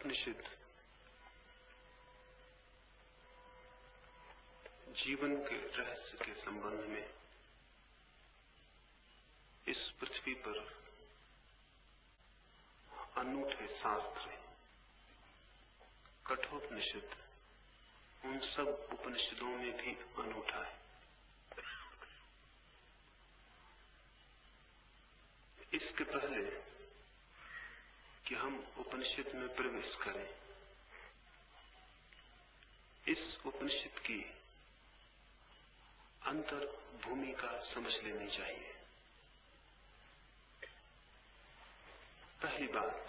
उपनिषद। जीवन के रहस्य के संबंध में इस पृथ्वी पर अनूठे शास्त्र, कठोपनिषद, उन सब उपनिषदों में भी अनूठा है। इसके पहले कि हम उपनिषद में प्रवेश करें। इस उपनिषद की अंतर भूमिका समझ लेनी चाहिए। पहली बात,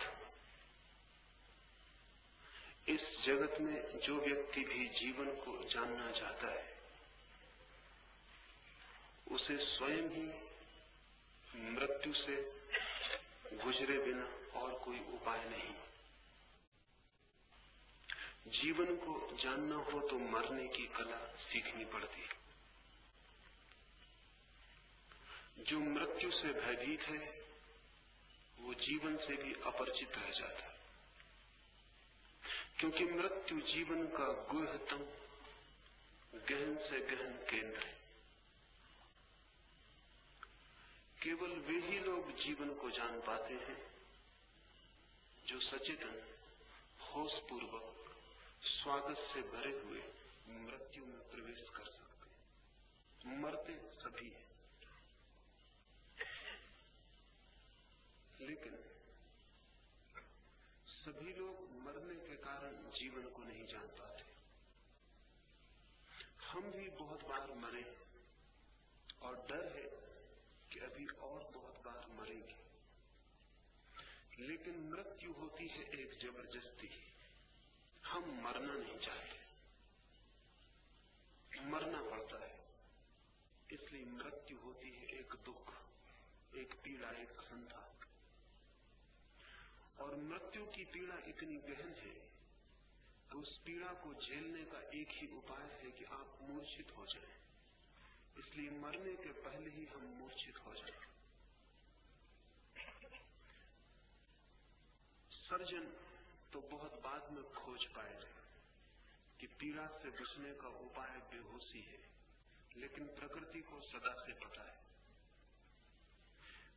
इस जगत में जो व्यक्ति भी जीवन को जानना चाहता है, उसे स्वयं ही मृत्यु से गुजरे बिना और कोई उपाय नहीं। जीवन को जानना हो तो मरने की कला सीखनी पड़ती है। जो मृत्यु से भयभीत है, वो जीवन से भी अपरिचित रह जाता है। क्योंकि मृत्यु जीवन का गुहतम गहन से गहन केंद्र है। केवल वे ही लोग जीवन को जान पाते हैं जो सचेतन होश पूर्वक स्वागत से भरे हुए मृत्यु में प्रवेश कर सकते मरते सभी हैं। लेकिन सभी लोग मरने के कारण जीवन को नहीं जान पाते। हम भी बहुत बार मरे और डर है अभी और बहुत बार मरेंगे। लेकिन मृत्यु होती है एक ज़बरदस्ती। हम मरना नहीं चाहते। मरना पड़ता है। इसलिए मृत्यु होती है एक दुख, एक पीड़ा, एक संताप। और मृत्यु की पीड़ा इतनी गहन है तो उस पीड़ा को झेलने का एक ही उपाय है कि आप मूर्छित हो जाएँ। इसलिए मरने के पहले ही हम मूर्छित हो जाएँ। सर्जन तो बहुत बाद में खोज पाए कि पीड़ा से बचने का उपाय बेहोशी है, लेकिन प्रकृति को सदा से पता है।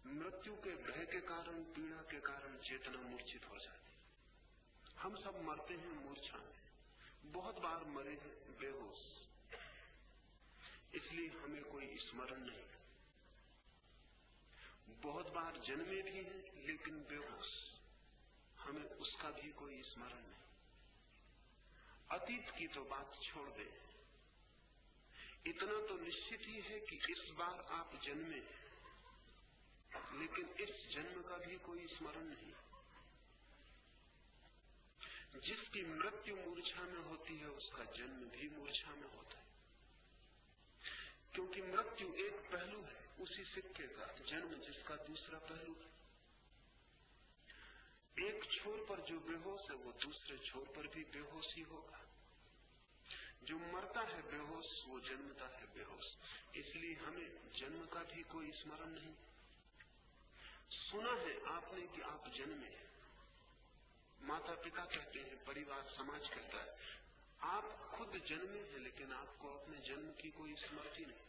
मृत्यु के भय के कारण, पीड़ा के कारण चेतना मूर्छित हो जाती हम सब मरते हैं, मूर्छा में। बहुत बार मरे हैं, बेहोश। इसलिए हमें कोई स्मरण नहीं बहुत बार जन्मे भी हैं, लेकिन बेहोश। हमें उसका भी कोई स्मरण नहीं। अतीत की तो बात छोड़ दे। इतना तो निश्चित ही है कि इस बार आप जन्मे, लेकिन इस जन्म का भी कोई स्मरण नहीं। जिसकी मृत्यु मूर्छा में होती है, उसका जन्म भी मूर्छा में होता है। क्योंकि मृत्यु एक पहलू है, उसी सिक्के का जन्म जिसका दूसरा पहलू है। एक छोर पर जो बेहोश है, वो दूसरे छोर पर भी बेहोश ही होगा। जो मरता है बेहोश, वो जन्मता है बेहोश। इसलिए हमें जन्म का भी कोई स्मरण नहीं। सुना है आपने कि आप जन्मे माता पिता कहते हैं, परिवार, समाज कहता है आप खुद जन्मे हैं, लेकिन आपको अपने जन्म की कोई स्मृति नहीं।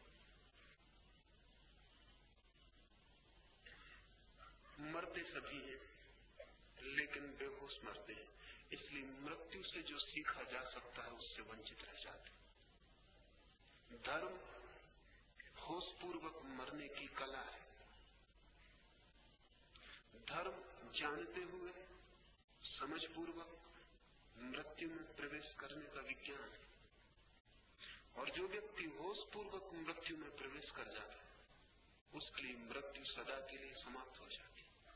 मरते सभी हैं, लेकिन बेहोश मरते हैं। इसलिए मृत्यु से जो सीखा जा सकता है, उससे वंचित रह जाते धर्म होश पूर्वक मरने की कला है। धर्म जानते हुए समझ पूर्वक मृत्यु में प्रवेश करने का विज्ञान है। और जो व्यक्ति होश पूर्वक मृत्यु में प्रवेश कर जाता है, उसके लिए मृत्यु सदा के लिए समाप्त हो जाती है।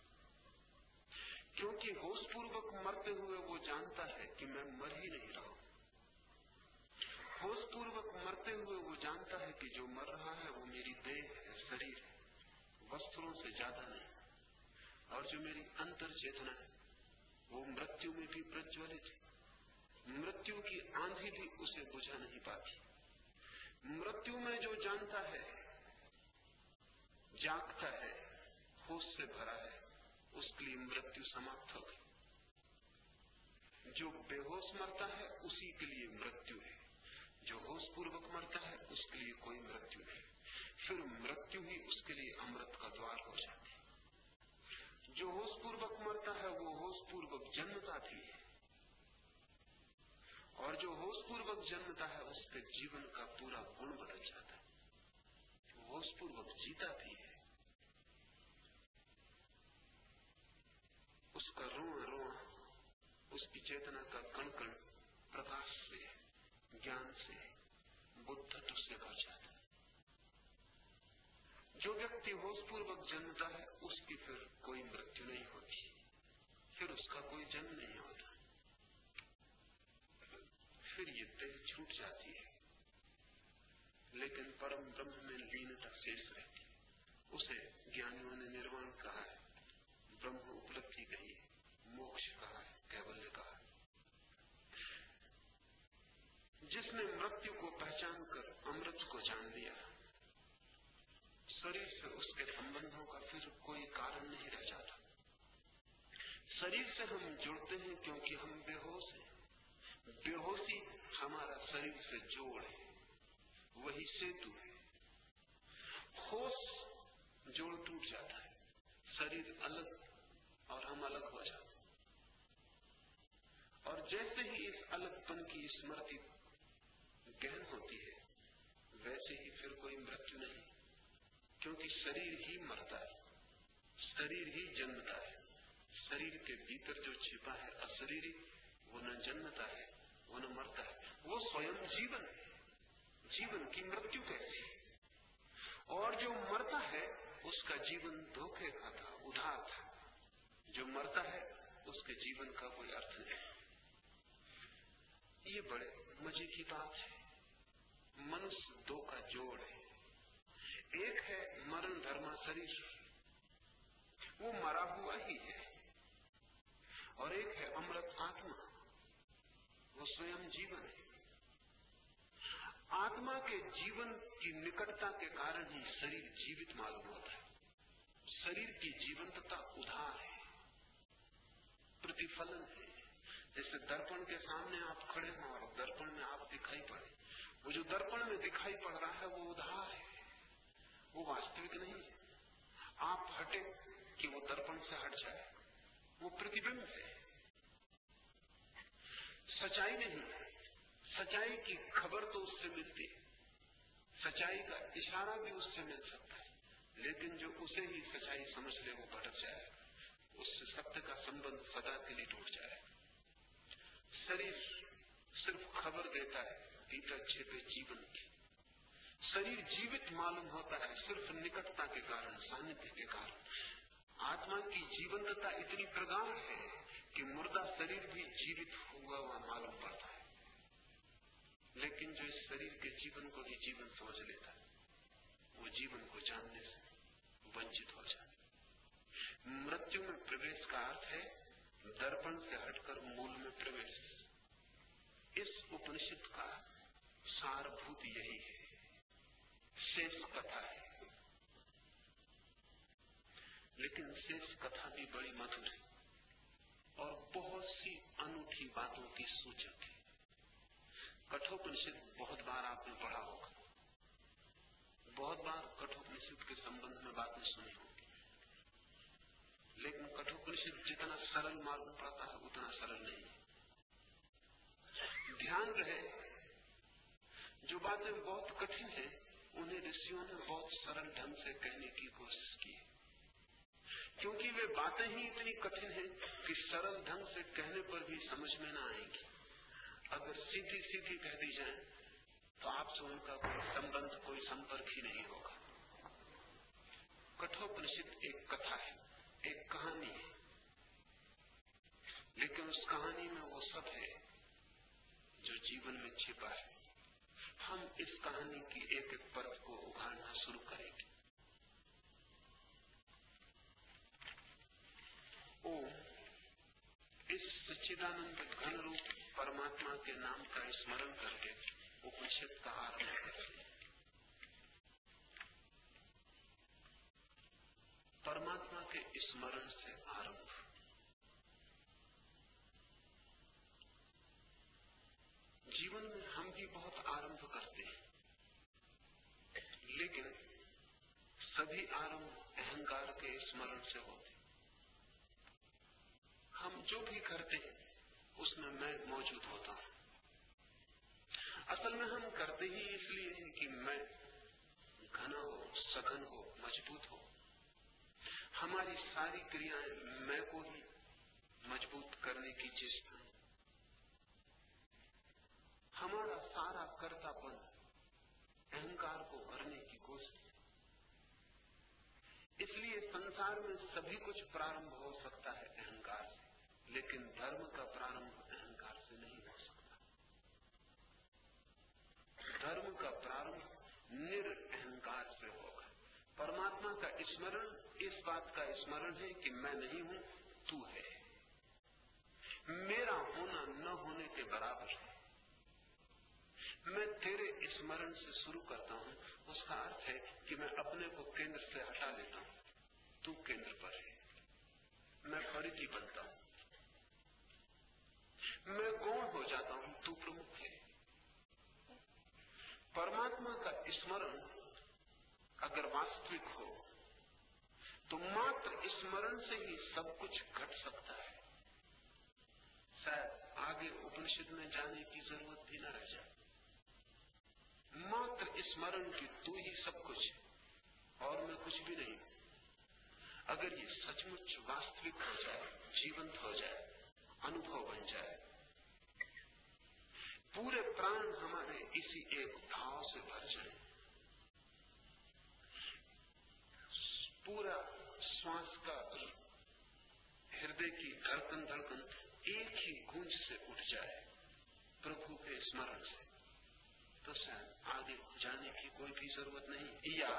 क्योंकि होश पूर्वक मरते हुए वो जानता है कि मैं मर ही नहीं रहा होश पूर्वक मरते हुए वो जानता है कि जो मर रहा है वो मेरी देह है, शरीर है, वस्त्रों से ज़्यादा नहीं। और जो मेरी अंतर चेतना है, वो मृत्यु में भी प्रज्वलित है। मृत्यु की आंधी भी उसे बुझा नहीं पाती। मृत्यु में जो जानता है, जागता है, होश से भरा है, उसके लिए मृत्यु समाप्त हो जो बेहोश मरता है, उसी के लिए मृत्यु है। जो होश पूर्वक मरता है, उसके लिए कोई मृत्यु नहीं। फिर मृत्यु ही उसके लिए अमृत का द्वार हो जाती है। जो होश पूर्वक मरता है, वो होश पूर्वक जन्मता भी है। और जो होश पूर्वक जन्मता है, उसके जीवन का पूरा गुण बदल जाता है। होश पूर्वक जीता भी है, उसका रोण रोण उसकी चेतना का कण कण प्रकाश से, ज्ञान से बुद्धत्व से भर जाता है। जो व्यक्ति होश पूर्वक जन्मता है, उसकी फिर कोई मृत्यु नहीं होती। फिर उसका कोई जन्म नहीं होता। फिर ये देह छूट जाती है। लेकिन परम ब्रह्म में लीनता शेष रहती उसे ज्ञानियों ने निर्वाण कहा है। ब्रह्म उपलब्धि कही है मोक्ष कहा है, कैवल्य कहा है। जिसने मृत्यु को पहचान कर अमृत को जान लिया, शरीर से उसके संबंधों का फिर कोई कारण नहीं रह जाता। शरीर से हम जुड़ते हैं क्योंकि हम बेहोश हैं। बेहोशी हमारा शरीर से जोड़ है, वही सेतु है। होश जोड़ टूट जाता है, शरीर अलग और हम अलग हो जाते और जैसे ही इस अलगपन की स्मृति गहन होती है, वैसे ही फिर कोई मृत्यु नहीं, क्योंकि शरीर ही मरता है, शरीर ही जन्मता है। शरीर के भीतर जो छिपा है अशरीरी, वो न जन्मता है वो न मरता है। वो स्वयं जीवन है। जीवन की मृत्यु कैसी और जो मरता है, उसका जीवन धोखे का था, उधार था। जो मरता है, उसके जीवन का कोई अर्थ नहीं। ये बड़े मज़े की बात है। मनुष्य दो का जोड़ है। एक है मरण धर्मा शरीर। वो मरा हुआ ही है। और एक है अमृत आत्मा। वो स्वयं जीवन है। आत्मा के जीवन की निकटता के कारण ही शरीर जीवित मालूम होता है। शरीर की जीवंतता उधार है, प्रतिफलन है। जैसे दर्पण के सामने आप खड़े हो और दर्पण में आप दिखाई पड़े, वो जो दर्पण में दिखाई पड़ रहा है, वो उधार है। वो वास्तविक नहीं है। आप हटे कि वो दर्पण से हट जाए। वो प्रतिबिंब है। सच्चाई नहीं सच्चाई की खबर तो उससे मिलती है। सच्चाई का इशारा भी उससे मिल सकता है। लेकिन जो उसे ही सच्चाई समझ ले, वो भटक जाए। उससे सत्य का संबंध सदा के लिए टूट जाए। शरीर सिर्फ़ खबर देता है भीतर छिपे जीवन की। शरीर जीवित मालूम होता है, सिर्फ़ निकटता के कारण सानिध्य के कारण। आत्मा की जीवंतता इतनी प्रगाढ़ है कि मुर्दा शरीर भी जीवित हुआ हुआ मालूम पड़ता है। लेकिन जो इस शरीर के जीवन को भी जीवन समझ लेता है, वो जीवन को जानने से वंचित हो जाता मृत्यु में प्रवेश का अर्थ है दर्पण से हटकर मूल में प्रवेश। इस उपनिषद का सारभूत यही है। शेष कथा है। लेकिन शेष कथा भी बड़ी मधुर है। और बहुत सी अनूठी बातों की सूचक है। कठोपनिषद बहुत बार आपने पढ़ा होगा। बहुत बार कठोपनिषद के संबंध में बातें सुनी होगी। लेकिन कठोपनिषद जितना सरल मालूम पड़ता है, उतना सरल नहीं है। ध्यान रहे, जो बातें बहुत कठिन है, उन्हें ऋषियों ने बहुत सरल ढंग से कहने की कोशिश की। क्योंकि वे बातें ही इतनी कठिन है कि सरल ढंग से कहने पर भी समझ में ना आएँगी। अगर सीधी सीधी कह दी जाए तो आपसे उनका कोई संबंध, कोई संपर्क ही नहीं होगा। कठोपनिषद एक कथा है, एक कहानी है। लेकिन उस कहानी में वो सब है जो जीवन में छिपा है। हम इस कहानी की एक एक परत को उघाड़ना शुरू करेंगे। ओ इस सच्चिदानंद घन रूप परमात्मा के नाम का स्मरण करके उपनिषद का आरंभ करते परमात्मा के स्मरण से आरंभ। जीवन में हम भी बहुत आरंभ करते हैं, लेकिन सभी आरंभ अहंकार के स्मरण से होते हम जो भी करते हैं, उसमें मैं मौजूद होता हूँ। असल में हम करते ही इसलिए हैं कि मैं घना हो, सघन हो, मज़बूत हो। हमारी सारी क्रियाएँ मैं को ही मज़बूत करने की चेष्टा हमारा सारा कर्तापन अहंकार को भरने की कोशिश इसलिए संसार में सभी कुछ प्रारंभ हो सकता है अहंकार से। लेकिन धर्म का प्रारंभ अहंकार से नहीं हो सकता। धर्म का प्रारंभ निरअहकार से होगा। परमात्मा का स्मरण, इस बात का स्मरण है कि मैं नहीं हूँ, तू है मेरा होना न होने के बराबर है मैं तेरे स्मरण से शुरू करता हूँ उसका अर्थ है कि मैं अपने को केंद्र से हटा लेता हूँ तू केंद्र पर है मैं परिधि बनता हूँ मैं गौण हो जाता हूँ तू प्रमुख है परमात्मा का स्मरण अगर वास्तविक हो तो मात्र स्मरण से ही सब कुछ घट सकता है। शायद आगे उपनिषद में जाने की ज़रूरत भी न रह जाए। मात्र स्मरण की तू ही सब कुछ है, और मैं कुछ भी नहीं अगर ये सचमुच वास्तविक हो जाए, जीवंत हो जाए, अनुभव बन जाए, पूरे प्राण हमारे इसी एक भाव से भर जाए। पूरा श्वास का हृदय की धड़कन धड़कन एक ही गूंज से उठ जाए। प्रभु के स्मरण से। तो शायद आगे जाने की कोई भी ज़रूरत नहीं। या,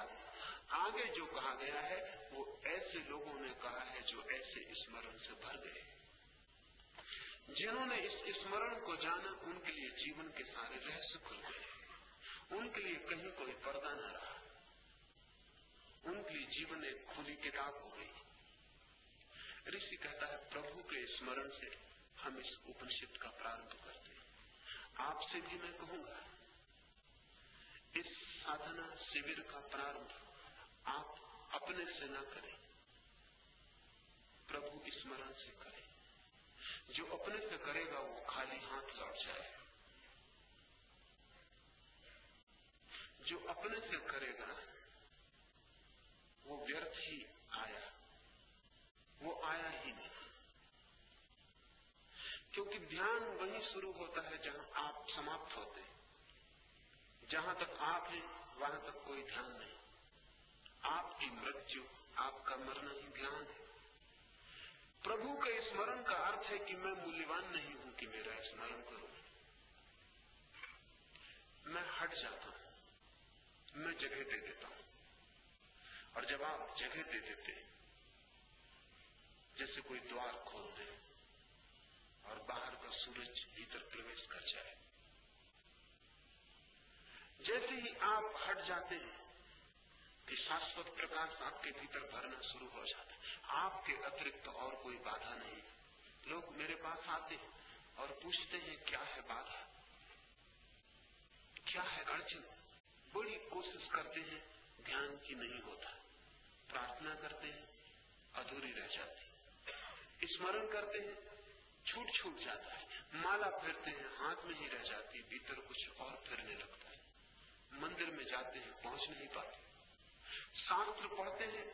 आगे जो कहा गया है, वो ऐसे लोगों ने कहा है जो ऐसे स्मरण से भर गए। जिन्होंने इस स्मरण को जाना, उनके लिए जीवन के सारे रहस्य खुल गए। उनके लिए कहीं कोई पर्दा न रहा। उनके लिए जीवन एक खुली किताब हो गई। ऋषि कहता है, प्रभु के स्मरण से हम इस उपनिषद का प्रारंभ करते हैं। आपसे भी मैं कहूँगा, इस साधना शिविर का प्रारंभ आप अपने से न करें। प्रभु स्मरण से करें। जो अपने से करेगा, वो खाली हाथ लौट जाए जो अपने से करेगा वो व्यर्थ ही आया। वो आया ही नहीं। क्योंकि ध्यान वहीं शुरू होता है जहाँ आप समाप्त होते हैं। जहाँ तक आप हैं, वहाँ तक कोई ध्यान नहीं। आपकी मृत्यु, आपका मरना ही ध्यान है। प्रभु के स्मरण का अर्थ है कि मैं मूल्यवान नहीं हूँ कि मेरा स्मरण करूँ। मैं हट जाता हूँ। मैं जगह दे देता हूँ। और जब आप जगह दे देते जैसे कोई द्वार खोल दे और बाहर का सूरज भीतर प्रवेश कर जाए। जैसे ही आप हट जाते हैं, कि शाश्वत प्रकाश आपके भीतर भरना शुरू हो जाता है। आपके अतिरिक्त तो और कोई बाधा नहीं। लोग मेरे पास आते हैं और पूछते हैं, क्या है बाधा? क्या है अड़चन? बड़ी कोशिश करते हैं, ध्यान की नहीं होता। प्रार्थना करते हैं, अधूरी रह जाती स्मरण करते हैं, छूट छूट जाता है। माला फिरते हैं, हाथ में ही रह जाती भीतर कुछ और फिरने लगता है। मंदिर में जाते हैं, पहुँच नहीं पाते। शास्त्र पढ़ते हैं,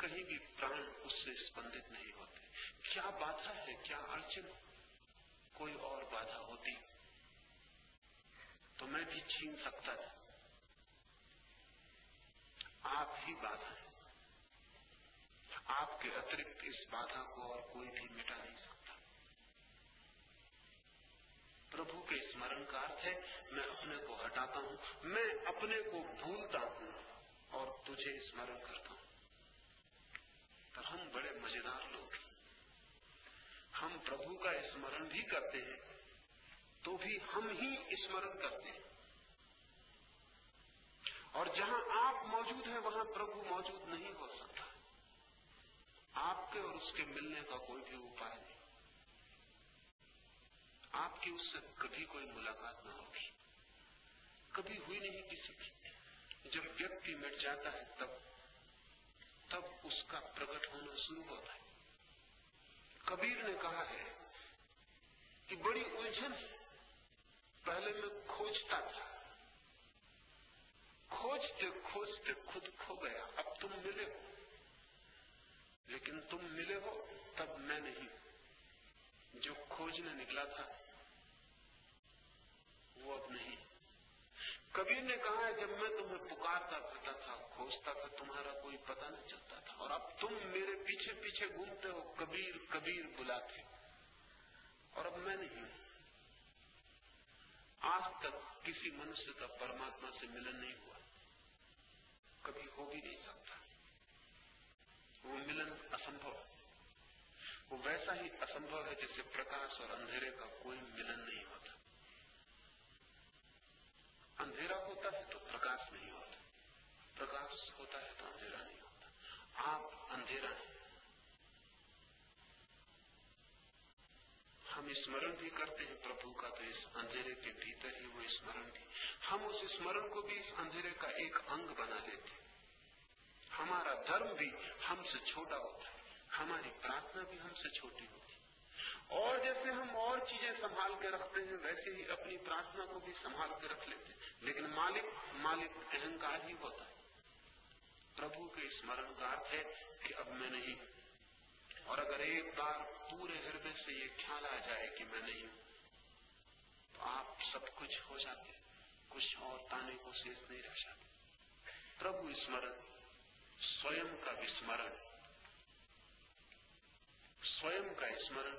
कहीं भी प्राण उससे स्पंदित नहीं होते। क्या बाधा है, क्या अड़चन? कोई और बाधा होती तो मैं भी छीन सकता था। आप ही बाधा है। आपके अतिरिक्त इस बाधा को और कोई भी मिटा नहीं सकता। प्रभु के स्मरण का अर्थ है, मैं अपने को हटाता हूँ, मैं अपने को भूलता हूँ और तुझे स्मरण करता हूँ। तो हम बड़े मज़ेदार लोग हैं। हम प्रभु का स्मरण भी करते हैं तो भी हम ही स्मरण करते हैं। और जहाँ आप मौजूद हैं, वहाँ प्रभु मौजूद नहीं हो सकता। आपके और उसके मिलने का कोई भी उपाय नहीं। आपकी उससे कभी कोई मुलाकात ना होगी। कभी हुई नहीं किसी की। जब व्यक्ति मिट जाता है, तब तब उसका प्रकट होना शुरू होता है। कबीर ने कहा है कि बड़ी उलझन पहले मैं खोजता था खोजते खोजते खुद खो गया। अब तुम मिले हो। लेकिन तुम मिले हो, तब मैं नहीं जो खोजने निकला था, वो अब नहीं। कबीर ने कहा है जब मैं तुम्हें पुकारता फिरता था, खोजता था, तुम्हारा कोई पता नहीं चलता था। और अब तुम मेरे पीछे पीछे घूमते हो, कबीर कबीर बुलाते। और अब मैं नहीं हूँ। आज तक किसी मनुष्य का परमात्मा से मिलन नहीं हुआ। कभी हो भी नहीं सकता वो मिलन असंभव। वो वैसा ही असंभव है जैसे प्रकाश और अंधेरे का कोई मिलन नहीं होता। अंधेरा होता है तो प्रकाश नहीं होता। प्रकाश होता है तो अंधेरा नहीं होता। आप अंधेरा है। हम स्मरण भी करते हैं प्रभु का तो इस अंधेरे के भीतर ही वो स्मरण भी हम उस स्मरण को भी इस अंधेरे का एक अंग बना लेते हमारा धर्म भी हमसे छोटा होता है। हमारी प्रार्थना भी हमसे छोटी होती और जैसे हम और चीज़ें संभाल के रखते हैं, वैसे ही अपनी प्रार्थना को भी संभाल के रख लेते हैं। लेकिन मालिक मालिक अहंकार ही होता है। प्रभु के स्मरण का अर्थ है कि अब मैं नहीं और अगर एक बार पूरे हृदय से ये ख्याल आ जाए कि मैं नहीं हूँ तो आप सब कुछ हो जाते कुछ और ताने को शेष नहीं रह जाते प्रभु स्मरण, स्वयं का विस्मरण। स्वयं का स्मरण,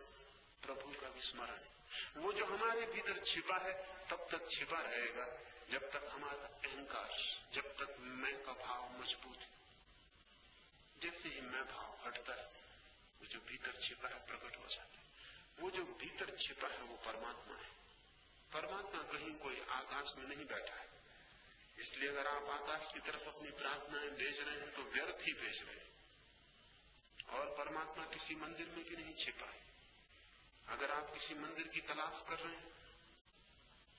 प्रभु का विस्मरण। वो जो हमारे भीतर छिपा है, तब तक छिपा रहेगा। जब तक हमारा अहंकार, जब तक मैं का भाव मज़बूत है। जैसे ही मैं भाव हटता है, वो जो भीतर छिपा है, प्रकट हो जाता है। वो जो भीतर छिपा है, वो परमात्मा है। परमात्मा कहीं कोई आकाश में नहीं बैठा है। इसलिए अगर आप आकाश की तरफ़ अपनी प्रार्थनाएँ भेज रहे हैं तो व्यर्थ ही भेज रहे हैं। और परमात्मा किसी मंदिर में भी नहीं छिपा है। अगर आप किसी मंदिर की तलाश कर रहे हैं,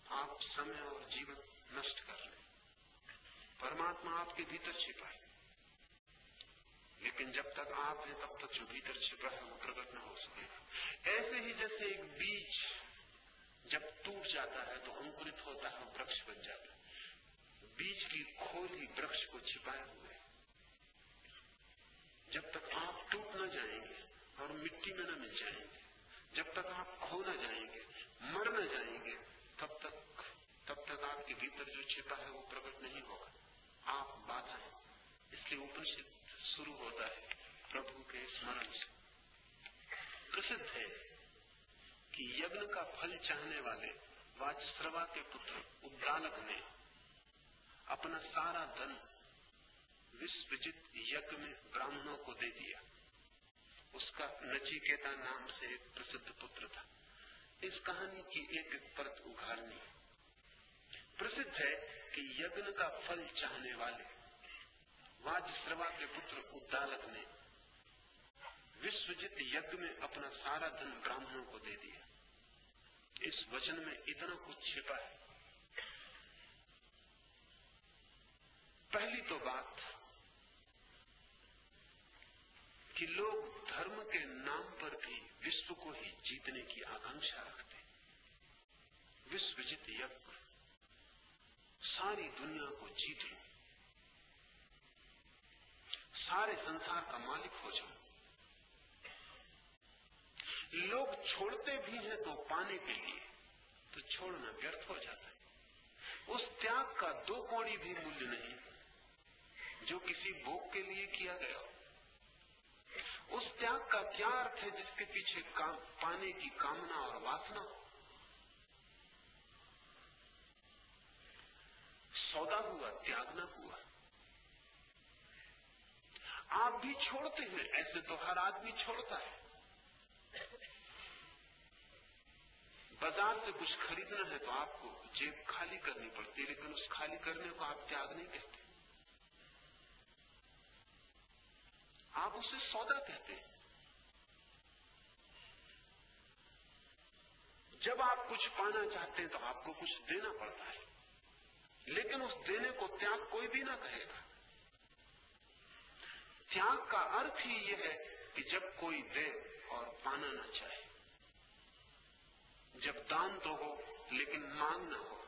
आप समय और जीवन नष्ट कर रहे हैं। परमात्मा आपके भीतर छिपा है। लेकिन जब तक आप हैं, तब तक जो भीतर छिपा है, वो प्रकट न हो सकेगा। ऐसे ही जैसे एक बीज जब टूट जाता है तो अंकुरित होता है वृक्ष बन जाता है। बीज की खोल ही वृक्ष को छिपाए हुए जब तक आप टूट न जाएँगे और मिट्टी में न मिल जाएँगे, जब तक आप खो न जाएँगे, मर न जाएँगे, तब तक तब तक आपके भीतर जो छिपा है वो प्रकट नहीं होगा। आप बाधा है। इसलिए उपनिषद शुरू होता है, प्रभु के स्मरण से। प्रसिद्ध है। कि यज्ञ का फल चाहने वाले वाजश्रवा के पुत्र उद्दालक ने अपना सारा धन विश्वजित यज्ञ में ब्राह्मणों को दे दिया। उसका नचिकेता नाम से एक प्रसिद्ध पुत्र था। इस कहानी की एक एक परत उघाड़नी प्रसिद्ध है कि यज्ञ का फल चाहने वाले वाजश्रवा के पुत्र उद्दालक ने विश्वजित यज्ञ में अपना सारा धन ब्राह्मणों को दे दिया। इस वचन में इतना कुछ छिपा है। पहली तो बात कि लोग धर्म के नाम पर भी विश्व को ही जीतने की आकांक्षा रखते विश्वजित यज्ञ सारी दुनिया को जीत। लू सारे संसार का मालिक हो जाऊँ लोग छोड़ते भी हैं तो पाने के लिए तो छोड़ना व्यर्थ हो जाता है। उस त्याग का दो कौड़ी भी मूल्य नहीं, जो किसी भोग के लिए किया गया हो। उस त्याग का क्या अर्थ है जिसके पीछे काम, पाने की कामना और वासना हो? सौदा हुआ त्याग न हुआ। आप भी छोड़ते हैं, ऐसे तो हर आदमी छोड़ता है। बाज़ार से कुछ खरीदना है तो आपको जेब खाली करनी पड़ती है, लेकिन उस खाली करने को आप त्याग नहीं कहते आप उसे सौदा कहते हैं। जब आप कुछ पाना चाहते हैं तो आपको कुछ देना पड़ता है, लेकिन उस देने को त्याग कोई भी ना कहेगा। त्याग का अर्थ ही यह है कि जब कोई दे और पाना ना चाहे जब दान तो हो, लेकिन मांग ना हो,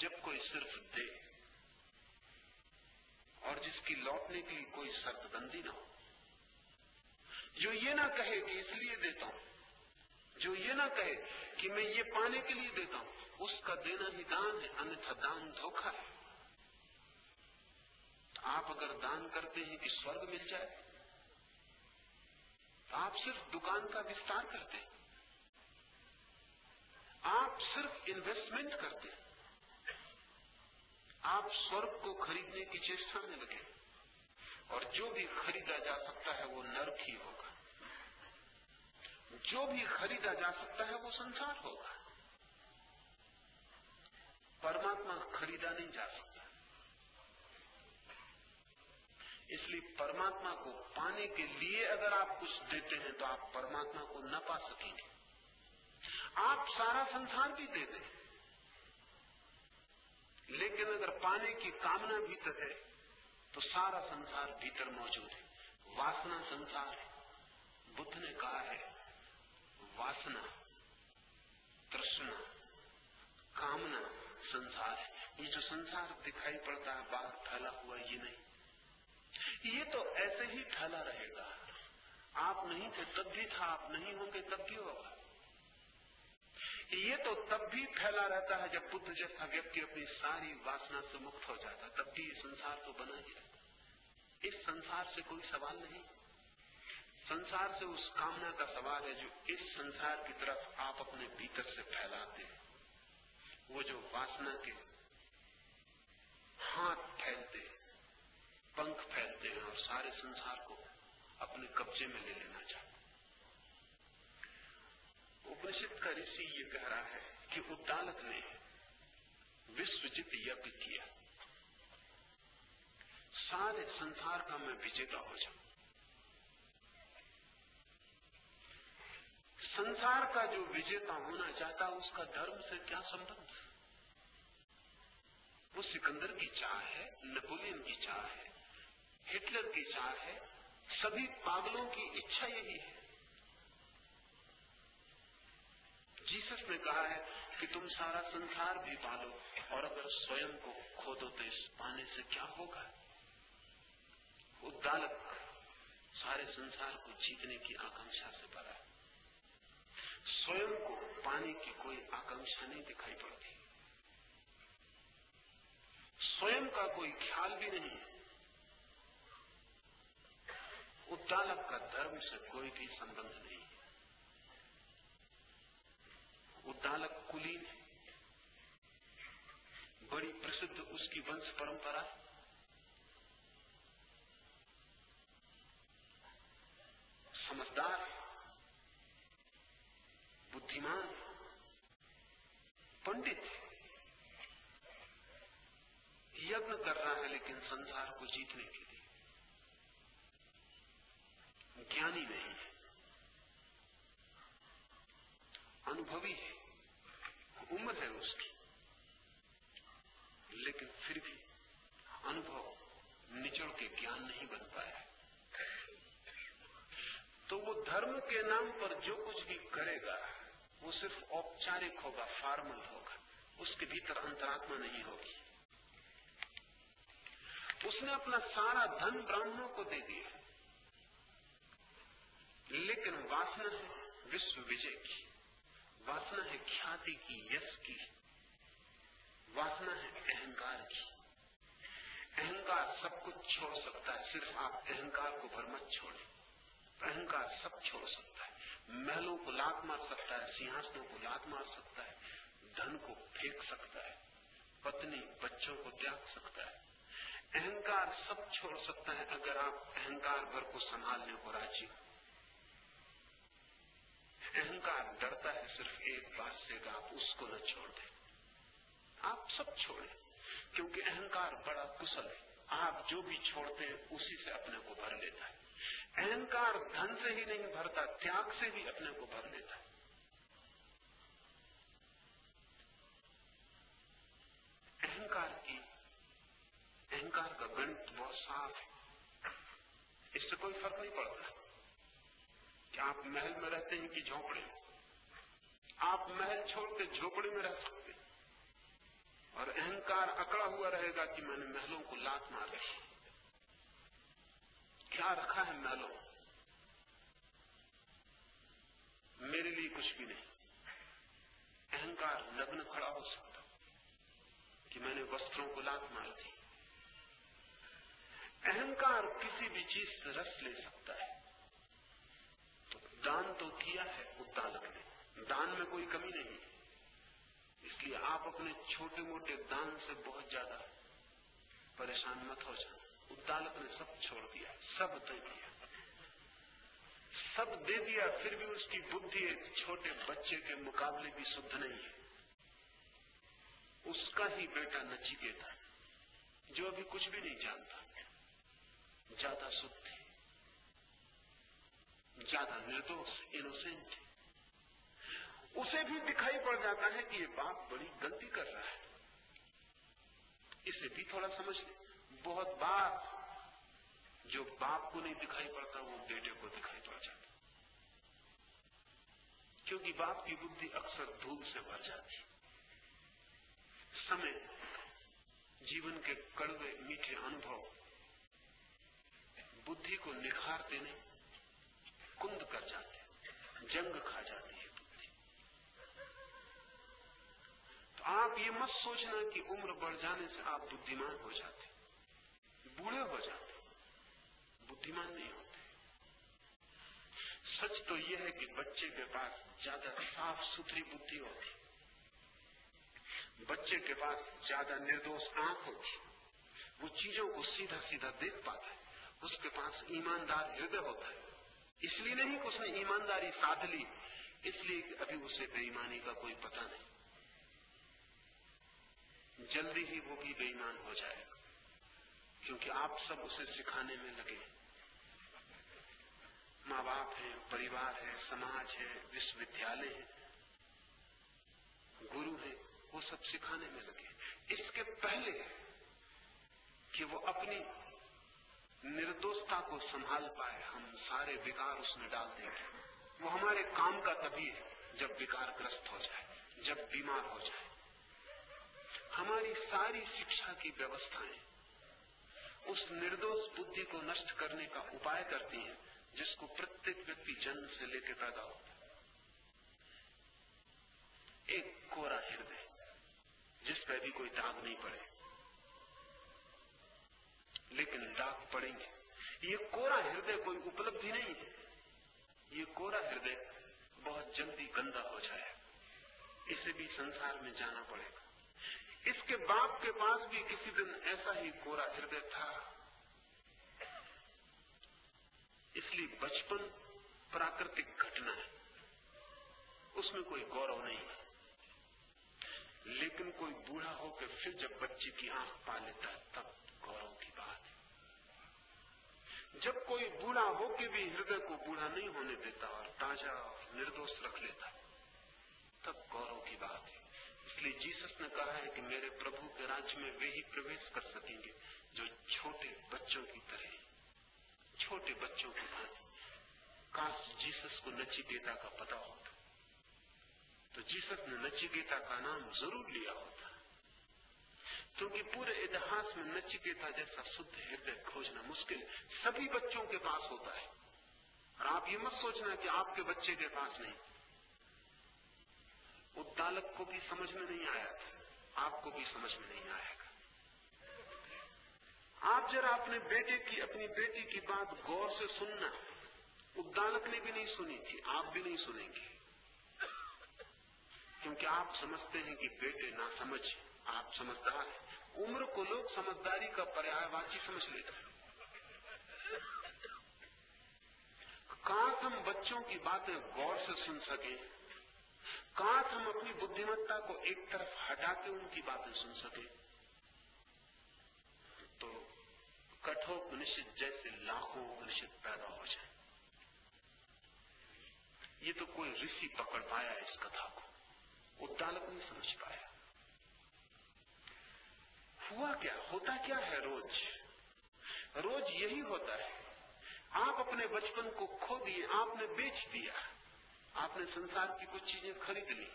जब कोई सिर्फ़ दे, और जिसकी लौटने के लिए कोई शर्तबंदी ना हो। जो ये ना कहे कि इसलिए देता हूँ, जो ये ना कहे कि मैं ये पाने के लिए देता हूँ, उसका देना ही दान है, अन्यथा दान धोखा है। आप अगर दान करते हैं कि स्वर्ग मिल जाए तो आप सिर्फ़ दुकान का विस्तार करते हैं। आप सिर्फ़ इन्वेस्टमेंट करते आप स्वर्ग को खरीदने की चेष्टा में लगे और जो भी खरीदा जा सकता है, वो नर्क ही होगा। जो भी खरीदा जा सकता है, वो संसार होगा। परमात्मा खरीदा नहीं जा सकता। इसलिए परमात्मा को पाने के लिए अगर आप कुछ देते हैं तो आप परमात्मा को न पा सकेंगे। आप सारा संसार भी दे दें। लेकिन अगर पाने की कामना भीतर है तो सारा संसार भीतर मौजूद है। वासना संसार है। बुद्ध ने कहा है, वासना, तृष्णा, कामना संसार है। ये जो संसार दिखाई पड़ता है, बाहर फैला हुआ, ये नहीं। ये तो ऐसे ही फैला रहेगा। आप नहीं थे, तब भी था, आप नहीं होंगे, तब भी होगा। ये तो तब भी फैला रहता है जब बुद्ध जैसा व्यक्ति अपनी सारी वासना से मुक्त हो जाता तब भी संसार तो बना ही रहता इस संसार से कोई सवाल नहीं। संसार से उस कामना का सवाल है जो इस संसार की तरफ़ आप अपने भीतर से फैलाते हैं। वो जो वासना के हाथ फैलते पंख फैलते हैं और सारे संसार को अपने कब्जे में ले लेना चाहते उपनिषद का ऋषि ये कह रहा है कि उद्दालक ने विश्वजित यज्ञ किया। सारे संसार का मैं विजेता हो जाऊँ। संसार का जो विजेता होना चाहता, उसका धर्म से क्या संबंध? वो सिकंदर की चाह है, नेपोलियन की चाह है, हिटलर की चाह है, सभी पागलों की इच्छा यही है। जीसस ने कहा है कि तुम सारा संसार भी पालो और अगर स्वयं को खो दो तो इस पाने से क्या होगा? उद्दालक सारे संसार को जीतने की आकांक्षा से भरा स्वयं को पाने की कोई आकांक्षा नहीं दिखाई पड़ती। स्वयं का कोई ख्याल भी नहीं है। उद्दालक का धर्म से कोई भी संबंध नहीं। उद्दालक कुलीन है बड़ी प्रसिद्ध उसकी वंश परंपरा। समझदार बुद्धिमान पंडित यज्ञ कर रहा है लेकिन संसार को जीतने के लिए। ज्ञानी नहीं है। अनुभवी है। उम्र है उसकी। लेकिन फिर भी अनुभव निचड़ के ज्ञान नहीं बन पाया। तो वो धर्म के नाम पर जो कुछ भी करेगा, वो सिर्फ़ औपचारिक होगा फॉर्मल होगा। उसके भीतर अंतरात्मा नहीं होगी। उसने अपना सारा धन ब्राह्मणों को दे दिया। लेकिन वासना है विश्व विजय की। वासना है ख्याति की, यश की। वासना है अहंकार की। अहंकार सब कुछ छोड़ सकता है, सिर्फ़ आप अहंकार को भर मत छोड़े। अहंकार सब छोड़ सकता है। महलों को लात मार सकता है, सिंहासनों को लात मार सकता है, धन को फेंक सकता है, पत्नी, बच्चों को त्याग सकता है। अहंकार सब छोड़ सकता है, अगर आप अहंकार भर को संभालने को राज़ी हो। अहंकार डरता है सिर्फ़ एक बात से कि आप उसको न छोड़ दें। आप सब छोड़े, क्योंकि अहंकार बड़ा कुशल है। आप जो भी छोड़ते हैं, उसी से अपने को भर लेता है। अहंकार धन से ही नहीं भरता, त्याग से भी अपने को भर लेता है। अहंकार की, अहंकार का गणित बहुत साफ़ है। इससे कोई फ़र्क नहीं पड़ता। कि आप महल में रहते हैं कि झोपड़े। आप महल छोड़ के झोपड़े में रह सकते हैं। और अहंकार अकड़ा हुआ रहेगा कि मैंने महलों को लात मार रखी क्या रखा है महलों? मेरे लिए कुछ भी नहीं। अहंकार नग्न खड़ा हो सकता कि मैंने वस्त्रों को लात मार दी। अहंकार किसी भी चीज़ से रस ले सकता है। दान तो किया है उद्दालक ने। दान में कोई कमी नहीं। इसलिए आप अपने छोटे मोटे दान से बहुत ज़्यादा परेशान मत हो जाए उद्दालक ने सब छोड़ दिया, सब दे दिया। सब दे दिया, फिर भी उसकी बुद्धि एक छोटे बच्चे के मुकाबले भी शुद्ध नहीं है। उसका ही बेटा नचिकेता जो अभी कुछ भी नहीं जानता। ज़्यादा शुद्ध ज़्यादा निर्दोष इनोसेंट उसे भी दिखाई पड़ जाता है कि ये बाप बड़ी गलती कर रहा है। इसे भी थोड़ा समझ ले। बहुत बार जो बाप को नहीं दिखाई पड़ता, वो बेटे को दिखाई पड़ जाता क्योंकि बाप की बुद्धि अक्सर धूल से भर जाती समय, जीवन के कड़वे, मीठे अनुभव बुद्धि को निखार देने कुंद कर जाते जंग खा जाती है बुद्धि तो आप ये मत सोचना कि उम्र बढ़ जाने से आप बुद्धिमान हो जाते बूढ़े हो जाते बुद्धिमान नहीं होते सच तो यह है कि बच्चे के पास ज़्यादा साफ़ सुथरी बुद्धि होती बच्चे के पास ज़्यादा निर्दोष आँख होती वो चीज़ों को सीधा सीधा देख पाता है, उसके पास ईमानदार हृदय होता है। इसलिए नहीं कि उसने ईमानदारी साध ली, इसलिए अभी उसे बेईमानी का कोई पता नहीं। जल्दी ही वो भी बेईमान हो जाएगा, क्योंकि आप सब उसे सिखाने में लगे माँ बाप है, परिवार है, समाज है, विश्वविद्यालय है, गुरु है, वो सब सिखाने में लगे इसके पहले कि वो अपनी निर्दोषता को संभाल पाए, हम सारे विकार उसमें डाल देंगे। वो हमारे काम का तभी है, जब विकार ग्रस्त हो जाए, जब बीमार हो जाए। हमारी सारी शिक्षा की व्यवस्थाएँ उस निर्दोष बुद्धि को नष्ट करने का उपाय करती हैं, जिसको प्रत्येक व्यक्ति जन्म से लेकर पैदा होता है। एक कोरा हृदय, जिस पर भी कोई दाग नहीं पड़े। लेकिन दाग पड़ेंगे। ये कोरा हृदय कोई उपलब्धि नहीं है। ये कोरा हृदय बहुत जल्दी गंदा हो जाए। इसे भी संसार में जाना पड़ेगा। इसके बाप के पास भी किसी दिन ऐसा ही कोरा हृदय था। इसलिए बचपन प्राकृतिक घटना है। उसमें कोई गौरव नहीं है। लेकिन कोई बूढ़ा होकर फिर जब बच्चे की आँख पा लेता है, तब गौरव जब कोई बूढ़ा होके भी हृदय को बूढ़ा नहीं होने देता और ताज़ा और निर्दोष रख लेता, तब गौरव की बात है। इसलिए जीसस ने कहा है कि मेरे प्रभु के राज्य में वे ही प्रवेश कर सकेंगे जो छोटे बच्चों की तरह छोटे बच्चों की भांति काश जीसस को नचिकेता का पता होता। तो जीसस ने नचिकेता का नाम ज़रूर लिया होता। क्योंकि पूरे इतिहास में नचिकेता जैसा शुद्ध हृदय खोजना मुश्किल सभी बच्चों के पास होता है। और आप ये मत सोचना कि आपके बच्चे के पास नहीं। उद्दालक को भी समझ में नहीं आया था। आपको भी समझ में नहीं आएगा आप जरा अपने बेटे की, अपनी बेटी की बात गौर से सुनना। उद्दालक ने भी नहीं सुनी थी, आप भी नहीं सुनेंगे। क्योंकि आप समझते हैं कि बेटे ना समझ, आप समझदार हैं। उम्र को लोग समझदारी का पर्यायवाची समझ लेते हैं। काश हम बच्चों की बातें गौर से सुन सके? काश हम अपनी बुद्धिमत्ता को एक तरफ़ हटा के उनकी बातें सुन सके? तो कठोर उपनिषद जैसे लाखों उपनिषद पैदा हो जाए। ये तो कोई ऋषि पकड़ पाया इस कथा को। उद्दालक नहीं समझ पाया। हुआ क्या? होता क्या है रोज? रोज यही होता है। आप अपने बचपन को खो दिए, आपने बेच दिया। आपने संसार की कुछ चीज़ें खरीद ली।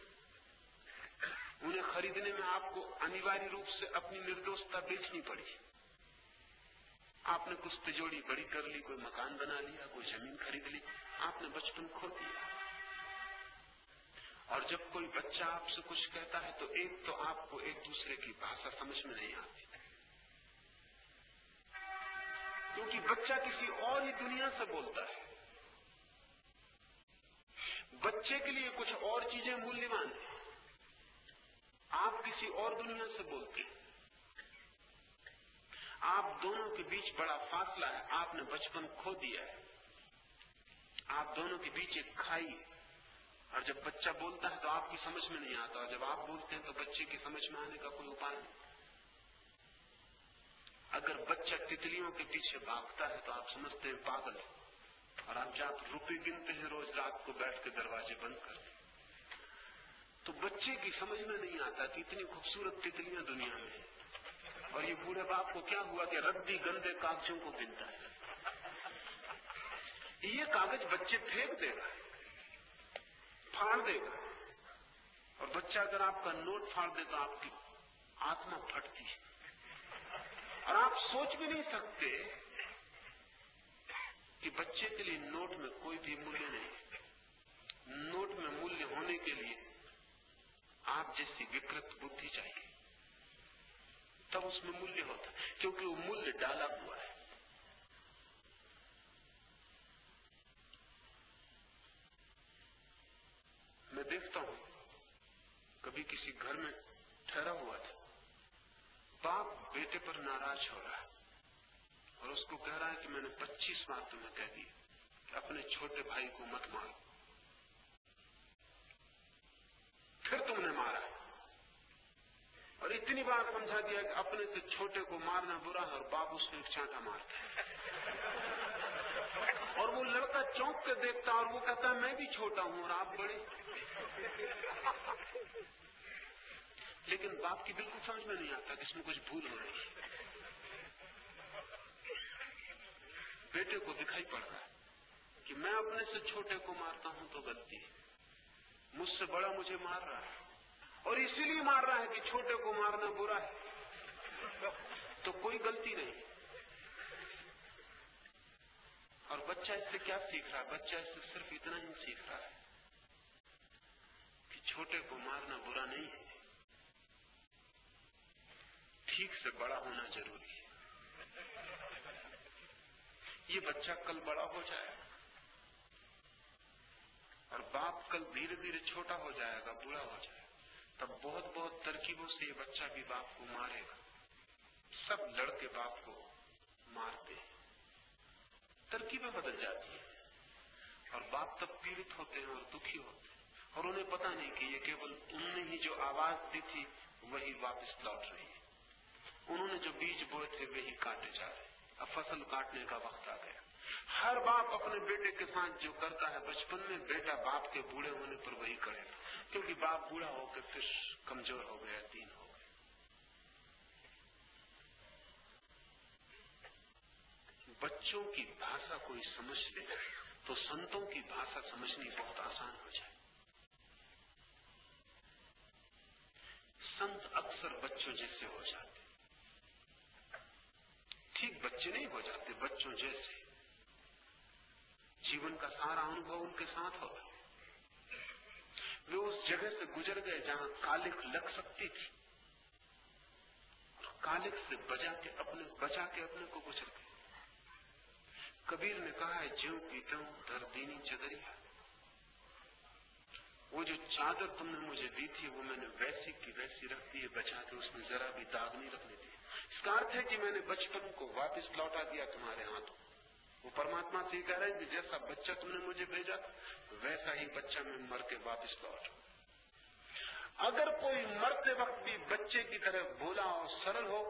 उन्हें खरीदने में आपको अनिवार्य रूप से अपनी निर्दोषता बेचनी पड़ी। आपने कुछ तिजोड़ी बड़ी कर ली, कोई मकान बना लिया, कोई ज़मीन खरीद ली। आपने बचपन खो दिया। और जब कोई बच्चा आपसे कुछ कहता है तो एक तो आपको एक दूसरे की भाषा समझ में नहीं आती। क्योंकि बच्चा किसी और ही दुनिया से बोलता है। बच्चे के लिए कुछ और चीज़ें मूल्यवान है। आप किसी और दुनिया से बोलते हैं। आप दोनों के बीच बड़ा फासला है। आपने बचपन खो दिया है। आप दोनों के बीच एक खाई और जब बच्चा बोलता है तो आपकी समझ में नहीं आता, और जब आप बोलते हैं तो बच्चे की समझ में आने का कोई उपाय नहीं। अगर बच्चा तितलियों के पीछे भागता है तो आप समझते हैं पागल और आप जब रुपये गिनते हैं, रोज रात को बैठ के दरवाजे बंद कर तो बच्चे की समझ में नहीं आता कि इतनी खूबसूरत तितलियाँ दुनिया में है, और ये बूढ़े बाप को क्या हुआ कि रद्दी गंदे कागजों को गिनता है। ये कागज़ बच्चे फेंक देगा। फाड़ देगा और बच्चा अगर आपका नोट फाड़ दे तो आपकी आत्मा फटती है। और आप सोच भी नहीं सकते कि बच्चे के लिए नोट में कोई भी मूल्य नहीं नोट में मूल्य होने के लिए आप जैसी विकृत बुद्धि चाहिए। तब उसमें मूल्य होता है, क्योंकि वो मूल्य डाला हुआ है। मैं देखता हूँ, कभी किसी घर में ठहरा हुआ था। बाप बेटे पर नाराज़ हो रहा है और उसको कह रहा है कि मैंने 25 बार तुम्हें कह दी अपने छोटे भाई को मत मारो। फिर तुमने मारा। और इतनी बार समझा दिया कि अपने से छोटे को मारना बुरा है और बाप एक चांटा मारता है। और वो लड़का चौंक के देखता और वो कहता मैं भी छोटा हूँ और आप बड़े लेकिन बाप की बिल्कुल समझ में नहीं आता इसमें कुछ भूल हो रही है। बेटे को दिखाई पड़ रहा है कि मैं अपने से छोटे को मारता हूँ तो गलती है। मुझसे बड़ा मुझे मार रहा है और इसीलिए मार रहा है कि छोटे को मारना बुरा है। तो कोई गलती नहीं। और बच्चा इससे क्या सीख रहा है? बच्चा इससे सिर्फ़ इतना ही सीख रहा है कि छोटे को मारना बुरा नहीं है। ठीक से बड़ा होना ज़रूरी है। ये बच्चा कल बड़ा हो जाएगा और बाप कल धीरे धीरे छोटा हो जाएगा बुरा हो जाएगा। तब बहुत बहुत तरकीबों से ये बच्चा भी बाप को मारेगा। सब लड़के बाप को मारते हैं। तरकीबें बदल जाती है। और बाप तब पीड़ित होते हैं और दुखी होते हैं। और उन्हें पता नहीं कि ये केवल उनने ही जो आवाज़ दी थी, वही वापस लौट रही है। उन्होंने जो बीज बोए थे वही काटे जा रहे अब फ़सल काटने का वक्त आ गया। हर बाप अपने बेटे के साथ जो करता है, बचपन में बेटा बाप के बूढ़े होने पर वही करेगा। क्योंकि बाप बूढ़ा होकर फिर कमज़ोर हो गया, दीन हो गया बच्चों की भाषा कोई समझ ले तो संतों की भाषा समझनी बहुत आसान हो जाए। संत अक्सर बच्चों जैसे हो जाते। ठीक बच्चे नहीं हो जाते, बच्चों जैसे। जीवन का सारा अनुभव उनके साथ होता वे उस जगह से गुजर गए जहाँ कालिक लग सकती थी। और कालिक से बजा के अपने बचा के अपने को गुजर गए। कबीर ने कहा, है ज्यो पीता हूँ धर दीनी चदरिया वो जो चादर तुमने मुझे दी थी, वो मैंने वैसी की वैसी रख दी है, बचा के उसमें जरा भी दाग नहीं रखने दी इसका अर्थ है कि मैंने बचपन को वापस लौटा दिया तुम्हारे हाथों। वो परमात्मा से ही कह रहे हैं कि जैसा बच्चा तुमने मुझे भेजा, वैसा ही बच्चा मैं मर के वापिस लौट। अगर कोई मरते वक्त भी बच्चे की तरह भोला और सरल हो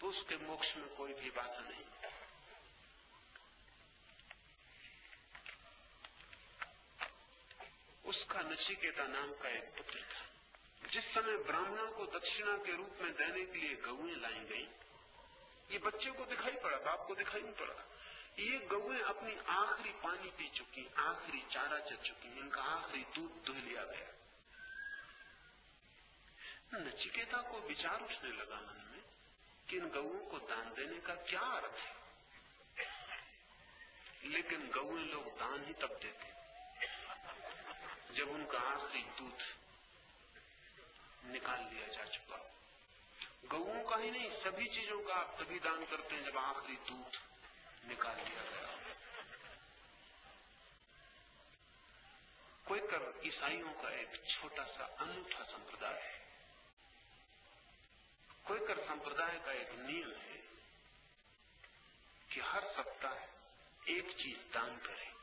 तो उसके मोक्ष में कोई भी बाधा नहीं। उसका नचिकेता नाम का एक पुत्र था। जिस समय ब्राह्मणों को दक्षिणा के रूप में देने के लिए गौएँ लाई गई, ये बच्चे को दिखाई पड़ा, बाप को दिखाई नहीं पड़ा। ये गौएँ अपनी आखिरी पानी पी चुकी, आखिरी चारा चल चुकी, इनका आखिरी दूध दुह लिया गया। नचिकेता को विचार उठने लगा मन में कि इन गौओं को दान देने का क्या अर्थ है। लेकिन गौएँ लोग दान ही तब देते। जब उनका आखिरी दूध निकाल लिया जा चुका। गऊ का ही नहीं, सभी चीज़ों का आप तभी दान करते हैं जब आखिरी दूध निकाल लिया गया। कोई कर ईसाइयों का एक छोटा सा अनूठा संप्रदाय है। कोई कर संप्रदाय का एक नियम है कि हर सप्ताह एक चीज़ दान करें।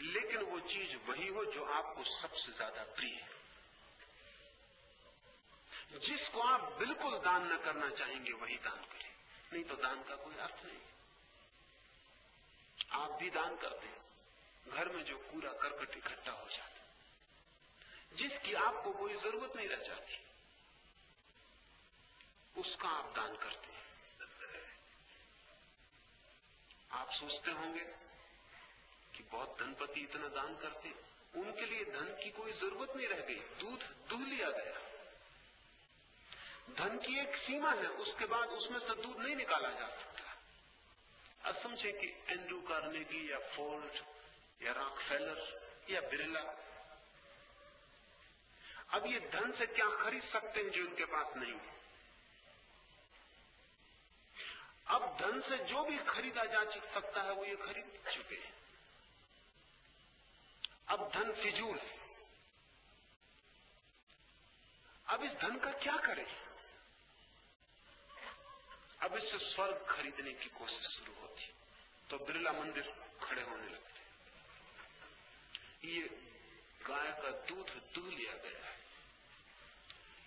लेकिन वो चीज़ वही हो जो आपको सबसे ज़्यादा प्रिय है। जिसको आप बिल्कुल दान न करना चाहेंगे, वही दान करें। नहीं तो दान का कोई अर्थ नहीं। आप भी दान करते हैं। घर में जो कूड़ा करकट इकट्ठा हो जाता जिसकी आपको कोई ज़रूरत नहीं रह जाती, उसका आप दान करते हैं। आप सोचते होंगे कि बहुत धनपति इतना दान करते उनके लिए धन की कोई ज़रूरत नहीं रह गई। दूध दूध लिया गया। धन की एक सीमा है, उसके बाद उसमें से दूध नहीं निकाला जा सकता। अब समझे कि एंड्रू कार्नेगी या फोर्ड या रॉकफेलर या बिरला, अब ये धन से क्या खरीद सकते हैं जो उनके पास नहीं है? अब धन से जो भी खरीदा जा सकता है, वो ये खरीद चुके हैं। अब धन फिजूल है अब इस धन का क्या करें? अब इससे स्वर्ग खरीदने की कोशिश शुरू होती तो बिरला मंदिर खड़े होने लगते ये गाय का दूध दूध लिया गया है।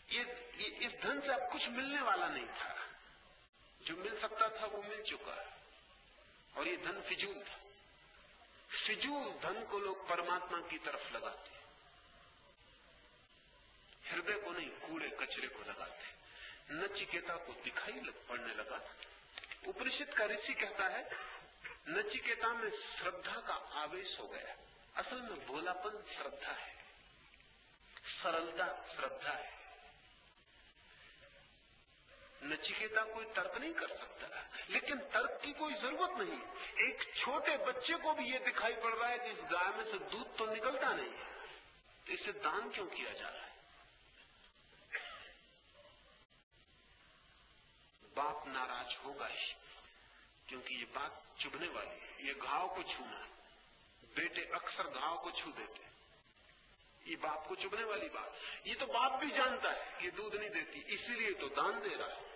ये, ये इस धन से अब कुछ मिलने वाला नहीं था। जो मिल सकता था वो मिल चुका है। और ये धन फिजूल था। फिजूल धन को लोग परमात्मा की तरफ़ लगाते हृदय को नहीं कूड़े कचरे को लगाते नचिकेता को दिखाई लग, पड़ने लगा उपनिषद का ऋषि कहता है नचिकेता में श्रद्धा का आवेश हो गया असल में भोलापन श्रद्धा है। सरलता श्रद्धा है। नचिकेता कोई तर्क नहीं कर सकता। लेकिन तर्क की कोई ज़रूरत नहीं। एक छोटे बच्चे को भी ये दिखाई पड़ रहा है कि इस गाय में से दूध तो निकलता नहीं तो इसे दान क्यों किया जा रहा है? बाप नाराज़ होगा ही, क्योंकि ये बात चुभने वाली है। ये घाव को छूना बेटे अक्सर घाव को छू देते ये बाप को चुभने वाली बात। ये तो बाप भी जानता है कि दूध नहीं देती, इसीलिए तो दान दे रहा है।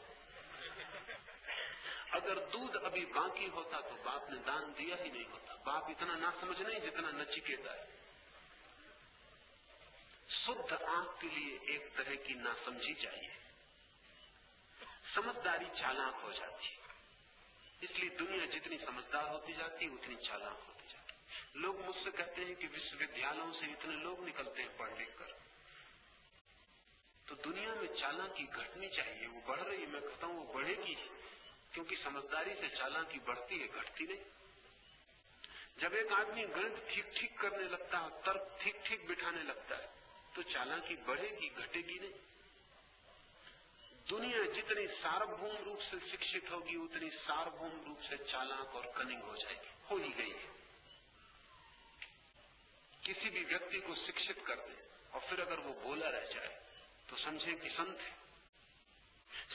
अगर दूध अभी बाकी होता तो बाप ने दान दिया ही नहीं होता। बाप इतना ना समझ नहीं जितना नचिकेता है। शुद्ध आँख के लिए एक तरह की नासमझी चाहिए। समझदारी चालाक हो जाती इसलिए दुनिया जितनी समझदार होती जाती उतनी चालाक होती जाती लोग मुझसे कहते हैं कि विश्वविद्यालयों से इतने लोग निकलते हैं पढ़ लिख कर तो दुनिया में चालाकी घटनी चाहिए। वो बढ़ रही है, मैं कहता हूँ, वो बढ़ेगी क्योंकि समझदारी से चालाकी बढ़ती है, घटती नहीं। जब एक आदमी गणित ठीक ठीक करने लगता है, तर्क ठीक ठीक बिठाने लगता है तो चालाकी बढ़ेगी, घटेगी नहीं। दुनिया जितनी सार्वभौम रूप से शिक्षित होगी, उतनी सार्वभौम रूप से चालाक और कनिंग हो जाएगी, हो ही गई है। किसी भी व्यक्ति को शिक्षित कर दे, और फिर अगर वो बोला रह जाए तो समझे कि संत है।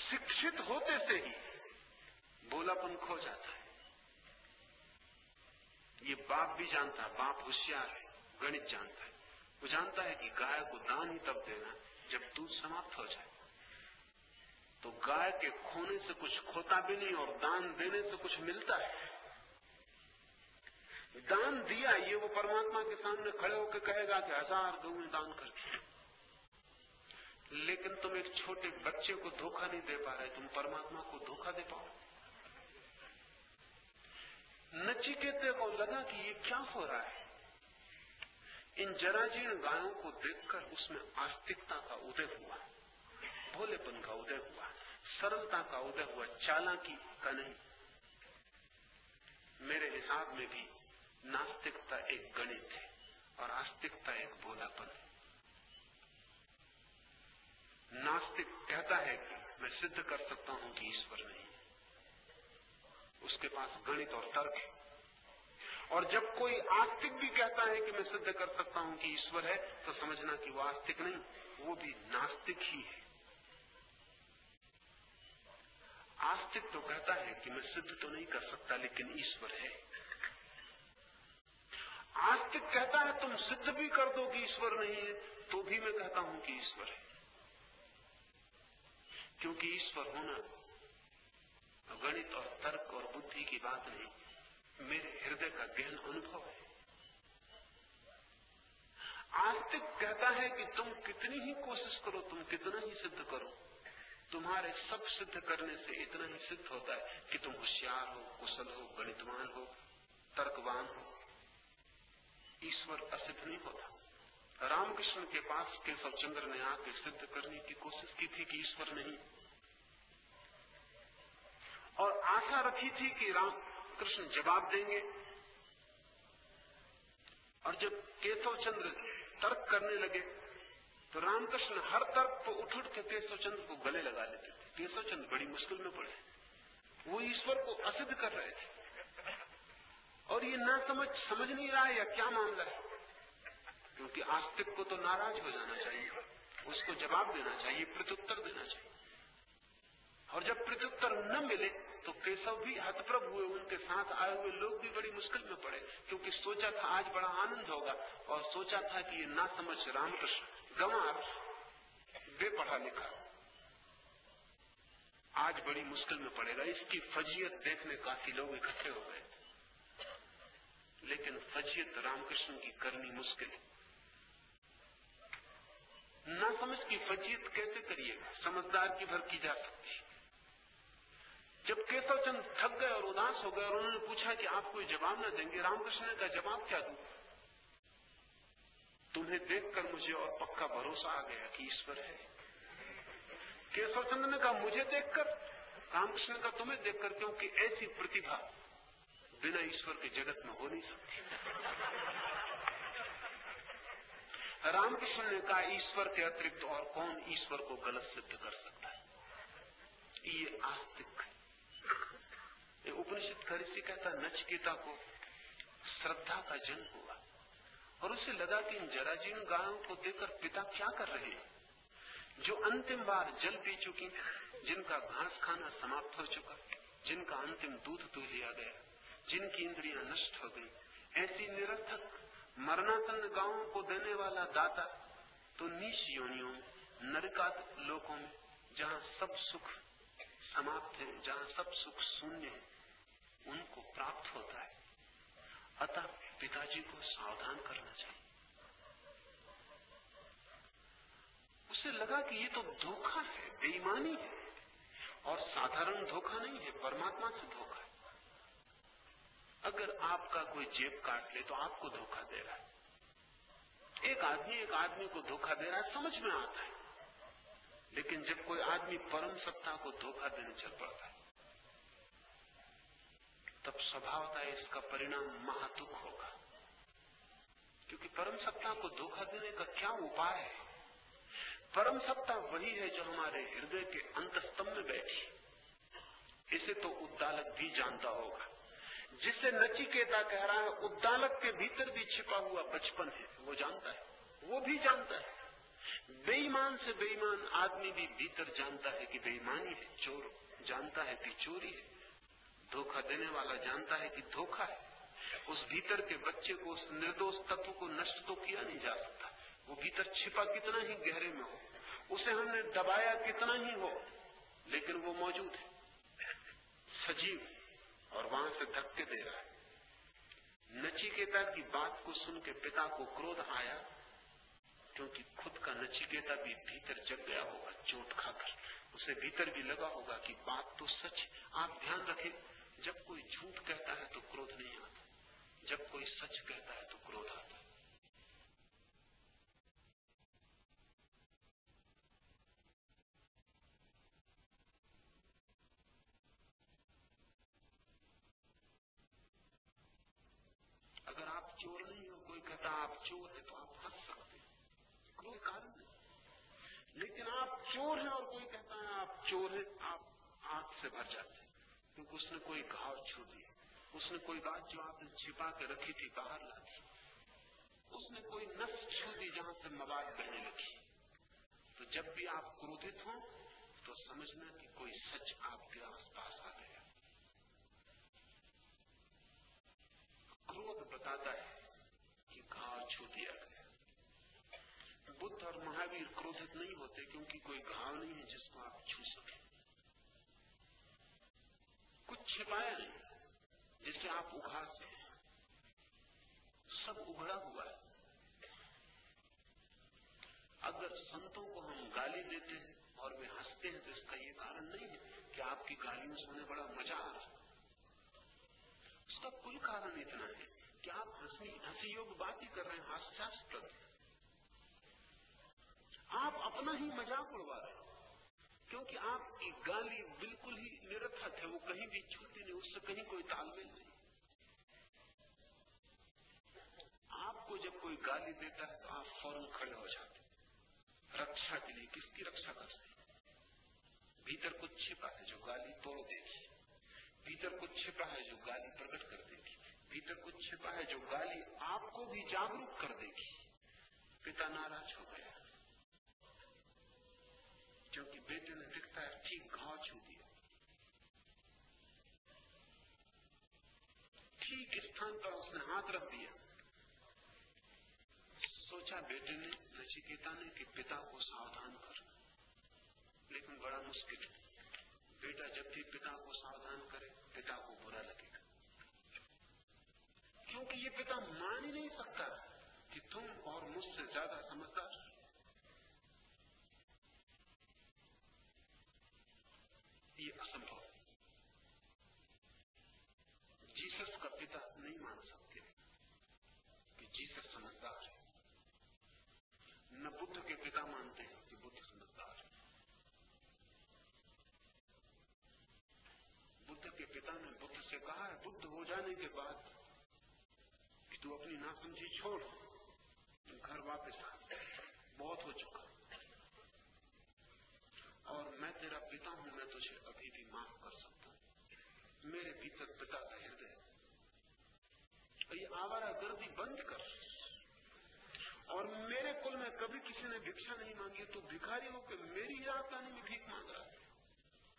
शिक्षित होते से ही बोलापन खो जाता है। ये बाप भी जानता है, बाप होशियार है, गणित जानता है। वो जानता है कि गाय को दान ही तब देना जब दूध समाप्त हो जाए। तो गाय के खोने से कुछ खोता भी नहीं और दान देने से कुछ मिलता है। दान दिया ये वो परमात्मा के सामने खड़े होकर कहेगा कि हज़ार गऊ दान करके लेकिन तुम एक छोटे बच्चे को धोखा नहीं दे पा रहे, तुम परमात्मा को धोखा दे पाओ। नचिकेते को लगा कि ये क्या हो रहा है? इन जराजीर्ण गायों को देखकर उसमें आस्तिकता का उदय हुआ, भोलेपन का उदय हुआ, सरलता का उदय हुआ, चालाकी का नहीं। मेरे हिसाब में भी नास्तिकता एक गणित है और आस्तिकता एक भोलापन है। नास्तिक कहता है कि मैं सिद्ध कर सकता हूँ कि ईश्वर नहीं। उसके पास गणित और तर्क है। और जब कोई आस्तिक भी कहता है कि मैं सिद्ध कर सकता हूँ कि ईश्वर है तो समझना कि वो आस्तिक नहीं, वो भी नास्तिक ही है। आस्तिक तो कहता है कि मैं सिद्ध तो नहीं कर सकता, लेकिन ईश्वर है। आस्तिक कहता है, तुम सिद्ध भी कर दो कि ईश्वर नहीं है तो भी मैं कहता हूँ कि ईश्वर है। क्योंकि ईश्वर होना गणित और तर्क और बुद्धि की बात नहीं, मेरे हृदय का गहन अनुभव है। आस्तिक कहता है कि तुम कितनी ही कोशिश करो, तुम कितना ही सिद्ध करो। तुम्हारे सब सिद्ध करने से इतना ही सिद्ध होता है कि तुम होशियार हो, कुशल हो, गणितवान हो, तर्कवान हो। ईश्वर असिद्ध नहीं होता। रामकृष्ण के पास केशव चंद्र ने आके सिद्ध करने की कोशिश की थी कि ईश्वर नहीं। और आशा रखी थी कि राम कृष्ण जवाब देंगे। और जब केशव चंद्र तर्क करने लगे तो रामकृष्ण हर तर्क को उठ उठ के केशव चंद्र को गले लगा लेते थे। केशव चंद्र बड़ी मुश्किल में पड़े। वो ईश्वर को असिद्ध कर रहे थे। और ये ना समझ समझ नहीं रहा है या क्या मामला है? क्योंकि आस्तिक को तो नाराज़ हो जाना चाहिए। उसको जवाब देना चाहिए, प्रत्युत्तर देना चाहिए। और जब प्रत्युत्तर न मिले तो केशव भी हतप्रभ हुए। उनके साथ आए हुए लोग भी बड़ी मुश्किल में पड़े, क्योंकि सोचा था आज बड़ा आनंद होगा और सोचा था कि ये ना समझ रामकृष्ण। गंवार बेपढ़ा लिखा। आज बड़ी मुश्किल में पड़ेगा। इसकी फजीयत देखने काफ़ी लोग इकट्ठे हो गए। लेकिन फजीयत रामकृष्ण की करनी मुश्किल है। ना समझ की फजीयत कैसे करिएगा? समझदार की भर की जा सकती जब केशव चंद थक गए और उदास हो गए और उन्होंने पूछा कि आप कोई जवाब न देंगे, रामकृष्ण का जवाब क्या दू? तुम्हें देखकर मुझे और पक्का भरोसा आ गया कि ईश्वर है। केशव चंद्र ने कहा, मुझे देखकर? रामकृष्ण का तुम्हें देखकर क्योंकि ऐसी प्रतिभा बिना ईश्वर के जगत में हो नहीं सकती। रामकृष्ण ने कहा, ईश्वर के अतिरिक्त और कौन ईश्वर को गलत सिद्ध कर सकता है? ये आस्तिक ये उपनिषद का ऋषि कहता नचकेता को श्रद्धा का जन्म हुआ। और उसे लगा कि इन जराजीर्ण गायों को देखकर पिता क्या कर रहे हैं? जो अंतिम बार जल पी चुकी जिनका घास खाना समाप्त हो चुका, जिनका अंतिम दूध दो लिया गया, जिनकी इंद्रियाँ नष्ट हो गई, ऐसी निरर्थक मरणासन गाँवों को देने वाला दाता तो नीच योनियों नरकात लोकों में, जहाँ सब सुख समाप्त है, जहाँ सब सुख शून्य है। उनको प्राप्त होता है। अतः पिताजी को सावधान करना चाहिए। उसे लगा कि ये तो धोखा है, बेईमानी है। और साधारण धोखा नहीं है, परमात्मा से धोखा है। अगर आपका कोई जेब काट ले तो आपको धोखा दे रहा है। एक आदमी एक आदमी को धोखा दे रहा है, समझ में आता है। लेकिन जब कोई आदमी परम सत्ता को धोखा देने चल पड़ता है तब स्वभावता इसका परिणाम महादुख होगा। क्योंकि परम सत्ता को धोखा देने का क्या उपाय है? परम सत्ता वही है जो हमारे हृदय के अंतस्तंभ में बैठी। इसे तो उद्दालक भी जानता होगा। जिसे नचिकेता कह रहा है, उद्दालक के भीतर भी छिपा हुआ बचपन है, वो जानता है। वो भी जानता है। बेईमान से बेईमान आदमी भी भीतर जानता है कि बेईमानी है, चोर। जानता है कि चोरी है। धोखा देने वाला जानता है कि धोखा है। उस भीतर के बच्चे को, उस निर्दोष तत्व को नष्ट तो किया नहीं जा सकता। वो भीतर छिपा कितना ही गहरे में हो, उसे हमने दबाया कितना ही हो, लेकिन वो मौजूद है। सजीव और वहाँ से धक्के दे रहा है। नचिकेता की बात को सुन के पिता को क्रोध आया, क्योंकि खुद का नचिकेता भी भीतर जग गया होगा, चोट खाकर। उसे भीतर भी लगा होगा कि बात तो सच आप ध्यान रखें। जब कोई झूठ कहता है तो क्रोध नहीं आता। जब कोई सच कहता है तो क्रोध आता। है अगर आप चोर नहीं हो, कोई कहता आप चोर है तो आप हंस सकते हैं। क्रोध कारण नहीं लेकिन आप चोर हैं और कोई कहता है आप चोर है, आप आँख से भर जाते हैं। क्योंकि उसने कोई घाव छू दिया उसने कोई बात जो आपने छिपा के रखी थी, बाहर ला दी उसने कोई नस छू दी जहाँ से मवाद बहने लगी। तो जब भी आप क्रोधित हो तो समझना कि कोई सच आपके आसपास आ गया। क्रोध बताता है कि घाव छू दिया गया। बुद्ध और महावीर क्रोधित नहीं होते क्योंकि कोई घाव नहीं है जिसको आप छू सके कुछ छिपाया नहीं। जिसे आप उघाड़ सके सब उघड़ा हुआ है। अगर संतों को हम गाली देते हैं और वे हँसते हैं तो इसका ये कारण नहीं है कि आपकी गालियों से उन्हें बड़ा मज़ा आ रहा उसका कुल कारण इतना है कि आप हँसी हँसी योग बात ही कर रहे हैं, हास्यास्पद। आप अपना ही मज़ाक उड़वा रहे हो। क्योंकि आपकी गाली बिल्कुल ही निरर्थक है, वो कहीं भी छूती नहीं, उससे कहीं कोई तालमेल नहीं। आपको जब कोई गाली देता है तो आप फ़ौरन खड़े हो जाते रक्षा के लिए किसकी रक्षा कर सकते भीतर कुछ छिपा है जो गाली तोड़ देगी भीतर कुछ छिपा है जो गाली प्रकट कर देगी भीतर कुछ छिपा है जो गाली आपको भी जागरूक कर देगी पिता नाराज़ हो गया क्योंकि बेटे ने दिखता है, ठीक घाव छू दिया। ठीक स्थान पर उसने हाथ रख दिया। सोचा बेटे ने, नचिकेता ने कि पिता को सावधान कर। लेकिन बड़ा मुश्किल बेटा जब भी पिता को सावधान करे, पिता को बुरा लगेगा। क्योंकि ये पिता मान ही नहीं सकता कि तुम और मुझसे ज़्यादा समझदार ये असंभव जीसस का पिता नहीं मान सकते कि जीसस समझदार है न पिता मानते हैं कि बुद्ध समझदार है? बुद्ध के पिता ने बुद्ध से कहा है बुद्ध हो जाने के बाद कि तू अपनी नासमझी छोड़ घर वापस आ। बहुत हो चुका और मैं तेरा पिता हूँ, मैं तुझे अभी भी माफ़ कर सकता हूँ। मेरे भीतर पिता का हृदय ये आवारा गर्दी बंद कर। और मेरे कुल में कभी किसी ने भिक्षा नहीं मांगी तो भिखारी होकर मेरी राजधानी में भीख मांग रहा है।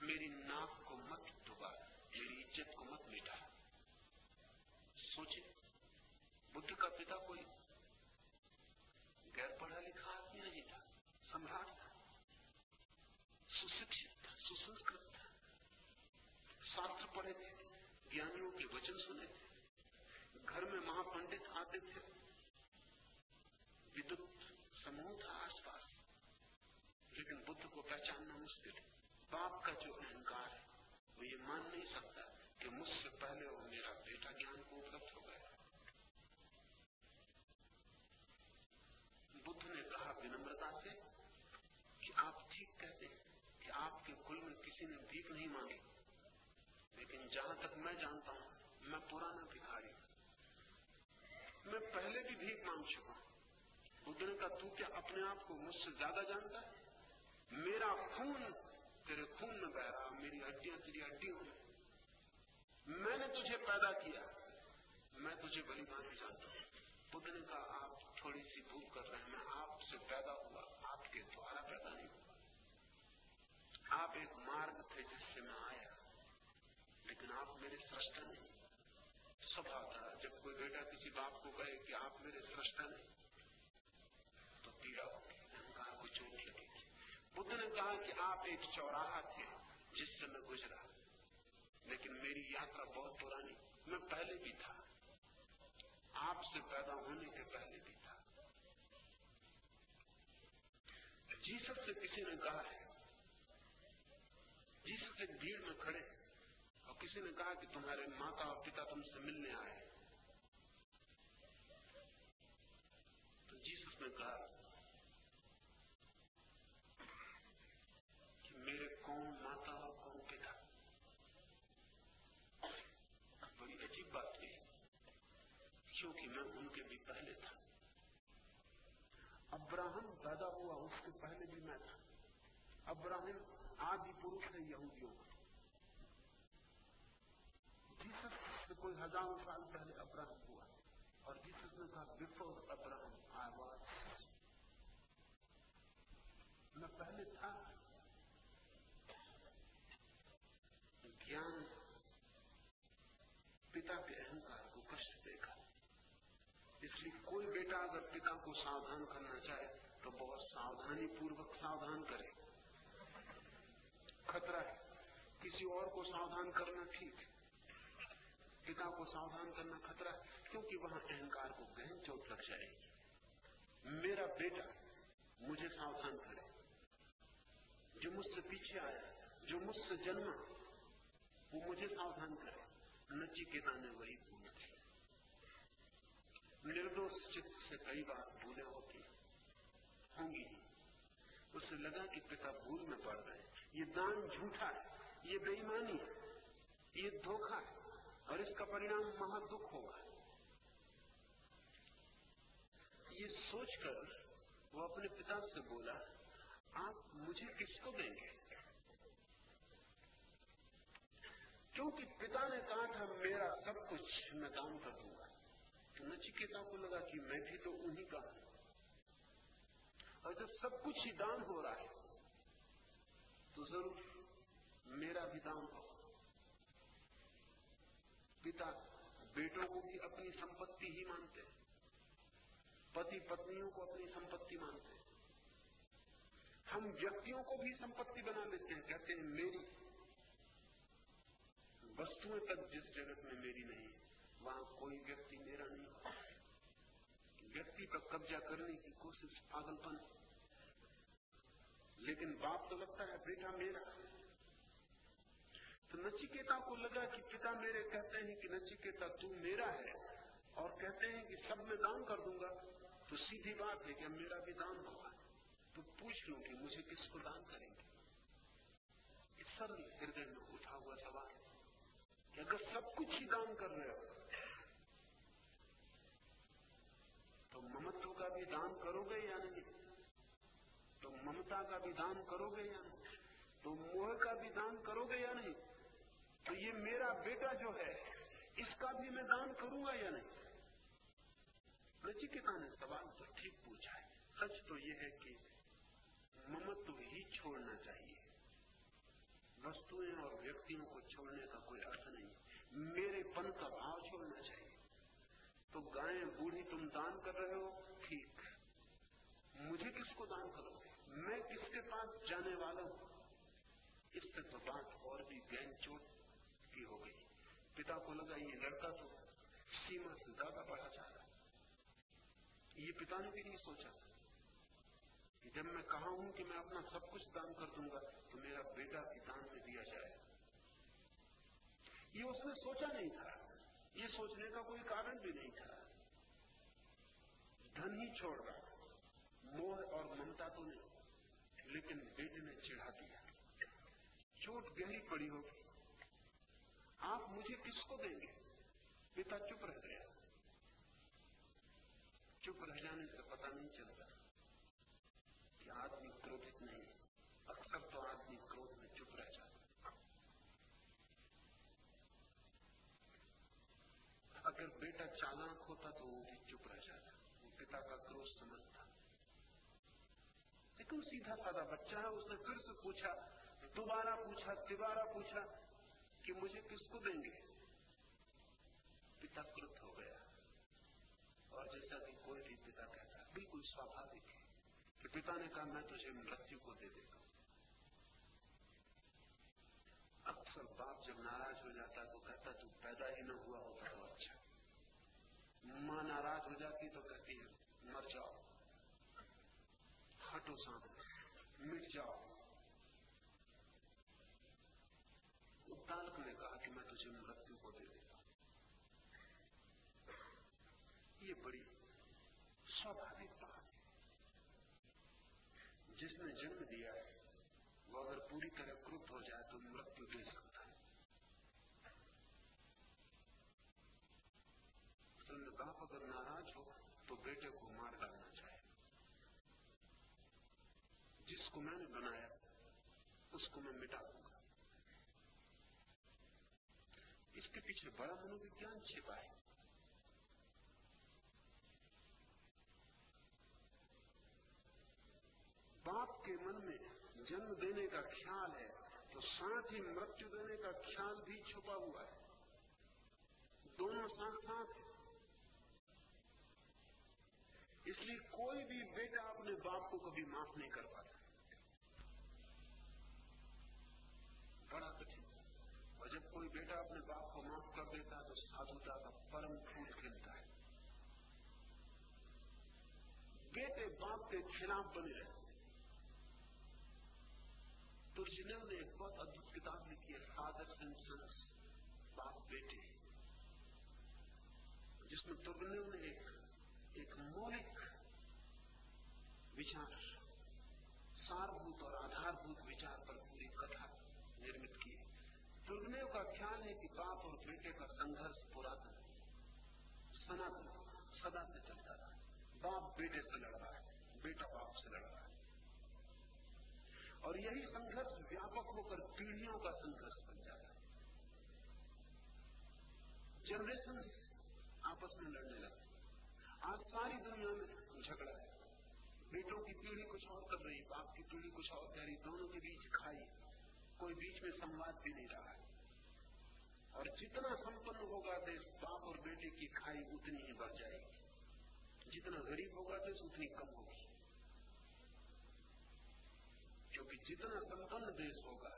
मेरी नाक को मत डुबा मेरी इज़्ज़त को मत मिटा। सोचे बुद्ध का पिता कोई गैर पढ़ा लिखा आदमी नहीं था, सम्राट था, सुशिक्षित था, सुसंस्कृत था, शास्त्र पढ़े थे, ज्ञानियों के वचन सुने थे, घर में महापंडित आते थे। विद्युत समूह था आसपास। लेकिन बुद्ध को पहचानना मुश्किल। है बाप का जो अहंकार है, वो ये मान नहीं सकता कि मुझसे पहले वो मेरा बेटा ज्ञान को उपलब्ध हो गया। बुद्ध ने कहा विनम्रता से कि आप ठीक कहते हैं कि आपके कुल में किसी ने भीख नहीं मांगी। लेकिन जहाँ तक मैं जानता हूँ, मैं पुराना भिखारी मैं पहले भी भीख मांग चुका बुद्ध ने कहा तू क्या अपने आप को मुझसे ज़्यादा जानता है? मेरा खून तेरे खून में बह रहा, मेरी हड्डियाँ तेरी हड्डियों में। मैंने तुझे पैदा किया, मैं तुझे बड़ी भांति जानता हूँ। बुद्ध ने कहा आप थोड़ी सी भूल कर रहे हैं, मैं आपसे पैदा हुआ, आपके द्वारा पैदा नहीं हुआ। आप एक मार्ग थे जिससे मैं आया, लेकिन आप मेरे सृष्टा नहीं। स्वभाव था, जब कोई बेटा किसी बाप को कहे कि आप मेरे सृष्टा नहीं तो पीड़ा होगी अहंकार को चोट लगेगी बुद्ध ने कहा कि आप एक चौराहा थे जिससे मैं गुजरा। लेकिन मेरी यात्रा बहुत पुरानी, मैं पहले भी था। आपसे पैदा होने के पहले भी था। जीसस से किसी ने कहा है, जीसस एक भीड़ में खड़े और किसी ने कहा कि तुम्हारे माता और पिता तुमसे मिलने आए तो जीसस ने कहा कि मेरे कौन माता और कौन पिता बड़ी अजीब बात है क्योंकि मैं उनके भी पहले था। अब्राहम पैदा हुआ उसके पहले भी मैं था। अब्राहम आदि पुरुष है यहूदियों का। जीसस से कोई हज़ारों साल पहले अब्राहम हुआ और जीसस ने कहा, बिफोर अब्राहम आई वॉज़ मैं पहले था। ज्ञान पिता के कष्ट देगा इसलिए कोई बेटा अगर पिता को सावधान करना चाहे तो बहुत सावधानी पूर्वक सावधान करे। खतरा है। किसी और को सावधान करना ठीक है। पिता को सावधान करना खतरा है, क्योंकि वहाँ अहंकार को गहन चोट लग जाएगी। मेरा बेटा मुझे सावधान करे। जो मुझसे पीछे आया, जो मुझसे जन्मा, वो मुझे सावधान करे। नचिकेता ने वही निर्दोष चित्त से कई बार भूलें होती होंगी उसे लगा कि पिता भूल में पड़ रहे ये दान झूठा है। ये बेईमानी है। ये धोखा है। और इसका परिणाम महादुख होगा। ये सोचकर वो अपने पिता से बोला, आप मुझे किसको देंगे? क्योंकि पिता ने कहा था, मेरा सब कुछ मैं दान कर दूँगा। नचिकेता को लगा कि मैं भी तो उन्हीं का हूँ। और जब सब कुछ ही दान हो रहा है तो ज़रूर मेरा भी दान हो। पिता बेटों को भी अपनी संपत्ति ही मानते हैं। पति पत्नियों को अपनी संपत्ति मानते हैं। हम व्यक्तियों को भी संपत्ति बना लेते हैं। कहते हैं, मेरी वस्तुएँ तक जिस जगत में मेरी नहीं, वहाँ कोई व्यक्ति मेरा नहीं। व्यक्ति पर कब्जा करने की कोशिश पागलपन लेकिन बाप तो लगता है, बेटा मेरा तो नचिकेता को लगा कि पिता मेरे कहते हैं कि नचिकेता, तू मेरा है। और कहते हैं कि, सब मैं दान कर दूँगा। तो सीधी बात है कि मेरा भी दान होगा। तो पूछ लू कि, मुझे किसको दान करेंगे? इस सरल हृदय में उठा हुआ सवाल कि अगर सब कुछ ही दान कर रहे हो ममत्व का भी दान करोगे या नहीं? तो ममता का भी दान करोगे या नहीं? तो मोह का भी दान करोगे या नहीं? तो ये मेरा बेटा जो है, इसका भी मैं दान करूँगा या नहीं? नचिकेता ने सवाल तो ठीक पूछा है। सच तो यह है कि ममत्व ही छोड़ना चाहिए। वस्तुएँ और व्यक्तियों को छोड़ने का कोई अर्थ नहीं। मेरे पन का भाव छोड़ना चाहिए। तो गाय बूढ़ी तुम दान कर रहे हो? ठीक। मुझे किसको दान करोगे? मैं किसके पास जाने वाला हूँ? इससे तो बात और भी गहन चोट की हो गई। पिता को लगा ये लड़का तो सीमा से ज़्यादा बढ़ा जा रहा ये पिता ने भी नहीं सोचा कि जब मैं कहा हूँ कि मैं अपना सब कुछ दान कर दूँगा तो मेरा बेटा भी दान में दिया जाए। ये उसने सोचा नहीं था। ये सोचने का कोई कारण भी नहीं था। धन ही छोड़ रहा मोह और ममता तो नहीं, लेकिन बेटे ने चिढ़ा दिया। चोट गहरी पड़ी होगी। आप मुझे किसको देंगे? पिता चुप रह गया। चुप रह जाने से पता नहीं चलता कि आदमी क्रोधित नहीं अक्सर तो आदमी क्रोध में चुप रह जाता अगर बेटा चालाक होता तो वो भी चुप रह जाता वो पिता का क्रोध समझता। लेकिन सीधा साधा बच्चा है, उसने फिर से पूछा, दोबारा पूछा, तिबारा पूछा कि मुझे किसको देंगे? पिता क्रुद्ध हो गया। और जैसा कि कोई भी पिता कहता बिल्कुल स्वाभाविक है कि पिता ने कहा, मैं तुझे मृत्यु को दे देगा अक्सर बाप जब नाराज़ हो जाता तो कहता, तू पैदा ही न हुआ होता तो अच्छा। माँ नाराज़ हो जाती तो कहती है मर जाओ। हटो सामने मिट जाओ। उद्दालक ने कहा कि मैं तुझे मृत्यु को दे देता ये बड़ी स्वाभाविक बात है। जिसने जन्म दिया है, वो अगर पूरी तरह क्रुद्ध हो जाए तो मृत्यु दे सकता है। बाप अगर नाराज़ हो तो बेटे को मार डालना चाहिए जिसको मैंने बनाया, उसको मैं मिटा दूँगा। इसके पीछे बड़ा मनोविज्ञान छिपा है। बाप के मन में जन्म देने का ख्याल है तो साथ ही मृत्यु देने का ख्याल भी छुपा हुआ है। दोनों साथ साथ इसलिए कोई भी बेटा अपने बाप को कभी माफ़ नहीं कर पाता। बड़ा कठिन। और जब कोई बेटा अपने बाप को माफ़ कर देता है तो साधुता का परम फूल खिलता है। बेटे बाप के खिलाफ बने रहते तुर्जनेव ने एक बहुत अद्भुत किताब लिखी है फादर एंड सन्स बाप बेटे। जिसमें तुर्गनेव ने एक एक मौलिक विचार, सारभूत और आधारभूत विचार पर पूरी कथा निर्मित की। तुर्गनेव का ख्याल है कि बाप और बेटे का संघर्ष पुरातन, सनातन, सदा से चलता रहा। बाप बेटे से लड़ रहा है, बेटा बाप से लड़ रहा है। और यही संघर्ष व्यापक होकर पीढ़ियों का संघर्ष बन जाता है। जनरेशन आपस में लड़ने लगते आज सारी दुनिया में बेटों की पीढ़ी कुछ और कर रही, बाप की पीढ़ी कुछ और कह रही, दोनों के बीच खाई। कोई बीच में संवाद भी नहीं रहा। और जितना संपन्न होगा देश, बाप और बेटे की खाई उतनी ही बढ़ जाएगी। जितना गरीब होगा देश, उतनी कम होगी। क्योंकि जितना संपन्न देश होगा,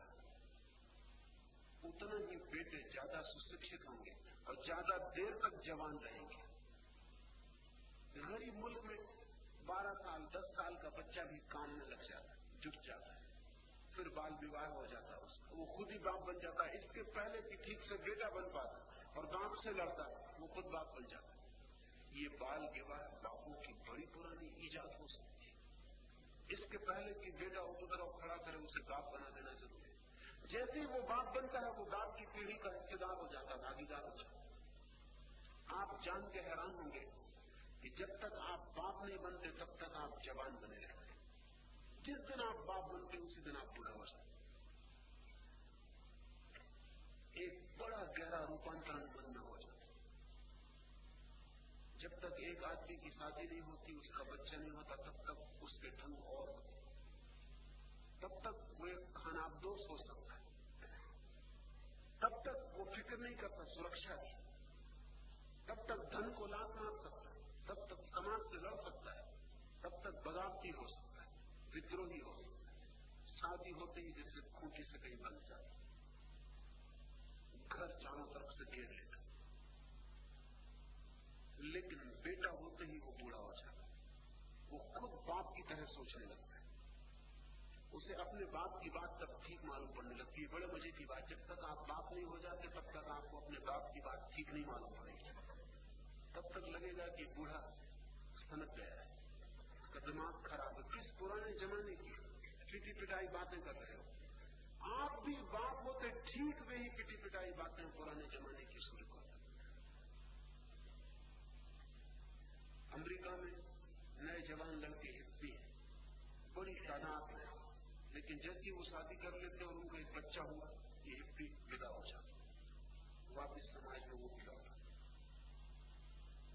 उतना ही बेटे ज़्यादा सुशिक्षित होंगे और ज़्यादा देर तक जवान रहेंगे। गरीब मुल्क में 12 साल 10 साल का बच्चा भी काम में लग जाता है, जुट जाता है। फिर बाल विवाह हो जाता है उसका। वो खुद ही बाप बन जाता है। इसके पहले कि ठीक से बेटा बन पाता और बाप से लड़ता वो खुद बाप बन जाता ये बाल विवाह बापों की बड़ी पुरानी ईजाद हो सकती है। इसके पहले कि बेटा उपद्रव खड़ा करे, उसे बाप बना देना ज़रूरी है। जैसे ही वो बाप बनता है, वो बाप की पीढ़ी का हिस्सेदार हो जाता है, भागीदार हो जाता आप जान के हैरान होंगे कि जब तक आप बाप नहीं बनते, तब तक आप जवान बने रहते जिस दिन आप बाप बनते उसी दिन आप बूढ़ा हो जाते एक बड़ा गहरा रूपांतरण मन में हो जाता जब तक एक आदमी की शादी नहीं होती, उसका बच्चा नहीं होता, तब तक उसके ढंग और तब तक वो एक खानाबदोष हो सकता है। तब तक वो फ़िक्र नहीं करता, सुरक्षा की। तब तक धन को लाभ मार सकता तब तक समाज से लड़ सकता है तब तक बगावती हो सकता है, विद्रोही हो सकता है। शादी होते ही जैसे खूंटी से कहीं बन जाता घर चारों तरफ़ से घेर लेता लेकिन बेटा होते ही वो बूढ़ा हो जाता है। वो खुद बाप की तरह सोचने लगता है। उसे अपने बाप की बात तब ठीक मालूम पड़ने लगती है। बड़े मज़े की बात, जब तक आप बाप नहीं हो जाते, तब तक आपको अपने बाप की बात ठीक नहीं मालूम पड़ेगी। तब तक लगेगा कि बूढ़ा सनक गया है। दिमाग खराब है। किस पुराने जमाने की पिटी पिटाई बातें कर रहे हो? आप भी बाप होते ठीक वे ही पिटी पिटाई बातें पुराने जमाने की शुरू कर अमेरिका में नए जवान लड़के हिप्पी हैं। बड़ी तादाद में लेकिन जैसे वो शादी कर लेते हैं और उनका एक बच्चा हुआ, ये हिप्पी विदा हो जाता वापिस समाज में वो विदा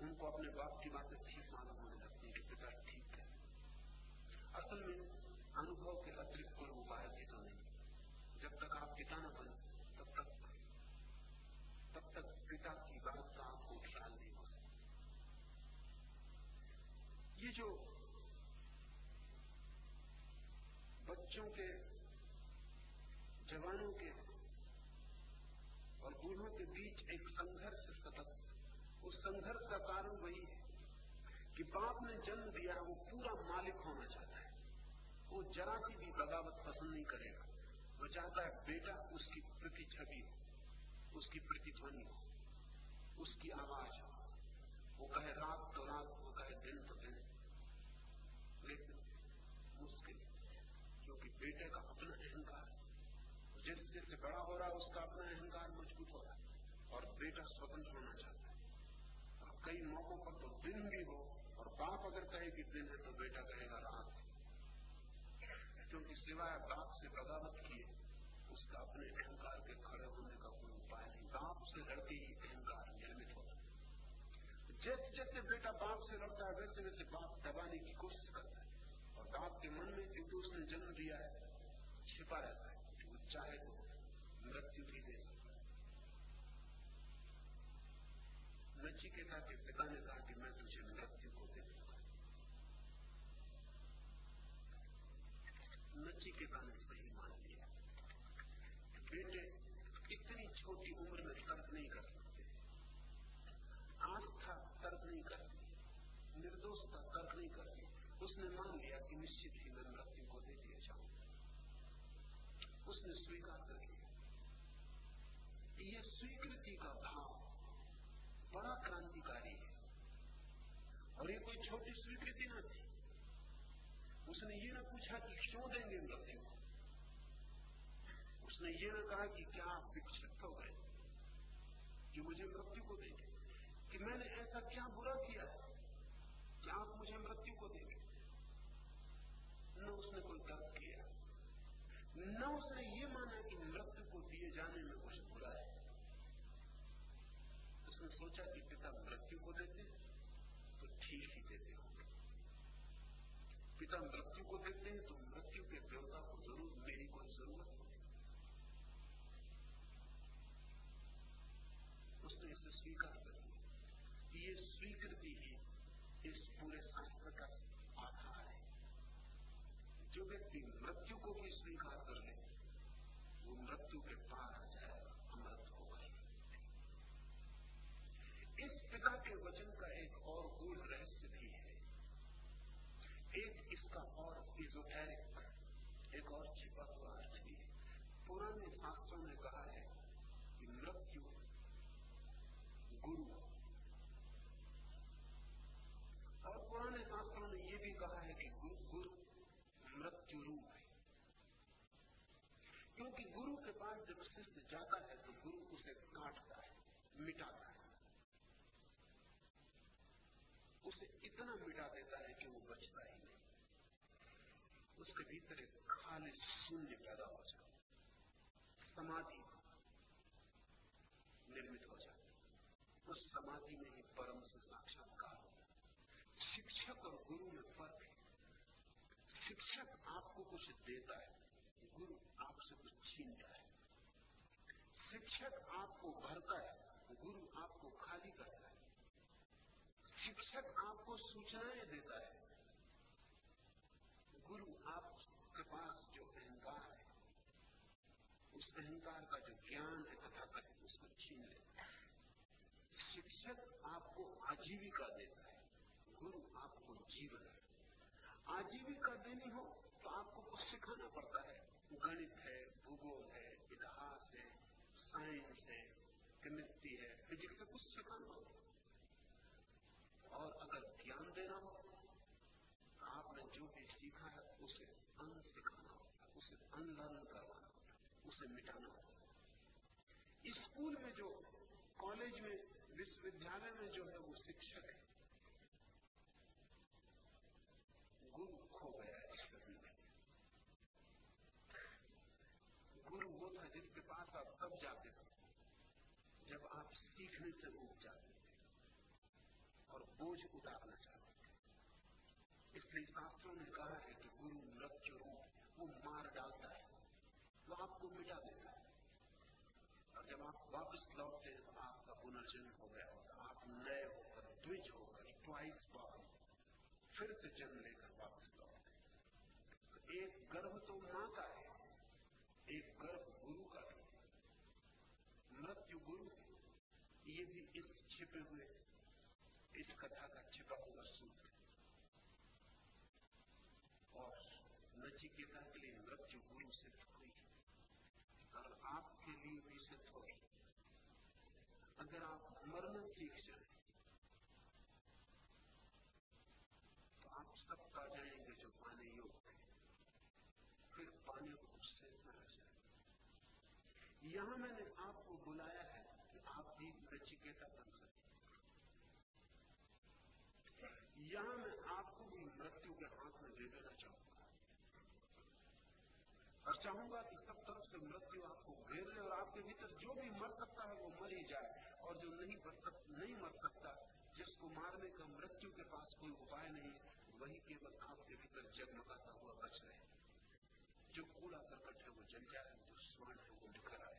उनको अपने बाप की बातें ठीक मालूम होने लगती है कि पिता ठीक है असल में अनुभव के अतिरिक्त कोई उपाय भी तो नहीं। जब तक आप पिता न बने, तब तक तब तक पिता की बात का आपको ख्याल नहीं हो सकता। ये जो बच्चों के, जवानों के और बूढ़ों के बीच एक संघर्ष सतत, उस संघर्ष का कारण वही है कि बाप ने जन्म दिया, वो पूरा मालिक होना चाहता वो जरा सी भी बगावत पसंद नहीं करेगा। वो चाहता है बेटा उसकी प्रति छवि हो, उसकी प्रतिध्वनि हो, उसकी आवाज़ हो। वो कहे रात तो रात, वो कहे दिन तो दिन। लेकिन मुश्किल क्योंकि बेटे का अपना अहंकार जैसे जैसे बड़ा हो रहा है, उसका अपना अहंकार मज़बूत हो रहा है और बेटा स्वतंत्र होना चाहता है। और कई मौकों पर तो दिन भी हो और बाप अगर कहे कि दिन है तो बेटा कहेगा रात। क्योंकि सिवाय बाप से बगावत किए। उसका अपने अहंकार के खड़े होने का कोई उपाय नहीं। बाप से लड़के ही अहंकार निर्मित होता है। जैसे जैसे बेटा बाप से लड़ता है, वैसे वैसे बाप दबाने की कोशिश करता है। और बाप के मन में क्योंकि उसने जन्म दिया है, छिपा रहता है। कि वो चाहे तो मृत्यु भी दे सकता नचिकेता के पिता ने कहा कि मैं तुझे मृत्यु नचिकेता ने सही मान लिया। बेटे, इतनी छोटी उम्र में तर्क नहीं कर सकते। आस्था तर्क नहीं करती निर्दोषता तर्क नहीं करती उसने मान लिया कि निश्चित ही मैं मृत्यु को दे दिया जाऊँगा। उसने स्वीकार कर लिया। ये स्वीकृति का भाव बड़ा क्रांतिकारी है। और ये कोई छोटी स्वीकृति न थी। उसने ये ना पूछा कि क्यों देंगे मृत्यु उसने ये ना कहा कि क्या आप विक्षिप्त हो गए? कि मुझे मृत्यु को देंगे। कि मैंने ऐसा क्या बुरा किया है कि आप मुझे मृत्यु को देंगे? न उसने कोई तर्क किया। न उसने ये माना कि मृत्यु को दिए जाने में कुछ बुरा है। उसने सोचा कि पिता मृत्यु को देते तो पिता मृत्यु को देते हैं तो मृत्यु के देवता को ज़रूर मेरी कोई ज़रूरत उसने इसे स्वीकार कर लिया। ये स्वीकृति ही इस पूरे शास्त्र का आधार है। जो व्यक्ति मृत्यु को भी स्वीकार कर ले, वो मृत्यु के पार आ जाएगा अमृत होगा इस पिता के वचन का एक और गूढ़ रहस्य भी है एक इसका और इजोटेरिक एक और छिपा हुआ अर्थ भी है पुराने शास्त्रों ने कहा है कि मृत्यु गुरु और पुराने शास्त्रों ने यह भी कहा है कि गुरु, मृत्यु रूप है। क्योंकि गुरु के पास जब शिष्य जाता है तो गुरु उसे काटता है मिटाता है। उसे इतना मिटा देता है कि वो बचता ही नहीं। उसके भीतर एक खाली शून्य पैदा हो जाता समाधि निर्मित हो जाती उस समाधि में ही परम से साक्षात्कार हो। शिक्षक और गुरु में फ़र्क है। शिक्षक आपको कुछ देता है, गुरु आपसे कुछ छीनता है। शिक्षक आपको भरता है, गुरु आपको खाली करता है। शिक्षक आपको सूचनाएँ देता है गुरु आपके पास जो अहंकार है उस अहंकार का जो ज्ञान है तथा कथित उसको छीन लेता है। शिक्षक आपको आजीविका देता है, गुरु आपको जीवन आजीविका देनी हो तो आपको कुछ सिखाना पड़ता है। गणित है, भूगोल है, इतिहास है, साइंस है, केमिस्ट्री है, फिजिक्स है कुछ सिखाना हो। और अगर ज्ञान देना हो तो आपने जो भी सीखा है, उसे अन सिखाना है, उसे अनलर्न उसे मिटाना है। स्कूल में जो कॉलेज में, विश्वविद्यालय में जो है वो शिक्षक है, गुरु खो गया इस में। गुरु वो था जिसके पास आप तब जाते थे जब आप सीखने से उठ जाते थे और बोझ उतारना चाहते थे इसलिए शास्त्रों ने कहा है कि गुरु मृत्यु रूप वो मार डालता है वो आपको मिटा देता है और जब आप वापस लौटते हैं तो आपका पुनर्जन्म हो गया होता आप नए होकर द्विज होकर ट्वाइस बार फिर से जन्म लेकर वापस लौटते तो एक गर्भ तो माँ का है एक गर्भ गुरु का भी मृत्यु गुरु ये भी इस छिपे हुए। इस कथा का छिपा हुआ सूत्र और नचिकेता के लिए मृत्यु गुरु सिद्ध हुई। और आपके लिए भी सिद्ध होगी अगर आप मरना सीख जाए तो आप सब पा जाएँगे जो पाने योग्य फिर पाने को शेष न जाए। यहाँ मैंने आपको बुलाया है कि आप भी नचिकेता बन सकते यहाँ मैं आपको भी मृत्यु के हाथ में दे देना चाहूँगा। और चाहूँगा कि सब तरफ़ से मृत्यु आपको घेर ले और आपके भीतर जो भी मर सकता है वो मर ही जाए और जो नहीं सक, नहीं मर सकता जिसको मारने का मृत्यु के पास कोई उपाय नहीं वही केवल आपके भीतर जगमगाता हुआ बच रहे जो कूड़ा करकट है वो जल जाए जो स्वर्ण है वो निखर आए।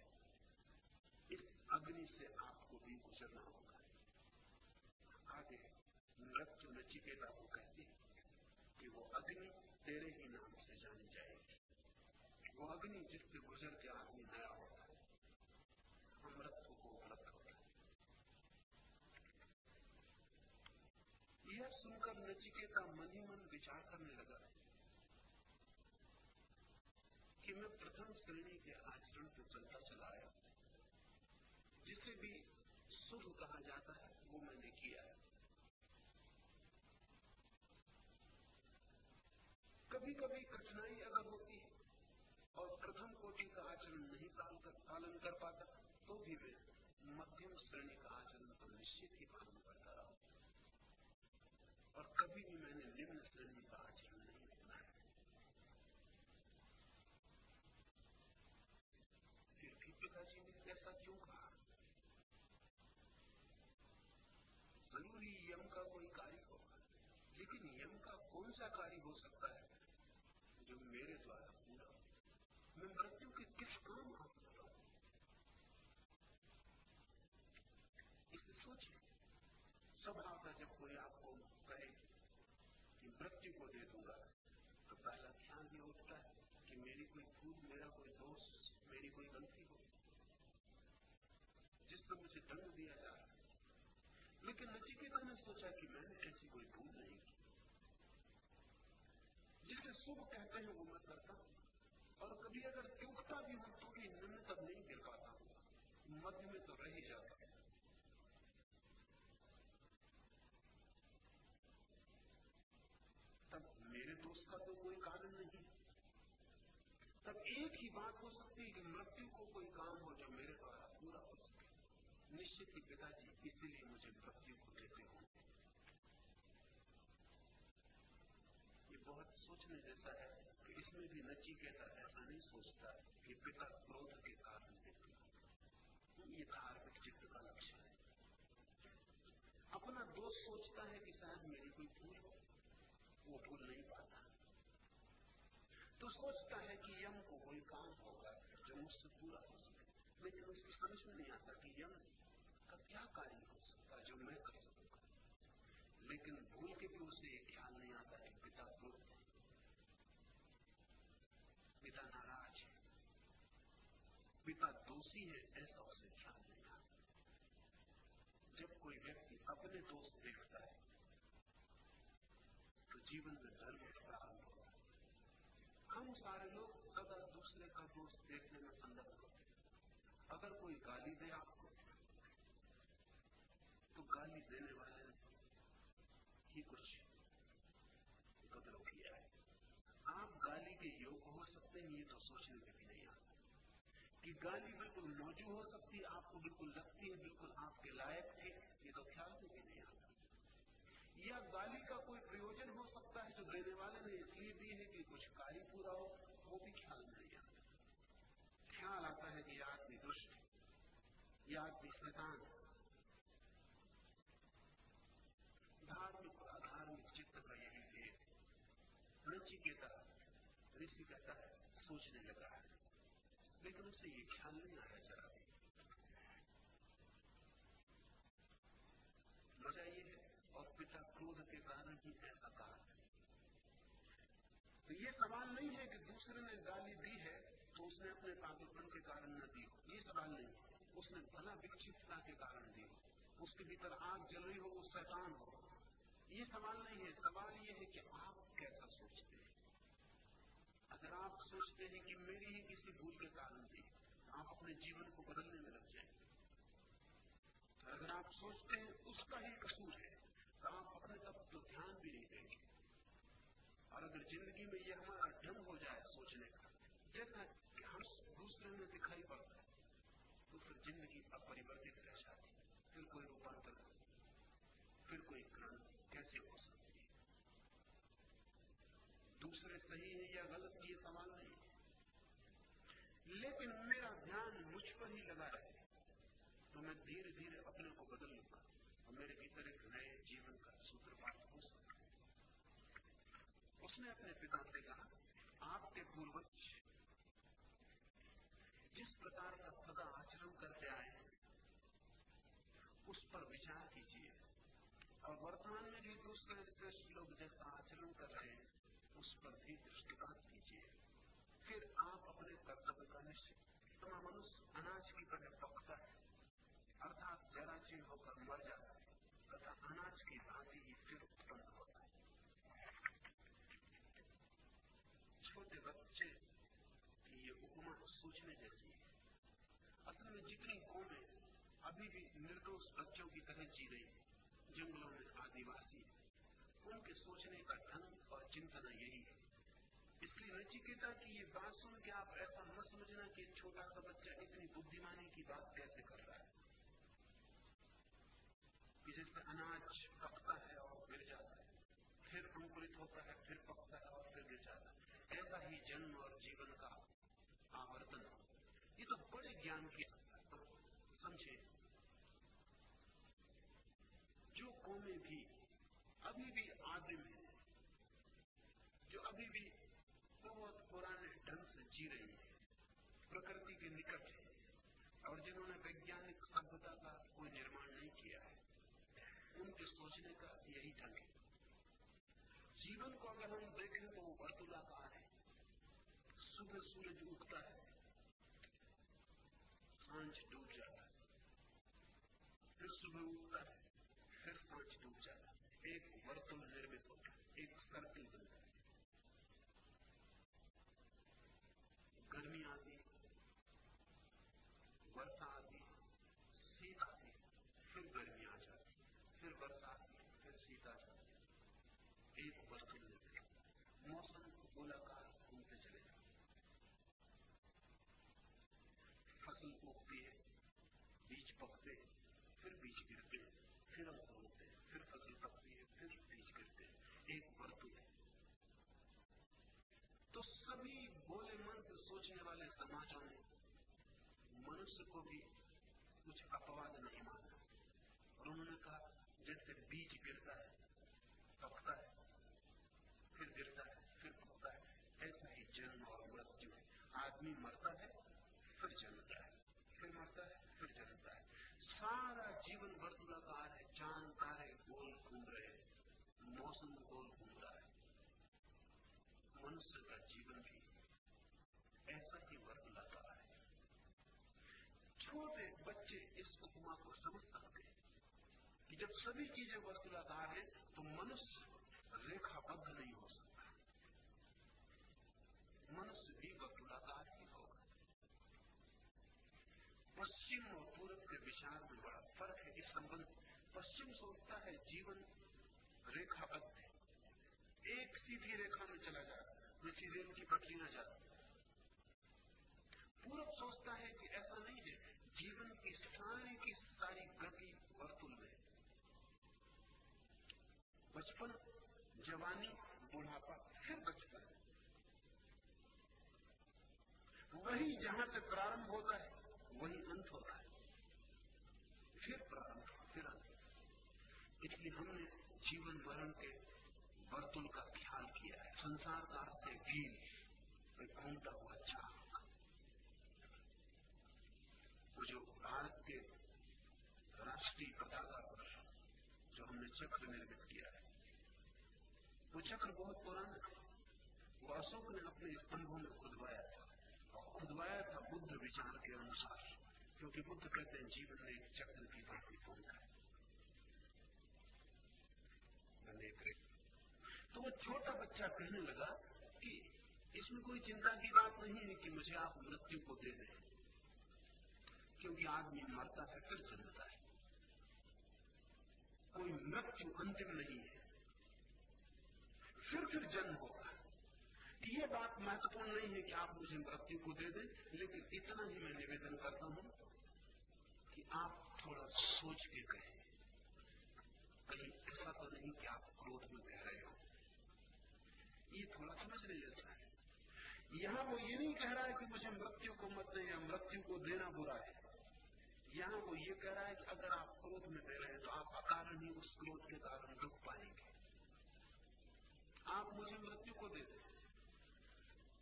इस अग्नि से आपको भी गुजरना होगा। मृत्यु नचिकेता को कहती कि वो अग्नि तेरे ही नाम से जानी जाएगी। वो अग्नि जिससे गुजर के आदमी नया होता है को उपलब्ध होता है। यह सुनकर नचिकेता मन ही मन विचार करने लगा कि मैं प्रथम श्रेणी के आचरण को चलता चला आया। जिसे भी शुभ कहा जाता है, वो मैंने किया है। कभी कभी कठिनाई अगर होती है और प्रथम कोटि का आचरण नहीं पालन कर पाता तो भी मैं मध्यम श्रेणी का आचरण तो निश्चित ही पालन करता रहा। और कभी भी मैंने निम्न श्रेणी का आचरण नहीं अपनाया फिर भी पिताजी ने ऐसा क्यों कहा? ज़रूरी यम का कोई कार्य होगा, लेकिन यम का कौन सा कार्य हो सकता है जो मेरे द्वारा पूरा मैं मृत्यु के किस काम आ सकता हूँ इसे सोचिए स्वभाव का जब कोई आपको कहे कि मृत्यु को दे दूँगा तो पहला ख्याल ये उठता है कि मेरी कोई भूल मेरा कोई दोष मेरी कोई गलती हो पर मुझे दंड दिया जा रहा है। लेकिन नचिकेता ने सोचा कि मैंने ऐसी कोई भूल नहीं की। जिसे शुभ कहते हैं वो मैं करता और कभी अगर चूकता भी हूँ तो भी निम्न तक नहीं गिर पाता हूँ। मध्य में तो रह ही जाता तब मेरे दोस्त का तो कोई कारण नहीं। तब एक ही बात हो सकती है कि मृत्यु को कोई काम हो जो मेरे निश्चित ही पिताजी इसीलिए मुझे मृत्यु को देते हो ये बहुत सोचने जैसा है कि इसमें भी नचिकेता ऐसा नहीं सोचता कि पिता क्रोध के कारण देते ये धार्मिक चित्त का लक्ष्य है। अपना दोष सोचता है कि शायद मेरी कोई भूल हो, वो भूल नहीं पाता। तो सोचता है कि यम को कोई काम होगा जो मुझसे पूरा हो सके, लेकिन उसकी समझ में नहीं आता कि यम का क्या कार्य हो सकता जो मैं कर सकूँगा लेकिन भूल के भी उसे ख्याल नहीं आता कि पिता क्रोध पिता नाराज़ है। पिता दोषी है, ऐसा उसे ख्याल नहीं आता। जब कोई व्यक्ति अपने दोष देखता है तो जीवन में धर्म प्रारंभ होता है। हम सारे लोग सदा दूसरे का दोष देखने में संलग्न होते अगर कोई गाली दे गाली देने वाले ही। कुछ किया है। आप गाली के योग्य हो सकते हैं, ये तो सोचने में भी नहीं आता। कि गाली बिल्कुल मौजूद हो सकती है, आपको बिल्कुल लगती है, बिल्कुल आपके लायक थे, ये तो ख्याल में भी नहीं आता। या गाली का कोई प्रयोजन हो सकता है जो देने वाले ने इसलिए दी है कि कुछ कार्य पूरा हो, वो भी ख्याल में नहीं आता। ख्याल आता है कि आदमी दुष्ट यह आदमी शैतान धार्मिक और अधार्मिक चित्त का यही भेद नचिकेता ऋषि कहता है सोचने लगा है। लेकिन उसे ये ख्याल नहीं आया जरा भी मज़ा ये है और पिता क्रोध के कारण ही ऐसा कहा तो ये सवाल नहीं है कि दूसरे ने गाली दी है तो उसने अपने पागलपन के कारण न दी हो। ये सवाल नहीं उसने भला विक्षिप्तता के कारण दी हो। उसके भीतर आग जल रही हो, वो शैतान हो। ये सवाल नहीं है। सवाल ये है कि आप कैसा सोचते हैं? अगर आप सोचते हैं कि मेरी ही किसी भूल के कारण थी आप अपने जीवन को बदलने में लग जाएँगे अगर आप सोचते हैं उसका ही कसूर है तो आप अपने तब तो ध्यान भी नहीं देंगे। और अगर ज़िंदगी में यह हमारा ढंग हो जाए सोचने का, जैसा कि हम दूसरे में दिखाई पड़ता है तो फिर ज़िंदगी अपरिवर्तित रह जाती फिर कोई रूपांतर फिर कोई क्रांति कैसे हो सकती सही है या गलत ये सवाल नहीं लेकिन मेरा ध्यान मुझ पर ही लगा रहे। तो मैं धीरे धीरे अपने को बदल लूँगा। और मेरे भीतर एक नए जीवन का सूत्रपात हो सकता उसने अपने पिता से कहा, आपके पूर्वज जिस प्रकार का सदा आचरण करते आए उस पर विचार कीजिए। और वर्तमान में भी दूसरे श्रेष्ठ लोग जैसा आचरण कर रहे हैं, उस पर भी दृष्टिपात कीजिए फिर आप अपने कर्तव्य का निश्चित तमा मनुष्य तरह पकता है अर्थात जराचीन होकर मर जाता है। तथा अनाज की भांति ही फिर उत्पन्न होता है छोटे बच्चे की ये उपमा सोचने जैसी है असल में जितनी कौमें अभी भी निर्दोष बच्चों की तरह जी रही जंगलों में आदिवासी। उनके सोचने का ढंग और चिंतन यही है। नचिकेता की ये बात सुन के आप ऐसा मत समझना कि छोटा सा बच्चा इतनी बुद्धिमानी की बात कैसे कर रहा है। कि जैसे अनाज पकता है और गिर जाता है फिर अंकुरित होता है फिर पकता है और फिर गिर जाता है ऐसा ही जन्म और जीवन का आवर्तन ये तो बड़े ज्ञान की समझे जो कौमें भी अभी भी आदिम है जो अभी भी बहुत पुराने ढंग से जी रही है प्रकृति के निकट है और जिन्होंने वैज्ञानिक सभ्यता का कोई निर्माण नहीं किया है उनके सोचने का यही ढंग है जीवन को अगर हम देखें तो वो वर्तुलाकार है। सुबह सूरज उगता है। साँझ डूब जाता है फिर सुबह उगता है फिर साँझ डूब जाता है एक वर्तुल निर्मित होता है एक सर्कल बनता है गर्मी आती वर्षा आती शीत आती फिर गर्मी आ जाती फिर वर्षा आती फिर शीत आ जाती एक वर्तुल निर्मित मौसम गोलाकार घूमते चले जाते फ़सल उगती है बीज पकते फिर बीज गिरते फिर अंकुर होते फिर फ़सल पकती है फिर बीज गिरते एक वर्तुल है तो सभी बोले मन से सोचने वाले समाजों ने मनुष्य को भी कुछ अपवाद नहीं माना। और उन्होंने कहा, जैसे बीज गिरता है पकता है फिर गिरता है फिर पकता है ऐसा ही जन्म और मृत्यु है आदमी मरता है फिर जन्मता है फिर मरता है फिर जन्मता है सारा जीवन वर्तुलाकार है चाँद तारे गोल घूम रहे मौसम गोल घूम रहा है मनुष्य का जीवन भी ऐसा ही वर्तुलाकार है छोटे बच्चे इस उपमा को समझ सकते हैं कि जब सभी चीज़ें वर्तुलाकार है तो मनुष्य रेखाबद्ध नहीं हो सकता। मनुष्य भी वर्तुलाकार ही होगा। पश्चिम और पूर्व के विचार में बड़ा फ़र्क है इस संबंध। पश्चिम सोचता है जीवन रेखाबद्ध है। एक सीधी रेखा में चला है जैसी रेल की न जाती पूरब सोचता है कि ऐसा नहीं है जीवन की सारी की सारी गति वर्तुल में बचपन, जवानी, बुढ़ापा, फिर बचपन। वही जहाँ से प्रारंभ होता है, वही अंत होता है। फिर प्रारंभ, फिर अंत। इसलिए हमने जीवन मरण के वर्तुल का ख्याल किया है। संसार का व्हील में घूमता हुआ चाक वो जो भारत के राष्ट्रीय पताका पर जो हमने चक्र है वो चक्र बहुत पुराना है वो अशोक ने अपने स्तंभों में खुदवाया था। और खुदवाया था बुद्ध विचार के अनुसार, क्योंकि बुद्ध कहते हैं, जीवन में एक चक्र की भांति होता है। तो वो छोटा बच्चा कहने लगा कि इसमें कोई चिंता की बात नहीं है कि मुझे आप मृत्यु को दे दें, क्योंकि आदमी मरता है फिर जन्मता है। कोई मृत्यु अंतिम नहीं है। फिर फिर जन्म होगा ये बात महत्वपूर्ण नहीं है कि आप मुझे मृत्यु को दे दें, लेकिन इतना ही मैं निवेदन करता हूँ कि आप थोड़ा सोच के कहें। कहीं ऐसा तो नहीं कि आप क्रोध में कह रहे हो। ये थोड़ा समझ देखने जैसा है। यहाँ वो ये नहीं कह रहा है कि मुझे मृत्यु को मत दे या मृत्यु को देना बुरा है। यहाँ वो ये कह रहा है कि अगर आप क्रोध में दे रहे हैं तो आप अकारण ही उस क्रोध के कारण रुक पाएँगे। आप मुझे मृत्यु को दे दें,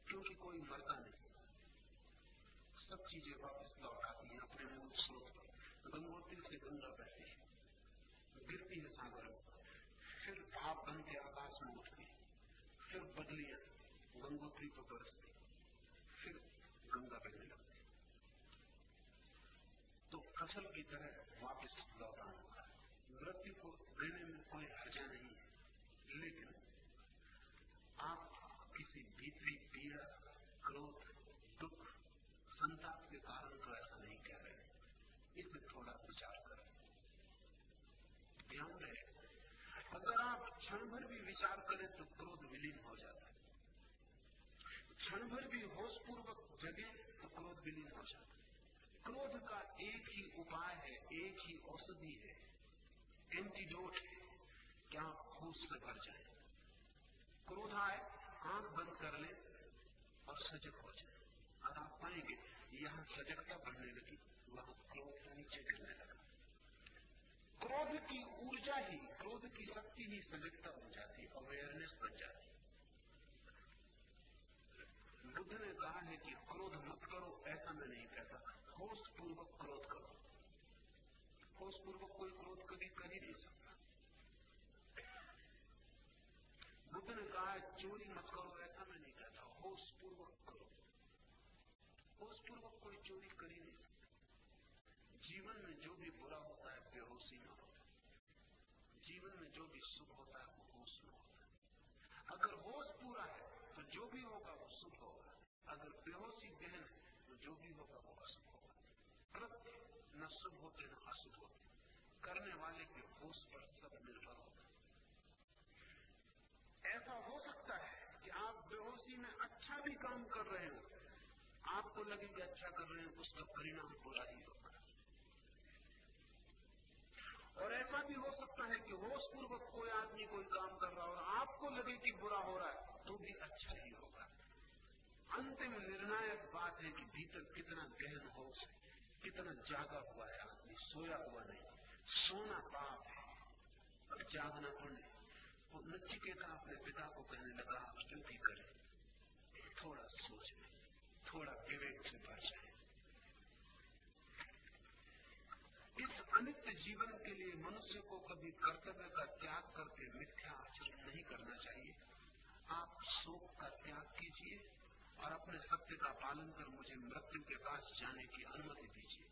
क्योंकि कोई मरता नहीं। सब चीज़ें वापस लौट आती हैं अपने मूल स्रोत पर। गंगोत्री से गंगा बहती है, गिरती है सागर फिर भाप बन के आकाश में उठती है फिर बदलियाँ गंगोत्री पर बरसती फिर गंगा बहने लगती तो फ़सल की तरह वापस लौटाना होगा मृत्यु को देने में कोई हर्जा नहीं है लेकिन आप किसी भीतरी पीड़ा क्रोध दुख संताप के कारण तो ऐसा नहीं कह रहे इसे थोड़ा विचार करें ध्यान रहे अगर आप क्षण भर भी विचार करें तो क्रोध विलीन हो जाता है। क्षण भर भी होश पूर्वक जगे तो क्रोध विलीन हो जाता है। क्रोध का एक ही उपाय है, एक ही औषधि है एंटीडोट है क्या होश से भर जाए। क्रोध आए, आँख बंद कर ले और सजग हो जाए। और आप पाएँगे, यहाँ सजगता बढ़ने लगी, वहाँ क्रोध नीचे गिरने लगा। क्रोध की ऊर्जा ही, क्रोध की शक्ति ही सजगता बन जाती है अवेयरनेस बन जाती। बुद्ध ने कहा है कि क्रोध मत करो, ऐसा मैं नहीं कहता। होश पूर्वक क्रोध करो। होश पूर्वक कोई क्रोध कभी कर ही नहीं सकता। बुद्ध ने कहा चोरी मत करो, ऐसा मैं नहीं कहता। होश पूर्वक करो। होश पूर्वक कोई चोरी कर ही नहीं सकता। जीवन में जो भी बुरा होता है, बेहोशी में होता है। जीवन में जो भी सुख होता है, वो होश में होता है। अगर होश पूरा है तो जो भी होगा, वो सुख होगा। अगर बेहोशी गहन है तो जो भी होगा, वो अशुभ होगा। कृत्य न शुभ होते, न अशुभ होते। करने वाले के होश पर सब निर्भर होता है। ऐसा हो सकता है कि आप बेहोशी में अच्छा भी काम कर रहे हो। आपको लगे कि अच्छा कर रहे हैं, उसका परिणाम बुरा ही होगा। और ऐसा भी हो सकता है कि होश पूर्वक कोई आदमी कोई काम कर रहा हो और आपको लगे कि बुरा हो रहा है तो भी अच्छा ही होगा। अंतिम निर्णायक बात है कि भीतर कितना गहन होश है, कितना जागा हुआ है आदमी, सोया हुआ नहीं, सोना पाप है और जागना पुण्य वो नचिकेता अपने पिता को कहने लगा, आप जो भी करें, थोड़ा सोच में थोड़ा विवेक से भर जाए इस अनित्य जीवन के लिए मनुष्य को कभी कर्तव्य का त्याग करके मिथ्या आचरण नहीं करना चाहिए। आप शोक का त्याग कीजिए और अपने सत्य का पालन कर मुझे मृत्यु के पास जाने की अनुमति दीजिए।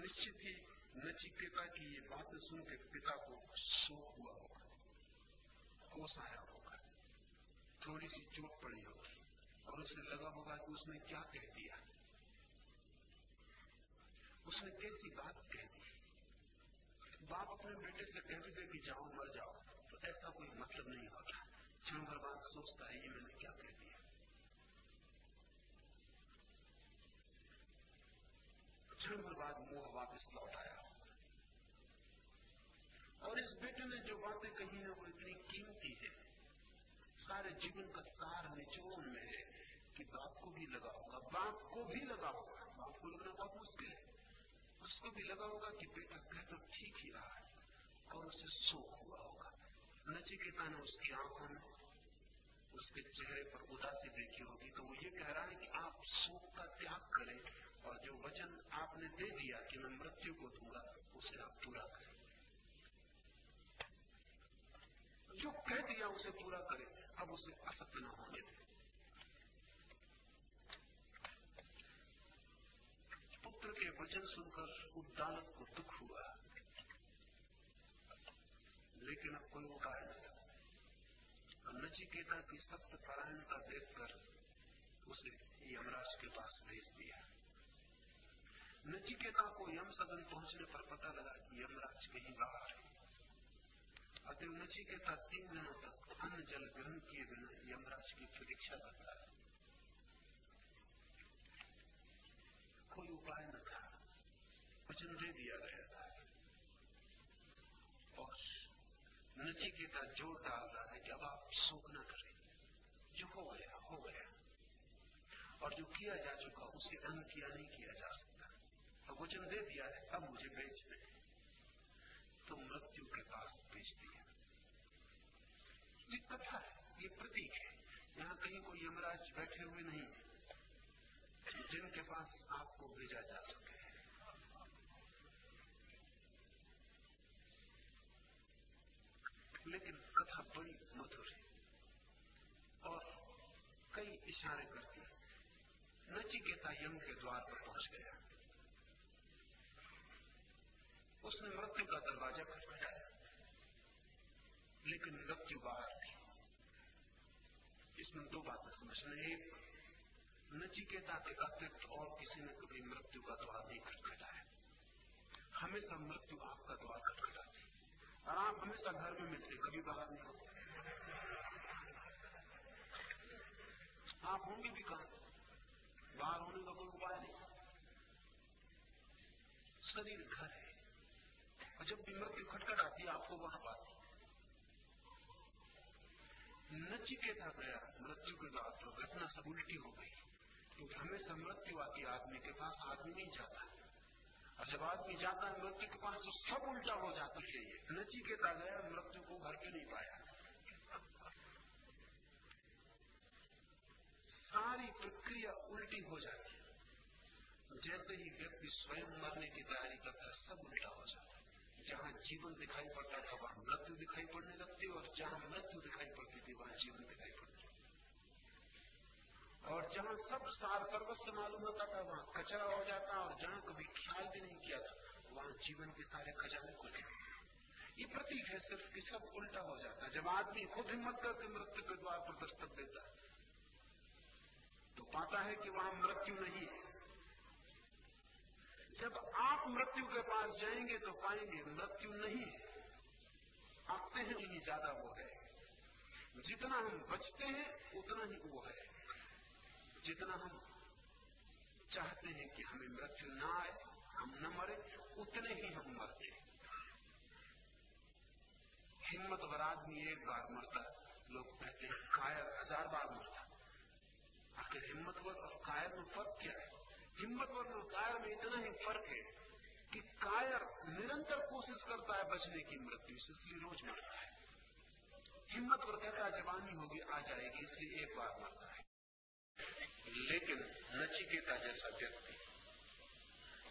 निश्चित ही नचिकेता की ये बातें सुन के पिता को शोक हुआ होगा होश आया होगा थोड़ी सी चोट पड़ी होगी और उसे लगा होगा कि उसने क्या कह दिया। उसने कैसी बात बाप अपने बेटे से कहते थे कि जाओ, मर जाओ। तो ऐसा कोई मतलब नहीं होता। क्षण भर बाद सोचता है, ये मैंने क्या कह दिया। क्षण भर बाद मोह वापस लौट आया। और इस बेटे ने जो बातें कही है, वो इतनी कीमती है। सारे जीवन का सार निचोड़ में है कि बाप को भी लगा होगा। बाप को भी लगा होगा। बाप को लगना बहुत मुश्किल है। उसको भी लगा होगा कि बेटा कह तो ठीक ही रहा है और उसे शोक हुआ होगा। नचिकेता ने उसकी आँखों में उसके चेहरे पर उदासी देखी होगी तो वो ये कह रहा है कि आप शोक का त्याग करें और जो वचन आपने दे दिया कि मैं मृत्यु को दूँगा, उसे आप पूरा करें। जो कह दिया उसे पूरा करें, अब उसे असत्य न होने दें पुत्र के वचन सुनकर उद्दालक को दुख हुआ। लेकिन अब कोई उपाय नहीं। नचिकेता की सत्य परायणता देखकर उसे यमराज के पास भेज दिया। नचिकेता को यम सदन पहुँचने पर पता लगा कि यमराज कहीं बाहर है। अतः नचिकेता तीन दिनों तक अन्न जल ग्रहण किए बिना यमराज की प्रतीक्षा करता है। कोई उपाय न वचन दे दिया गया था और नचिकेता ज़ोर डाल रहा है कि अब आप शोक न करें। जो हो गया हो गया। और जो किया जा चुका, उसे अंग किया नहीं किया जा सकता। तो वचन दे दिया है, अब मुझे बेच दे तो मृत्यु के पास बेच दिया। ये कथा है, ये प्रतीक है। यहाँ कहीं कोई यमराज बैठे हुए नहीं है। जिनके पास आपको भेजा जा सके। लेकिन कथा बड़ी मधुर है। और कई इशारे करती है। नचिकेता यम के द्वार पर पहुँच गया। उसने मृत्यु का दरवाज़ा खटखटाया लेकिन मृत्यु बाहर थी। इसमें दो बातें समझना एक नचिकेता के अतिरिक्त और किसी ने कभी मृत्यु का द्वार नहीं खटखटाया। हमेशा मृत्यु आपका द्वार खटखटाती आप हमेशा घर में मिलते कभी बाहर नहीं होते। आप होंगे भी कहा? बाहर होने का कोई उपाय नहीं। शरीर घर है। और जब भी मृत्यु खटखट आती है, आपको वहाँ पाती नचिकेता गया, मृत्यु के बाद पर घटना सब उल्टी हो गई। क्योंकि हमेशा मृत्यु आती आदमी के पास, आदमी नहीं जाता। और जब आदमी जाता है, मृत्यु के पास तो सब उल्टा हो जाता है नचिकेता गया मृत्यु को घर पे नहीं पाया? सारी प्रक्रिया उल्टी हो जाती है। जैसे ही व्यक्ति स्वयं मरने की तैयारी करता है, सब उल्टा हो जाता है। जहाँ जीवन दिखाई पड़ता था वहाँ मृत्यु दिखाई पड़ने लगती और जहाँ मृत्यु दिखाई पड़ती थी वहाँ जीवन दिखाई और जहाँ सब सार सर्वस्व मालूम होता था, वहाँ कचरा हो जाता और जहाँ कभी ख्याल भी नहीं किया था, वहाँ जीवन के सारे खजाने खुले। ये प्रतीक है सिर्फ़ कि सब उल्टा हो जाता है। जब आदमी खुद हिम्मत करके मृत्यु के द्वार पर दस्तक देता है तो पाता है कि वहाँ मृत्यु नहीं है। जब आप मृत्यु के पास जाएँगे तो पाएँगे मृत्यु नहीं है। आते हैं ज़्यादा वो है। जितना हम बचते हैं, उतना ही वो है। जितना हम चाहते हैं कि हमें मृत्यु ना आए, हम न मरे, उतने ही हम मरते हिम्मतवर आदमी एक बार मरता, लोग कहते हैं, कायर हज़ार बार मरता। आखिर हिम्मतवर और कायर में फ़र्क क्या है? हिम्मतवर और कायर में इतना ही फ़र्क है कि कायर निरंतर कोशिश करता है बचने की मृत्यु से इसलिए रोज मरता है। हिम्मतवर कहता है जवानी होगी, आ जाएगी, इसलिए एक बार मरता है। लेकिन नचिकेता जैसा व्यक्ति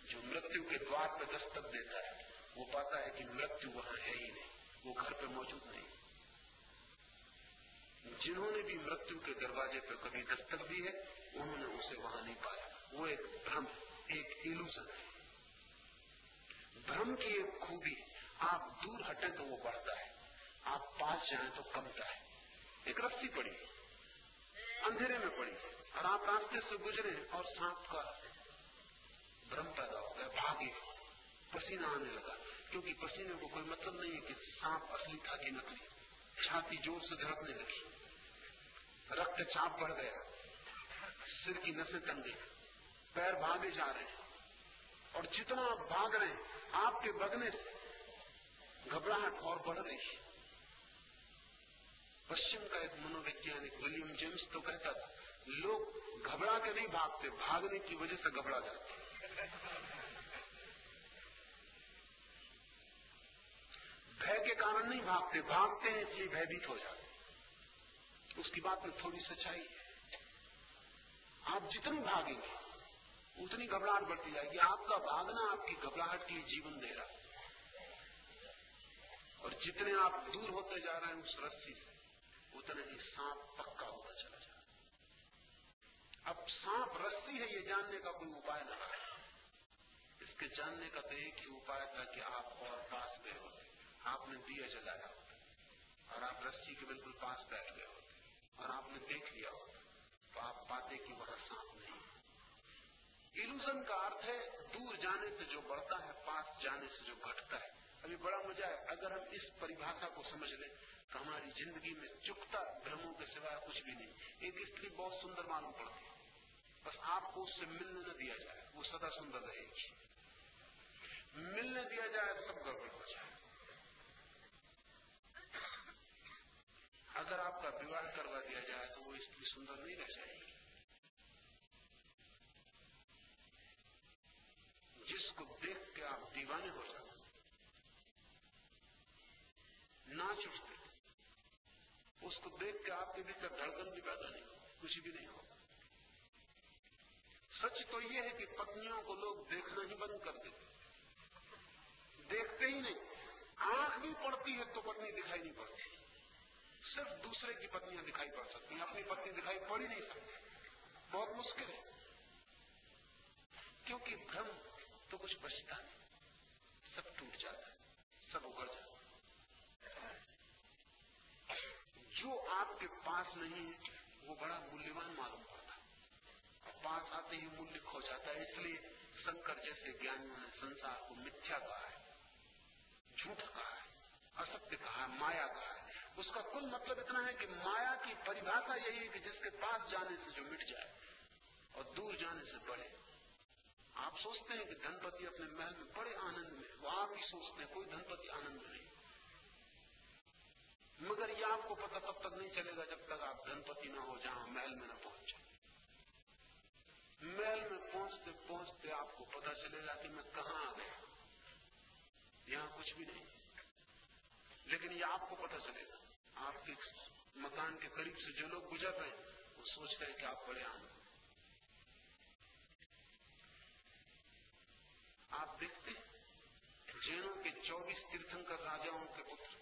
जो मृत्यु के द्वार पर दस्तक देता है, वो पाता है कि मृत्यु वहाँ है ही नहीं, वो घर पे मौजूद नहीं। जिन्होंने भी मृत्यु के दरवाजे पर कभी दस्तक दी है, उन्होंने उसे वहाँ नहीं पाया। वो एक भ्रम, एक इल्यूजन है। भ्रम की एक खूबी, आप दूर हटे तो वो बढ़ता है, आप पास जाए तो कमता है। एक रस्सी पड़ी, अंधेरे में पड़ी। और आप रास्ते से गुजरे और सांप का भ्रम पैदा हो गया, भागे। पसीना आने लगा, क्योंकि पसीने को कोई मतलब नहीं है कि सांप असली था कि नकली, छाती ज़ोर से धड़कने लगी। रक्तचाप बढ़ गया, सिर की नसें तन गई, पैर भागे जा रहे हैं। और जितना आप भाग रहे हैं, आपके बगने से घबराहट और बढ़ रही है। पश्चिम का एक मनोवैज्ञानिक विलियम जेम्स तो कहता था लोग घबरा के नहीं भागते, भागने की वजह से घबरा जाते भय के कारण नहीं भागते भागते हैं इसलिए भयभीत हो जाते उसकी बात में थोड़ी सच्चाई है। आप जितनी भागेंगे, उतनी घबराहट बढ़ती जाएगी। आपका भागना आपकी घबराहट के लिए जीवन दे रहा है और जितने आप दूर होते जा रहे हैं उस रस्सी से, उतने ही सांप रहा अब सांप रस्सी है, ये जानने का कोई उपाय न रहा इसके जानने का तो एक ही उपाय था कि आप और पास गए होते। आपने दिया जलाया होता। और आप रस्सी के बिल्कुल पास बैठ गए होते। और आपने देख लिया होता। तो आप पाते कि वहाँ सांप नहीं इल्यूजन का अर्थ है, दूर जाने से जो बढ़ता है, पास जाने से जो घटता है। अभी बड़ा मज़ा है। अगर हम इस परिभाषा को समझ लें तो हमारी ज़िंदगी में चुकता भ्रमों के सिवाय कुछ भी नहीं। एक स्त्री बहुत सुंदर मालूम पड़ती बस आपको उससे मिलने न दिया जाए। वो सदा सुंदर रहेगी। मिलने दिया जाए तो सब गड़बड़ हो जाए। अगर आपका विवाह करवा दिया जाए तो वो स्त्री सुंदर नहीं रह जाएगी। जिसको देख के आप दीवाने हो जाते नाच उठते उसको देख के आपके भीतर धड़कन भी पैदा नहीं हो कुछ भी नहीं हो सच तो ये है कि पत्नियों को लोग देखना ही बंद कर देते देखते ही नहीं। आँख भी पड़ती है तो पत्नी दिखाई नहीं पड़ती। सिर्फ़ दूसरे की पत्नियाँ दिखाई पड़ सकती हैं। अपनी पत्नी दिखाई पड़ ही नहीं सकती। बहुत मुश्किल है। क्योंकि भ्रम तो कुछ बचता नहीं। सब टूट जाता है। सब उगड़ जाता है। जो आपके पास नहीं है, वो बड़ा मूल्यवान मालूम पड़ता पास आते ही मूल्य खो जाता है, इसलिए शंकर जैसे ज्ञान ने संसार को मिथ्या कहा है, झूठ कहा है, असत्य कहा है, माया कहा है। उसका कुल मतलब इतना है कि माया की परिभाषा यही है कि जिसके पास जाने से जो मिट जाए और दूर जाने से बढ़े। आप सोचते हैं कि धनपति अपने महल में बड़े आनंद में वो आप ही सोचते हैं, कोई धनपति आनंद में नहीं। मगर ये आपको पता तब तक नहीं चलेगा जब तक आप धनपति ना हो, जहाँ महल में ना पहुँचे महल में पहुँचते पहुँचते आपको पता चलेगा कि मैं कहा आ गया। यहाँ कुछ भी नहीं। लेकिन ये आपको पता चलेगा। आपके मकान के करीब से जो लोग गुजर रहे हैं, वो सोच रहे हैं कि आप बड़े आनंद आप देखते जैनों के 24 तीर्थंकर राजाओं के पुत्र,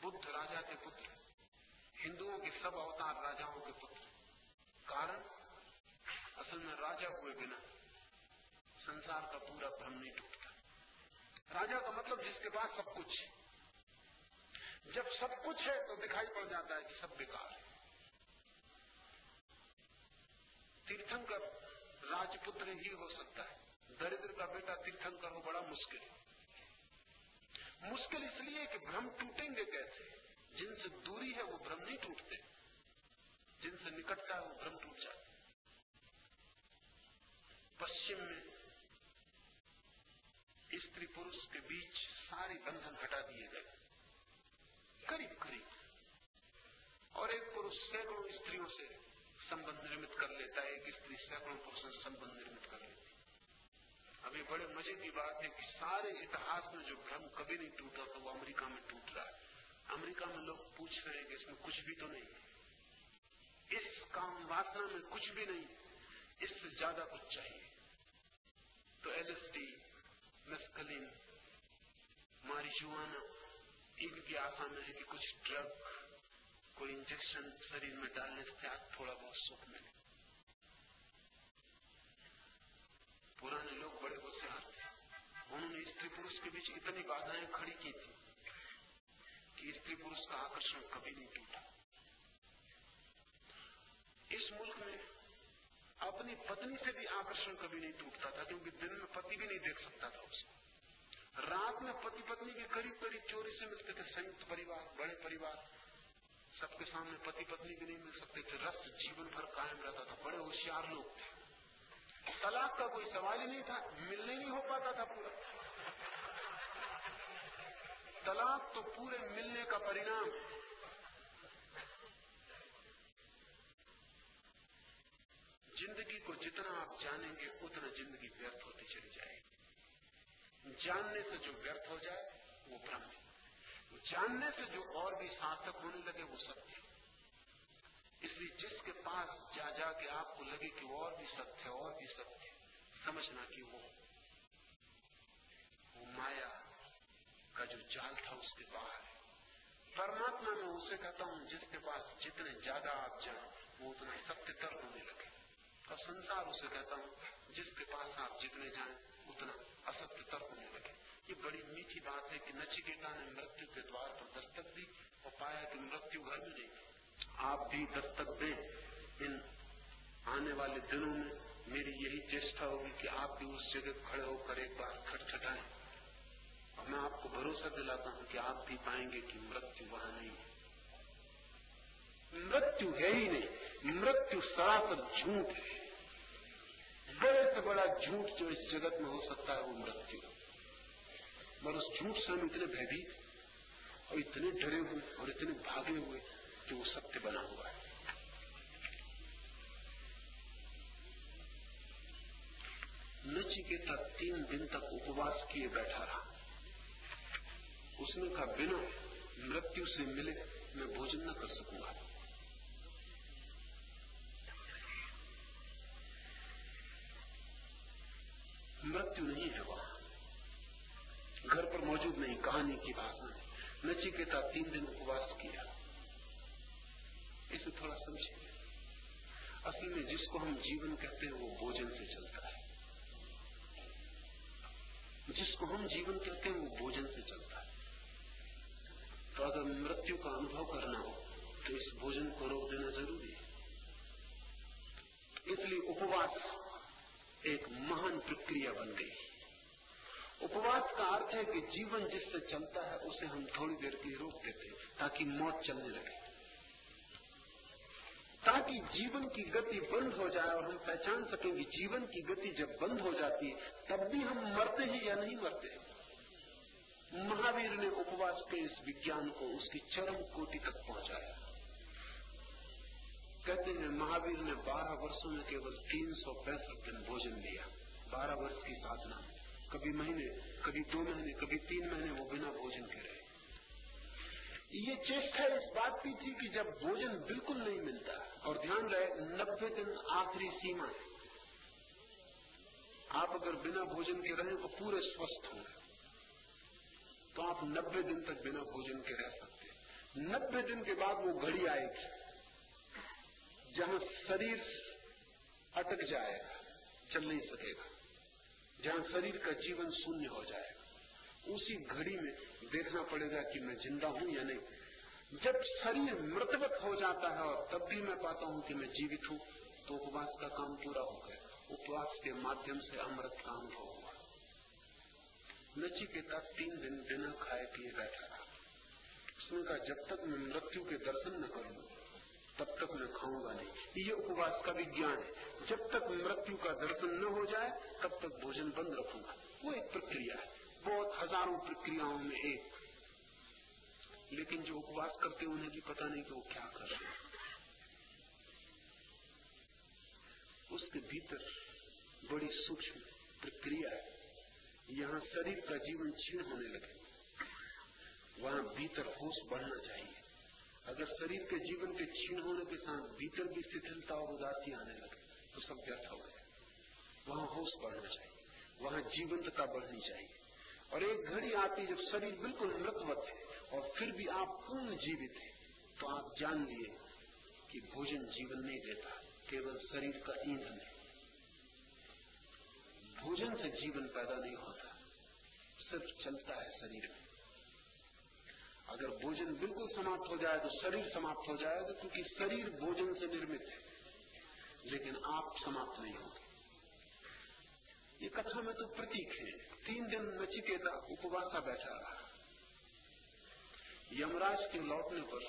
बुद्ध राजा के पुत्र, हिंदुओं के सब अवतार राजाओं के पुत्र। कारण? असल में राजा हुए बिना संसार का पूरा भ्रम नहीं टूटता। राजा का मतलब जिसके पास सब कुछ है। जब सब कुछ है तो दिखाई पड़ जाता है कि सब बेकार है। तीर्थंकर राजपुत्र ही हो सकता है। दरिद्र का बेटा तीर्थंकर हो बड़ा मुश्किल है। मुश्किल इसलिए कि भ्रम टूटेंगे कैसे? जिनसे दूरी है, वो भ्रम नहीं टूटते। जिनसे निकटता है, वो भ्रम टूट जाते पश्चिम में स्त्री पुरुष के बीच सारी बंधन हटा दिए गए। करीब करीब। और एक पुरुष सैकड़ों स्त्रियों से संबंध निर्मित कर लेता है, एक स्त्री सैकड़ों पुरुषों से संबंध निर्मित कर लेती अभी बड़े मज़े की बात है कि सारे इतिहास में जो भ्रम कभी नहीं टूटा था वो अमेरिका में टूट रहा है। अमेरिका में लोग पूछ रहे हैं कि इसमें कुछ भी तो नहीं इस काम वासना में कुछ भी नहीं इससे ज़्यादा कुछ चाहिए। तो एलएसडी मेस्कलिन मारिजुआना इनकी आशा में है कि कुछ ड्रग कोई इंजेक्शन शरीर में डालने से आज थोड़ा बहुत सुख मिले। पुराने लोग बड़े होशियार थे। उन्होंने स्त्री पुरुष के बीच इतनी बाधाएँ खड़ी की थी कि स्त्री पुरुष का आकर्षण कभी नहीं टूटा। इस मुल्क में अपनी पत्नी से भी आकर्षण कभी नहीं टूटता था, क्योंकि दिन में पति भी नहीं देख सकता था उसको रात में पति पत्नी के करीब करीब चोरी से मिलते थे संयुक्त परिवार, बड़े परिवार। सबके सामने पति पत्नी भी नहीं मिल सकते थे, रस जीवन भर कायम रहता था, बड़े होशियार लोग थे। तलाक का कोई सवाल ही नहीं था, मिलने नहीं हो पाता था पूरा। तलाक तो पूरे मिलने का परिणाम ज़िंदगी को जितना आप जानेंगे, उतना ज़िंदगी व्यर्थ होती चली जाएगी। जानने से जो व्यर्थ हो जाए, वो भ्रम है। जानने से जो और भी सार्थक होने लगे, वो सत्य इसलिए जिसके पास जा जाके आपको लगे कि और भी सत्य और भी सत्य समझना कि वो वो माया का जो जाल था, उसके बाहर है। परमात्मा में उसे कहता हूँ, जिसके पास जितने ज़्यादा आप जाए, वो उतना सत्यतर होने लगे। और संसार उसे कहता हूँ जिसके पास आप जितने जाए, उतना असत्य असत्यतर होने लगे। ये बड़ी मीठी बात है कि नचिकेता ने मृत्यु के द्वार पर दस्तक दी और पाया कि मृत्यु घर में नहीं। आप भी दस्तक दें। इन आने वाले दिनों में मेरी यही चेष्टा होगी कि आप भी उस जगह खड़े होकर एक बार खटखटाएँ और मैं आपको भरोसा दिलाता हूँ कि आप भी पाएँगे कि मृत्यु वहाँ नहीं है। मृत्यु है ही नहीं। मृत्यु सरासर झूठ है। बड़े से बड़ा झूठ जो इस जगत में हो सकता है वो मृत्यु मगर उस झूठ से हम इतने भयभीत और इतने डरे हुए और इतने भागे हुए कि वो सत्य बना हुआ है। नचिकेता तीन दिन तक उपवास किए बैठा रहा। उसने कहा, बिना मृत्यु से मिले मैं भोजन न कर सकूँगा। मृत्यु नहीं है वहाँ। घर पर मौजूद नहीं, कहानी की भाषा में नचिकेता तीन दिन उपवास किया। इसे थोड़ा समझिए। असल में जिसको हम जीवन कहते हैं, वो भोजन से चलता है। जिसको हम जीवन कहते हैं, वो भोजन से चलता है। तो अगर मृत्यु का अनुभव करना हो तो इस भोजन को रोक देना ज़रूरी है। इसलिए उपवास एक महान प्रक्रिया बन गई। उपवास का अर्थ है कि जीवन जिससे चलता है, उसे हम थोड़ी देर के लिए रोक देते ताकि मौत चलने लगे। ताकि जीवन की गति बंद हो जाए और हम पहचान सकें कि जीवन की गति जब बंद हो जाती है, तब भी हम मरते हैं या नहीं मरते महावीर ने उपवास के इस विज्ञान को, उसकी चरम कोटि तक पहुँचाया। कहते हैं, महावीर ने 12 वर्षों में केवल तीन सौ पैंसठ दिन भोजन लिया। 12 वर्ष की साधना। कभी महीने, कभी दो महीने, कभी तीन महीने वो बिना भोजन के रहे। ये चेष्टा इस बात की थी कि जब भोजन बिल्कुल नहीं मिलता, और ध्यान रहे, नब्बे दिन आखिरी सीमा है। आप अगर बिना भोजन के रहे तो पूरे स्वस्थ होंगे। तो आप नब्बे दिन तक बिना भोजन के रह सकते नब्बे दिन के बाद वो घड़ी आएगी। जहाँ शरीर अटक जाएगा चल नहीं सकेगा। जहाँ शरीर का जीवन शून्य हो जाएगा। उसी घड़ी में देखना पड़ेगा कि मैं ज़िंदा हूँ या नहीं। जब शरीर मृतवत हो जाता है और तब भी मैं पाता हूँ कि मैं जीवित हूँ तो उपवास का काम पूरा हो गया। उपवास के माध्यम से अमृत का अनुभव हुआ। नचिकेता तीन दिन बिना खाए पिए बैठा रहा उसने कहा, जब तक मैं मृत्यु के दर्शन न करूँ तब तक मैं खाऊँगा नहीं। ये उपवास का विज्ञान है, जब तक मृत्यु का दर्शन न हो जाए, तब तक भोजन बंद रखूँगा। वो एक प्रक्रिया है। बहुत हज़ारों प्रक्रियाओं में एक। लेकिन जो उपवास करते उन्हें भी पता नहीं कि वो क्या कर रहे हैं। उसके भीतर बड़ी सूक्ष्म प्रक्रिया है। यहाँ शरीर का जीवन क्षीण होने लगे। वहाँ भीतर होश बढ़ना चाहिए। अगर शरीर के जीवन के क्षीण होने के साथ भीतर भी शिथिलता और उदासी आने लगे तो सब व्यर्थ हो गए। वहाँ होश बढ़ना चाहिए, वहाँ जीवंतता बढ़नी चाहिए। और एक घड़ी आती जब शरीर बिल्कुल मृतवत है और फिर भी आप पूर्ण जीवित है तो आप जान लिए कि भोजन जीवन नहीं देता, केवल शरीर का ईंधन है। भोजन से जीवन पैदा नहीं होता, सिर्फ़ चलता है शरीर में। अगर भोजन बिल्कुल समाप्त हो जाए तो शरीर समाप्त हो जाएगा, क्योंकि शरीर भोजन से निर्मित है। लेकिन आप समाप्त नहीं होंगे। ये कथा में तो प्रतीक है। तीन दिन नचिकेता उपवासा बैठा रहा। यमराज के लौटने पर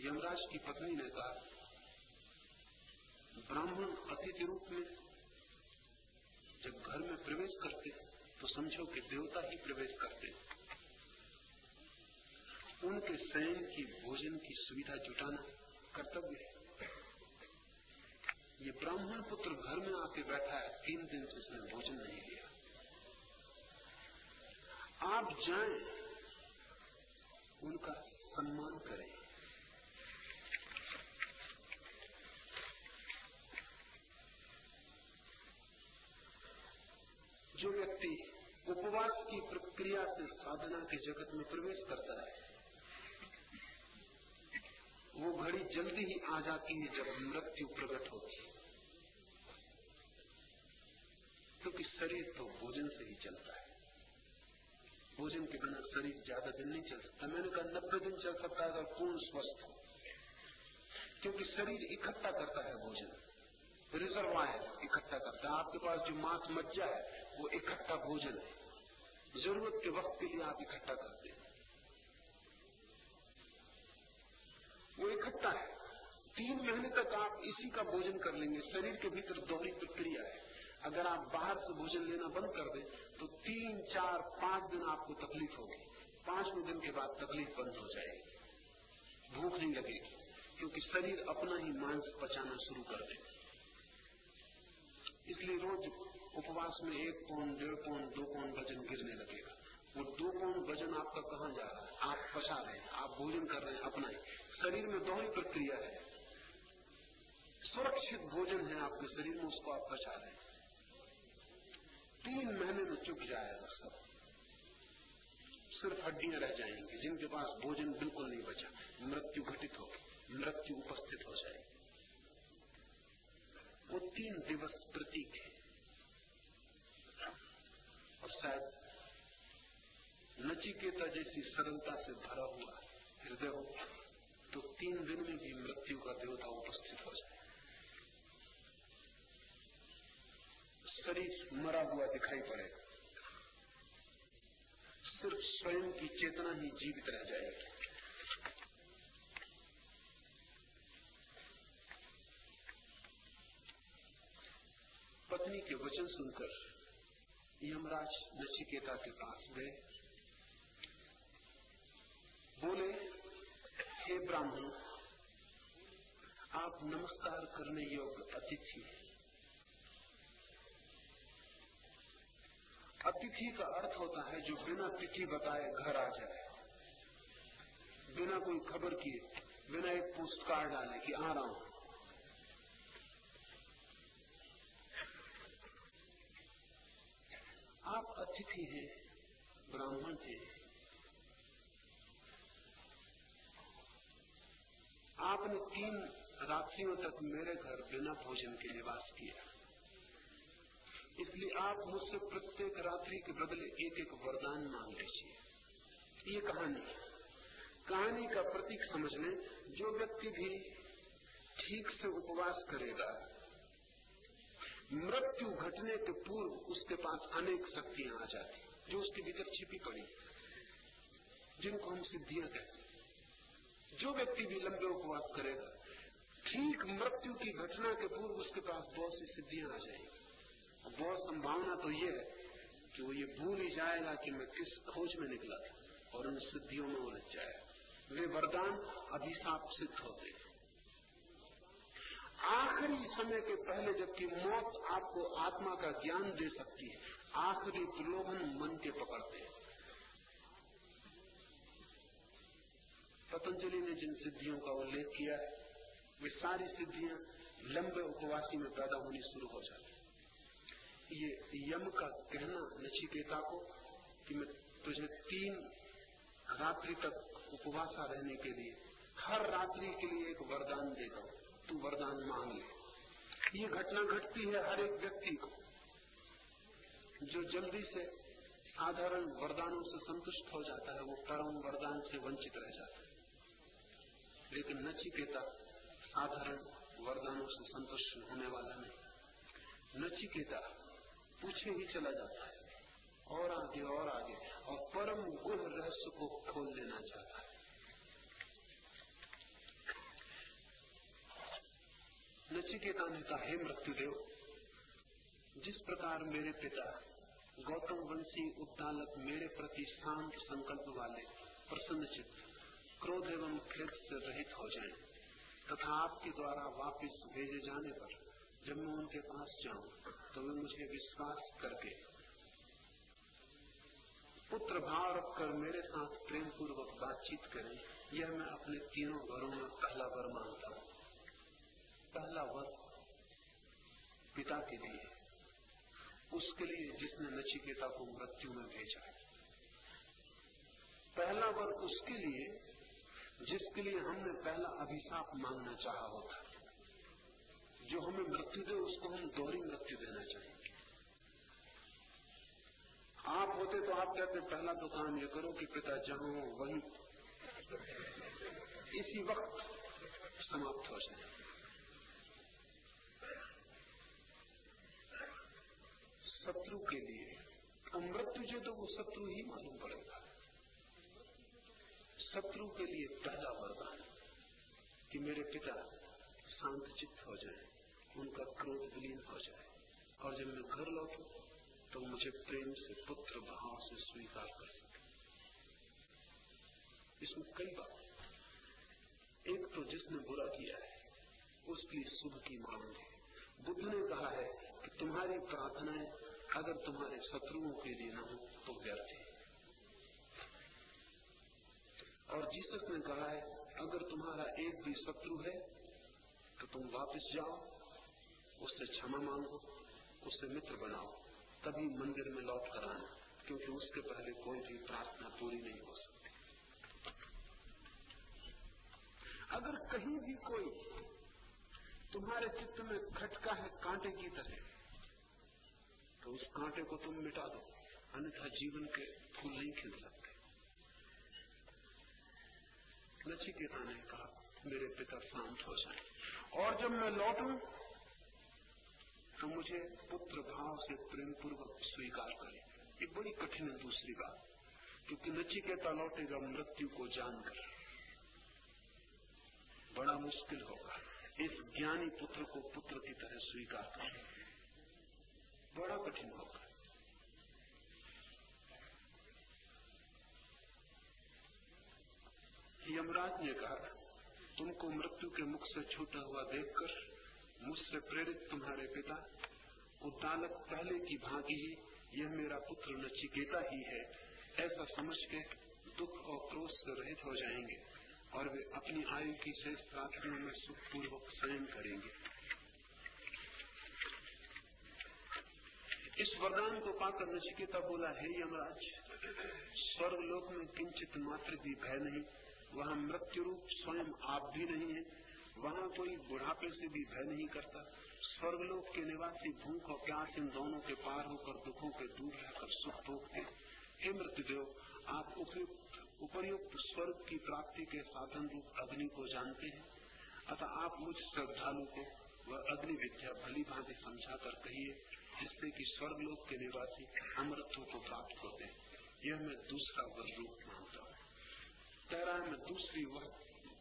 यमराज की पत्नी ने कहा, ब्राह्मण अतिथि रूप में जब घर में प्रवेश करते तो समझो कि देवता ही प्रवेश करते उनके शयन की भोजन की सुविधा जुटाना कर्तव्य है। ये ब्राह्मण पुत्र घर में आके बैठा है, तीन दिन से उसने भोजन नहीं लिया। आप जाएँ, उनका सम्मान करें। जो व्यक्ति उपवास की प्रक्रिया से साधना के जगत में प्रवेश करता है वो घड़ी जल्दी ही आ जाती है जब मृत्यु प्रकट होती है। क्योंकि शरीर तो भोजन से ही चलता है। भोजन के बिना शरीर ज़्यादा दिन नहीं चल सकता। मैंने कहा, नब्बे दिन चल सकता है अगर पूर्ण स्वस्थ हो। क्योंकि शरीर इकट्ठा करता है भोजन। रिजर्वायर इकट्ठा करता है। आपके पास जो मांस मज्जा है, वो इकट्ठा भोजन है। ज़रूरत के वक्त के लिए आप इकट्ठा करते वो इकट्ठा है। तीन महीने तक आप इसी का भोजन कर लेंगे। शरीर के भीतर दोहरी प्रक्रिया है। अगर आप बाहर से भोजन लेना बंद कर दें तो तीन, चार, पाँच दिन आपको तकलीफ़ होगी। पाँचवें दिन के बाद तकलीफ़ बंद हो जाएगी। भूख नहीं लगेगी, क्योंकि शरीर अपना ही मांस पचाना शुरू कर दे। इसलिए रोज उपवास में एक पौन डेढ़ पौन दो पौन वज़न गिरने लगेगा। वो दो पौन वज़न आपका कहाँ जा रहा है? आप पचा रहे हैं, आप भोजन कर रहे हैं अपना ही। शरीर में दोहरी प्रक्रिया है। सुरक्षित भोजन है आपके शरीर में, उसको आप पचा रहे तीन महीने में चुक जाएगा सब सिर्फ़ हड्डियाँ रह जाएँगी, जिनके पास भोजन बिल्कुल नहीं बचा। मृत्यु घटित होगी, मृत्यु उपस्थित हो जाएगी। वो तीन दिवस प्रतीक है। और शायद नचिकेता जैसी सरलता से भरा हुआ हृदय हो। तो तीन दिन में भी मृत्यु का देवता उपस्थित हो जाए। शरीर मरा हुआ दिखाई पड़ेगा। सिर्फ़ स्वयं की चेतना ही जीवित रह जाएगी। पत्नी के वचन सुनकर यमराज नचिकेता के पास गए। बोले हे ब्राह्मण, आप नमस्कार करने योग्य अतिथि अतिथि का अर्थ होता है जो बिना तिथि बताए घर आ जाए, बिना कोई खबर किए, बिना एक पोस्ट डाले कि आ रहा हूँ। आप अतिथि हैं, ब्राह्मण थे आपने तीन रात्रियों तक मेरे घर बिना भोजन के निवास किया। इसलिए आप मुझसे प्रत्येक रात्रि के बदले एक एक वरदान मांग लीजिए। ये कहानी कहानी का प्रतीक समझ लें, जो व्यक्ति भी ठीक से उपवास करेगा, मृत्यु घटने के पूर्व उसके पास अनेक शक्तियाँ आ जाती, जो उसके भीतर छिपी पड़ी, जिनको हम सिद्धियाँ कहते जो व्यक्ति भी लंबे उपवास करेगा, ठीक मृत्यु की घटना के पूर्व उसके पास बहुत सी सिद्धियाँ आ जाएँगी। बहुत संभावना तो ये है कि वो ये भूल ही जाएगा कि मैं किस खोज में निकला था और उन सिद्धियों में उलझ जाएगा वे वरदान अभिशाप सिद्ध होते आखिरी समय के पहले जबकि मौत आपको आत्मा का ज्ञान दे सकती है, आखिरी प्रलोभन मन के पकड़ते हैं। पतंजलि ने जिन सिद्धियों का उल्लेख किया है वे सारी सिद्धियाँ लंबे उपवासी में पैदा होनी शुरू हो जाती ये यम का कहना नचिकेता को कि मैं तुझे तीन रात्रि तक उपवासा रहने के लिए, हर रात्रि के लिए एक वरदान देता हूँ। तू वरदान मांग ले। ये घटना घटती है हर एक व्यक्ति को, जो जल्दी से साधारण वरदानों से संतुष्ट हो जाता है, वो परम वरदान से वंचित रह जाता है। लेकिन नचिकेता साधारण वरदानों से संतुष्ट होने वाला नहीं। नचिकेता पूछे ही चला जाता है, और आगे और आगे, और परम गुह रहस्य को खोल लेना चाहता है। नचिकेता ने कहा, हे मृत्युदेव, जिस प्रकार मेरे पिता गौतम वंशी उद्दालक मेरे प्रति शांत संकल्प वाले, प्रसन्न चित्त क्रोध एवं खेत से रहित हो जाएँ, तथा आपके द्वारा वापस भेजे जाने पर जब मैं उनके पास जाऊँ तो वे मुझे विश्वास करके पुत्र भाव रखकर मेरे साथ प्रेम पूर्वक बातचीत करें। यह मैं अपने तीनों घरों में पहला वर मानता हूँ। पहला वर पिता के लिए उसके लिए जिसने नचिकेता को मृत्यु में भेजा पहला वर उसके लिए जिसके लिए हमने पहला अभिशाप मांगना चाहा होता। जो हमें मृत्यु दे, उसको हम दोहरी मृत्यु देना चाहेंगे। आप होते तो आप कहते, पहला तो काम ये करो कि पिता जहाँ हो, वही इसी वक्त समाप्त हो जाए। शत्रु के लिए और मृत्यु जो तो वो शत्रु ही मालूम पड़ेगा। शत्रु के लिए पहला वरदान कि मेरे पिता शांत चित्त हो जाए, उनका क्रोध विलीन हो जाए। और जब मैं घर लौटू तो मुझे प्रेम से, पुत्र भाव से स्वीकार कर सके इसमें कई बात एक तो जिसने बुरा किया है, उसके लिए शुभ की मांग है। बुद्ध ने कहा है कि तुम्हारी प्रार्थनाएँ अगर तुम्हारे शत्रुओं के लिए न हो तो व्यर्थ है। और जीसस ने कहा है, अगर तुम्हारा एक भी शत्रु है तो तुम वापस जाओ, उससे क्षमा मांगो, उससे मित्र बनाओ, तभी मंदिर में लौट कर आना, क्योंकि उसके पहले कोई भी प्रार्थना पूरी नहीं हो सकती। अगर कहीं भी कोई तुम्हारे चित्त में खटका है, कांटे की तरह तो उस कांटे को तुम मिटा दो, अन्यथा जीवन के फूल नहीं खिल सकते। नचिकेता ने कहा, मेरे पिता शांत हो जाए। और जब मैं लौटू तो मुझे पुत्र भाव से प्रेम पूर्वक स्वीकार करे। ये बड़ी कठिन है दूसरी बात, क्योंकि नचिकेता लौटेगा मृत्यु को जानकर बड़ा मुश्किल होगा। इस ज्ञानी पुत्र को पुत्र की तरह स्वीकार करें। बड़ा कठिन होगा। यमराज ने कहा, तुमको मृत्यु के मुख से छूटा हुआ देखकर मुझसे प्रेरित तुम्हारे पिता उद्दालक पहले की भांति ही यह मेरा पुत्र नचिकेता ही है। ऐसा समझ के दुख और क्रोध से रहित हो जाएँगे और वे अपनी आयु की शेष रात्रियों में सुखपूर्वक शयन करेंगे। इस वरदान को पाकर नचिकेता बोला, है यमराज स्वर्ग लोक में किंचित मात्र भी भय नहीं। वहाँ मृत्यु रूप स्वयं आप भी नहीं है। वहाँ कोई बुढ़ापे से भी भय नहीं करता। स्वर्गलोक के निवासी भूख और प्यास इन दोनों के पार होकर दुखों के दूर रहकर सुख भोगते हे। मृत्युदेव आप उपयुक्त उपयुक्त स्वर्ग की प्राप्ति के साधन रूप अग्नि को जानते हैं। अतः आप मुझ श्रद्धालु को वह अग्नि विद्या भली भांति समझा कर कहिए, जिससे कि स्वर्गलोक के निवासी अमृतों को प्राप्त होते हैं। यह मैं दूसरा वर रूप मानता हूँ तेरा मैं दूसरी वह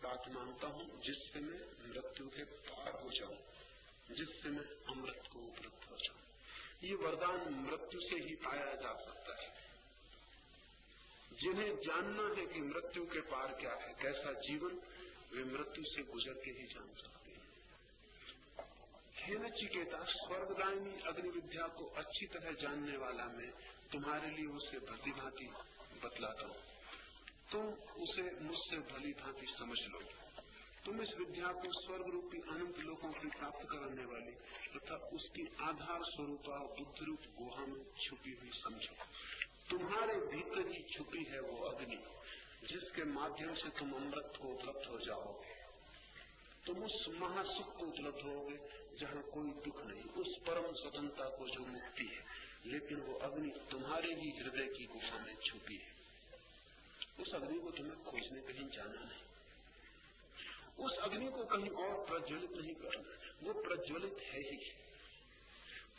बात मानता हूँ जिससे मैं मृत्यु के पार हो जाऊँ, जिससे मैं अमृत को उपलब्ध हो जाऊँ। ये वरदान मृत्यु से ही पाया जा सकता है। जिन्हें जानना है कि मृत्यु के पार क्या है, कैसा जीवन, वे मृत्यु से गुजर के ही जान सकते हैं। हे नचिकेता स्वर्गदायनी अग्नि विद्या को अच्छी तरह जानने वाला मैं, तुम्हारे लिए उसे भली भांति बतलाता हूँ। तुम उसे मुझसे भली भांति समझ लो। तुम इस विद्या को स्वर्ग रूपी अनंत लोगों की प्राप्त कराने वाली तथा उसकी आधार स्वरूप बुद्ध रूप गुहा में छुपी हुई समझो। तुम्हारे भीतर ही छुपी है वो अग्नि, जिसके माध्यम से तुम अमृत को उपलब्ध हो जाओगे। तुम उस महासुख को उपलब्ध होगे, जहाँ कोई दुख नहीं, उस परम स्वतंत्रता को जो मुक्ति है, लेकिन वो अग्नि तुम्हारे ही हृदय की गुफा में छुपी है। उस अग्नि को तुम्हें खोजने कहीं जाना नहीं। उस अग्नि को कहीं और प्रज्वलित नहीं करना। वो प्रज्वलित है ही।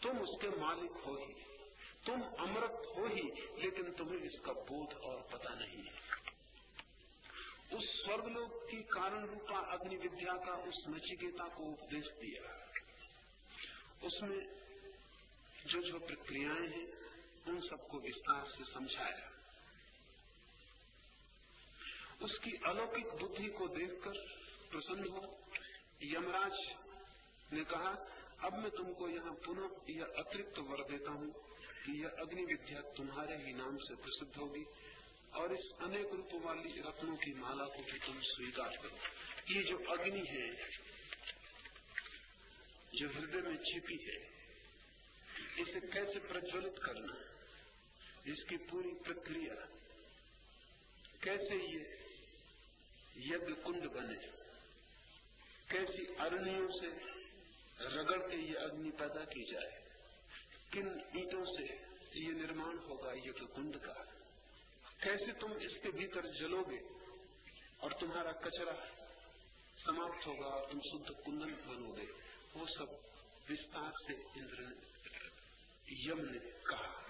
तुम उसके मालिक हो ही। तुम अमृत हो ही, लेकिन तुम्हें इसका बोध और पता नहीं है। उस स्वर्गलोक की कारण रूपा अग्नि विद्या का उस नचिकेता को उपदेश दिया। उसमें जो जो प्रक्रियाएँ हैं, उन सबको विस्तार से समझाया। उसकी अलौकिक बुद्धि को देखकर प्रसन्न हो। यमराज ने कहा, अब मैं तुमको यहाँ पुनः यह अतिरिक्त वर देता हूँ कि यह अग्नि विद्या तुम्हारे ही नाम से प्रसिद्ध होगी और इस अनेक रूप वाली रत्नों की माला को भी तुम स्वीकार करो। ये जो अग्नि है, जो हृदय में छिपी है, इसे कैसे प्रज्वलित करना इसकी पूरी प्रक्रिया, कैसे ये यज्ञ कुंड बने। कैसी अरणियों से रगड़ के ये अग्नि पैदा की जाए? किन ईटों से ये निर्माण होगा यज्ञ कुंड का? कैसे तुम इसके भीतर जलोगे और तुम्हारा कचरा समाप्त होगा और तुम शुद्ध कुंदन बनोगे? वो सब विस्तार से इंद्र यम ने कहा।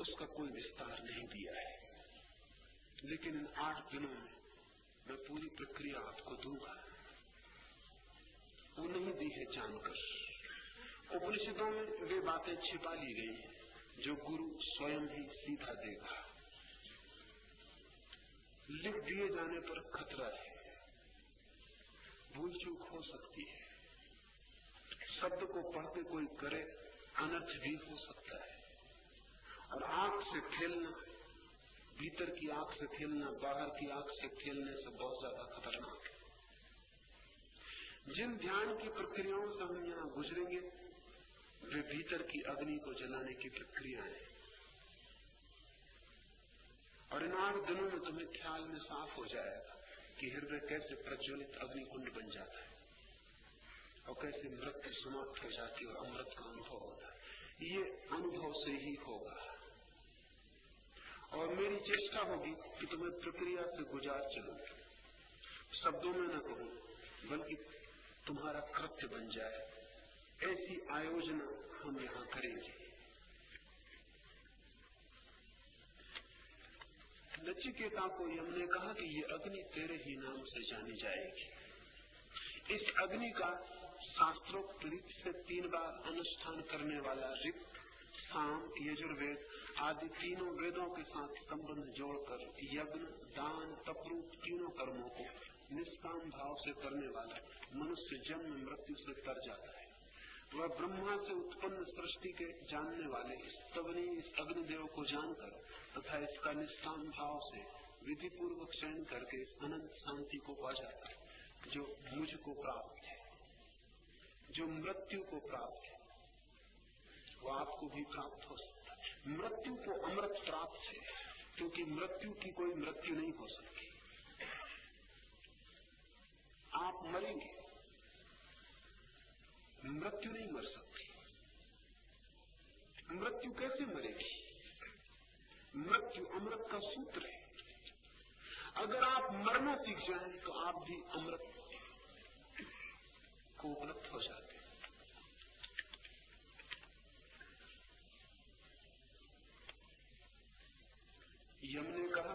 उसका कोई विस्तार नहीं दिया है। लेकिन इन आठ दिनों में मैं पूरी प्रक्रिया आपको दूँगा। वो नहीं दी है जानकर। उपनिषदों में वे बातें छिपा ली गई जो गुरु स्वयं ही सीधा देगा। लिख दिए जाने पर खतरा है। भूल चूक हो सकती है। शब्द को पढ़ते कोई करे, अनर्थ भी हो सकता है। और आँख से खेलना भीतर की आँख से खेलना, बाहर की आँख से खेलने से बहुत ज़्यादा खतरनाक है। जिन ध्यान की प्रक्रियाओं से हम यहाँ गुजरेंगे, वे भीतर की अग्नि को जलाने की प्रक्रिया है। और इन आठ दिनों में तुम्हें ख्याल में साफ़ हो जाएगा कि हृदय कैसे प्रज्वलित अग्निकुंड बन जाता है और कैसे मृत्यु समाप्त हो जाती है और अमृत का अनुभव होता है। ये अनुभव से ही होगा। और मेरी चेष्टा होगी कि तुम्हें प्रक्रिया से गुजार चलो। शब्दों में न कहूँ, बल्कि तुम्हारा कृत्य बन जाए। ऐसी आयोजना हम यहाँ करेंगे। नचिकेता को हमने कहा कि ये अग्नि तेरे ही नाम से जानी जाएगी। इस अग्नि का शास्त्रोक्त रीत से तीन बार अनुष्ठान करने वाला ऋत साम, यजुर्वेद आदि तीनों वेदों के साथ संबंध जोड़कर यज्ञ, दान, तपरूप तीनों कर्मों को निष्काम भाव से करने वाला मनुष्य जन्म, मृत्यु से तर जाता है। वह ब्रह्मा से उत्पन्न सृष्टि के जानने वाले इस तवनी, इस अग्निदेव को जानकर तथा इसका निष्काम भाव से विधि पूर्वक चयन करके अनंत शांति को पा जाता है, जो मुझको प्राप्त है, जो मृत्यु को प्राप्त है। वो आपको भी प्राप्त हो सकता है। मृत्यु को अमृत प्राप्त है, क्योंकि मृत्यु की कोई मृत्यु नहीं हो सकती। आप मरेंगे, मृत्यु नहीं मर सकती। मृत्यु कैसे मरेगी? मृत्यु अमृत का सूत्र है। अगर आप मरना सीख जाए तो आप भी अमृत को उपलब्ध हो जाते यम ने कहा,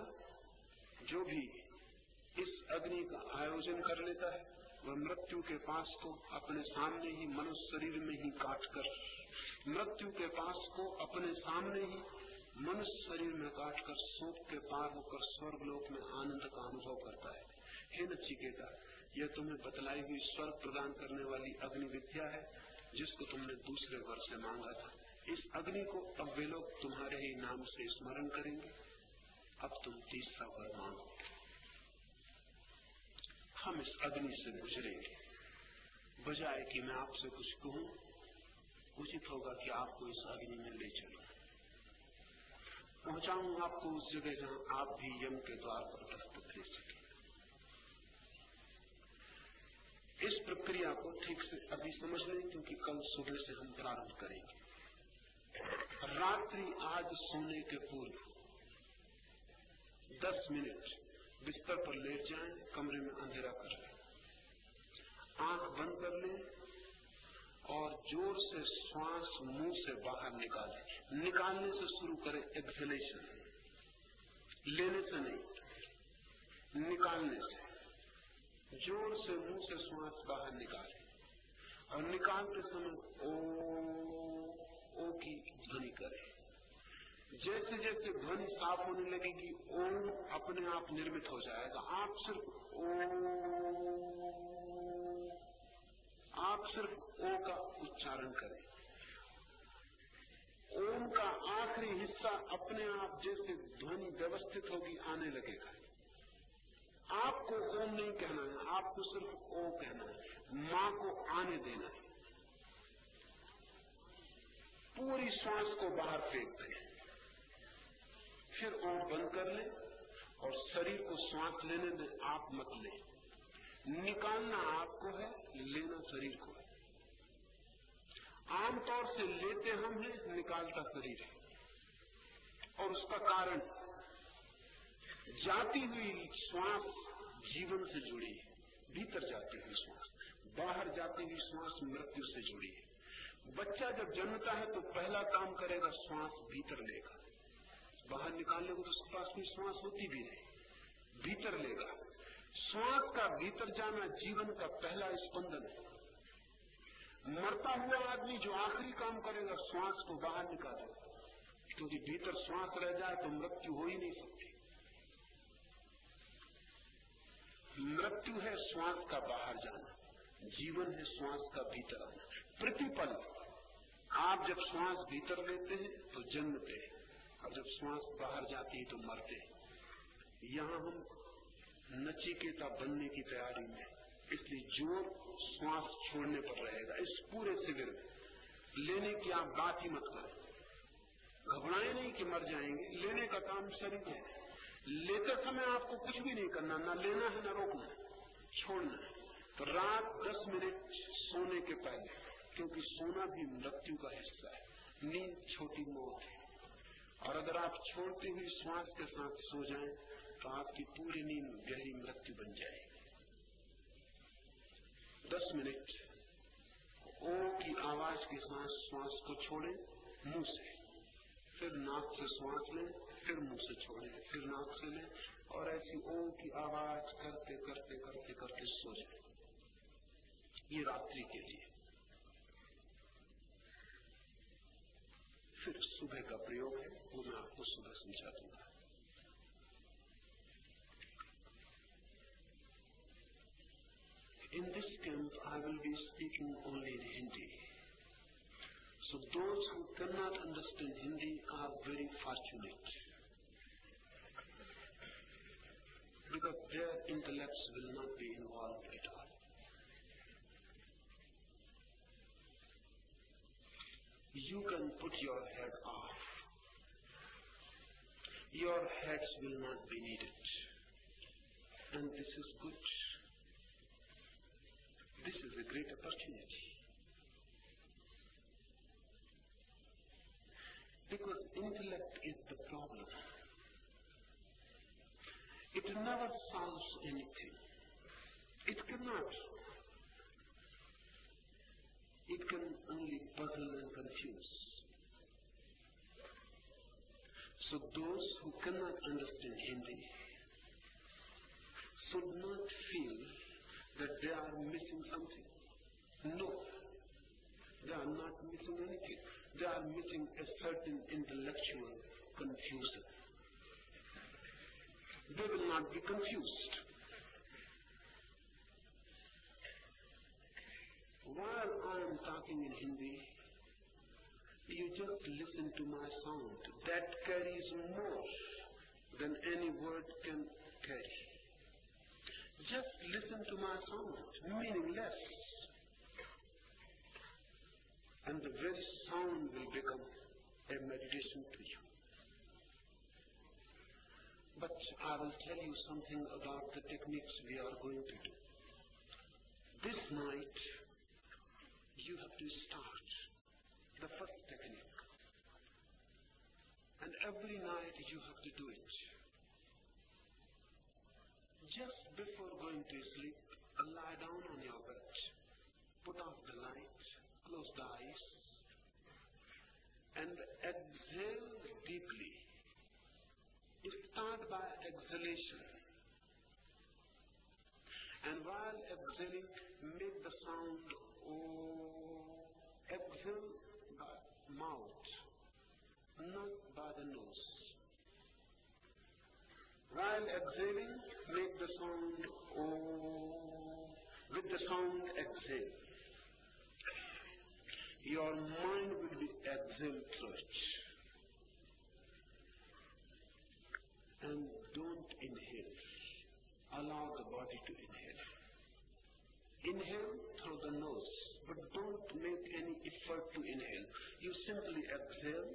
जो भी इस अग्नि का आयोजन कर लेता है, वह मृत्यु के पास को अपने सामने ही मनुष्य शरीर में ही काट कर मृत्यु के पास को अपने सामने ही मनुष्य शरीर में काट कर शोक के पार होकर स्वर्ग लोक में आनंद का अनुभव करता है। हे नचिकेता, यह तुम्हें बतलाई हुई स्वर्ग प्रदान करने वाली अग्नि विद्या है, जिसको तुमने दूसरे वर्ष से मांगा था। इस अग्नि को अब वे लोग तुम्हारे ही नाम से स्मरण करेंगे। अब तुम तीसरा वर मांगो हम इस अग्नि से गुजरेंगे। बजाय कि मैं आपसे कुछ कहूँ, उचित होगा कि आपको इस अग्नि में ले चलूँ। पहुंचाऊं आपको उस जगह जहाँ आप भी यम के द्वार पर दस्तक दे सके। इस प्रक्रिया को ठीक से अभी समझ लें, क्योंकि कल सुबह से हम प्रारंभ करेंगे। रात्रि आज सोने के पूर्व दस मिनट बिस्तर पर लेट जाएँ, कमरे में अंधेरा कर लें। आँख बंद कर लें और ज़ोर से श्वास मुँह से बाहर निकालें। निकालने से शुरू करें एक्सलेशन लेने से नहीं निकालने से। ज़ोर से मुँह से श्वास बाहर निकालें और निकालते समय ओ ओ की ध्वनि करें। जैसे जैसे ध्वनि साफ़ होने लगेगी, ओम अपने आप निर्मित हो जाएगा। आप सिर्फ़ ओ आप सिर्फ़ ओ का उच्चारण करें। ओम का आखिरी हिस्सा अपने आप जैसे ध्वनि व्यवस्थित होगी, आने लगेगा। आपको ओम नहीं कहना है, आपको सिर्फ़ ओ कहना है। माँ को आने देना है। पूरी श्वास को बाहर फेंक दें। फिर ओम बंद कर ले और शरीर को श्वास लेने में आप मत ले। निकालना आपको है, लेना शरीर को है। आमतौर से लेते हम हैं, निकालता शरीर है। और उसका कारण, जाती हुई श्वास जीवन से जुड़ी है, भीतर जाती हुई श्वास, बाहर जाती हुई श्वास मृत्यु से जुड़ी है। बच्चा जब जन्मता है तो पहला काम करेगा, श्वास भीतर लेगा बाहर निकालने को तो उसके पास कोई श्वास होती भी नहीं। भीतर लेगा। श्वास का भीतर जाना जीवन का पहला स्पंदन है। मरता हुआ आदमी जो आखिरी काम करेगा, श्वास को बाहर निकालेगा। क्योंकि भीतर श्वास रह जाए तो मृत्यु हो ही नहीं सकती। मृत्यु है श्वास का बाहर जाना। जीवन है श्वास का भीतर आना। प्रतिपल। आप जब श्वास भीतर लेते हैं तो जन्मते हैं। और जब श्वास बाहर जाती है तो मरते। हैं यहाँ हम नचिकेता बनने की तैयारी में इसलिए ज़ोर श्वास छोड़ने पर रहेगा। इस पूरे शिविर में लेने की आप बात ही मत करें। घबराए नहीं कि मर जाएँगे। लेने का काम शरीर है। लेते समय आपको कुछ भी नहीं करना। ना लेना है, ना रोकना छोड़ना है। तो रात दस मिनट सोने के पहले, क्योंकि सोना भी मृत्यु का हिस्सा है। नींद छोटी मौत है। और अगर आप छोड़ते हुई श्वास के साथ सो जाएँ तो आपकी पूरी नींद गहरी मृत्यु बन जाएगी। दस मिनट। ओ की आवाज़ के साथ श्वास को छोड़े, मुँह से। फिर नाक से श्वास लें, फिर मुँह से छोड़े, फिर नाक से लें और ऐसी ओ की आवाज़ करते करते करते करते सो जाए। ये रात्रि के लिए। फिर सुबह का प्रयोग है वो मैं आपको सुबह समझा दूँगा In this camp, I will be speaking only in Hindi. So those who cannot understand Hindi are very fortunate. Because their intellects will not be involved at. You can put your head off. Your heads will not be needed. And this is good. This is a great opportunity. Because intellect is the problem. It never solves anything. It cannot. It can only puzzle and confuse. So those who cannot understand Hindi should not feel that they are missing something. No. They are not missing anything. They are missing a certain intellectual confusion. They will not be confused. While I am talking in Hindi, you just listen to my sound. That carries more than any word can carry. Just listen to my sound, meaningless. And the very sound will become a meditation to you. But I will tell you something about the techniques we are going to do. This night, you have to start the first technique. And every night you have to do it. Just before going to sleep, lie down on your bed. Put off the light, close the eyes, and exhale deeply. Start by exhalation. And while exhaling, make the sound oh. Exhale by mouth, not by the nose. While exhaling, make the sound oh. With the sound exhale. Your mind will be exhaled it. And don't. Allow the body to inhale. Inhale through the nose, but don't make any effort to inhale. You simply exhale,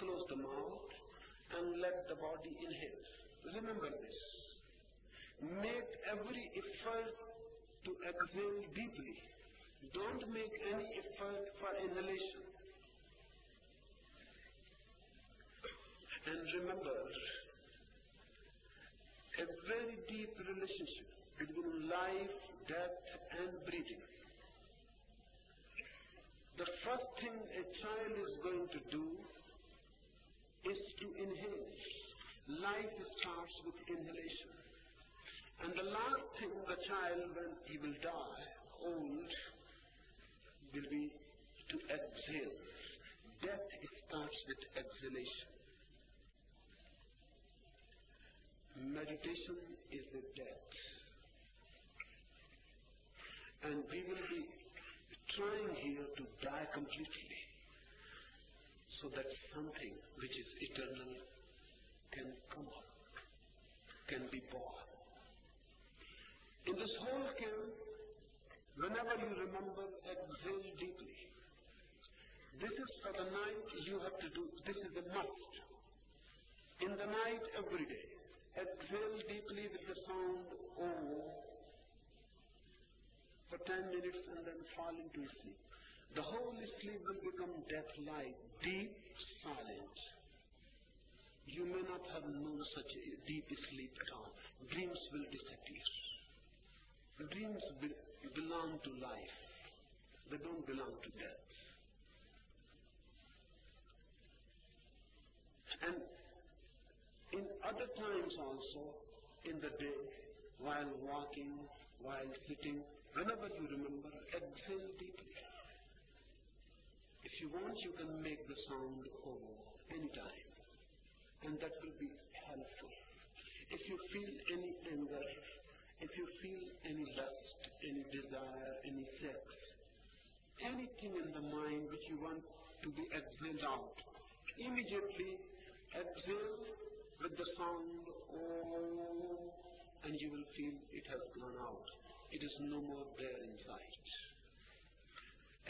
close the mouth, and let the body inhale. Remember this. Make every effort to exhale deeply. Don't make any effort for inhalation. And remember, a very deep relationship between life, death, and breathing. The first thing a child is going to do is to inhale. Life starts with inhalation. And the last thing the child, when he will die, old, will be to exhale. Death starts with exhalation. Meditation is the death. And we will be trying here to die completely so that something which is eternal can come up, can be born. In this whole camp, whenever you remember, exhale deeply. This is for the night you have to do, this is a must. In the night, every day, exhale deeply with the sound O for 10 minutes and then fall into sleep. The whole sleep will become death-like, deep, silence. You may not have known such a deep sleep at all. Dreams will disappear. Dreams be- belong to life. They don't belong to death. And in other times also, in the day, while walking, while sitting, whenever you remember, exhale deeply. If you want, you can make the sound over anytime, and that will be helpful. If you feel any anger, if you feel any lust, any desire, any sex, anything in the mind which you want to be exhaled out, immediately exhale with the sound oh, and you will feel it has gone out. It is no more there inside.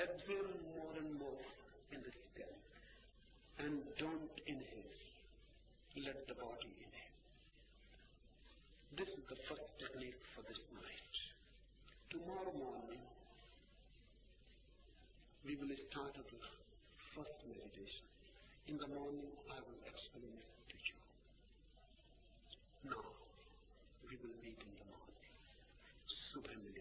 Exhale more and more in the stem and don't inhale. Let the body inhale. This is the first technique for this night. Tomorrow morning, we will start the first meditation. In the morning, I will explain it now we will meet in the morning. Subhanallah.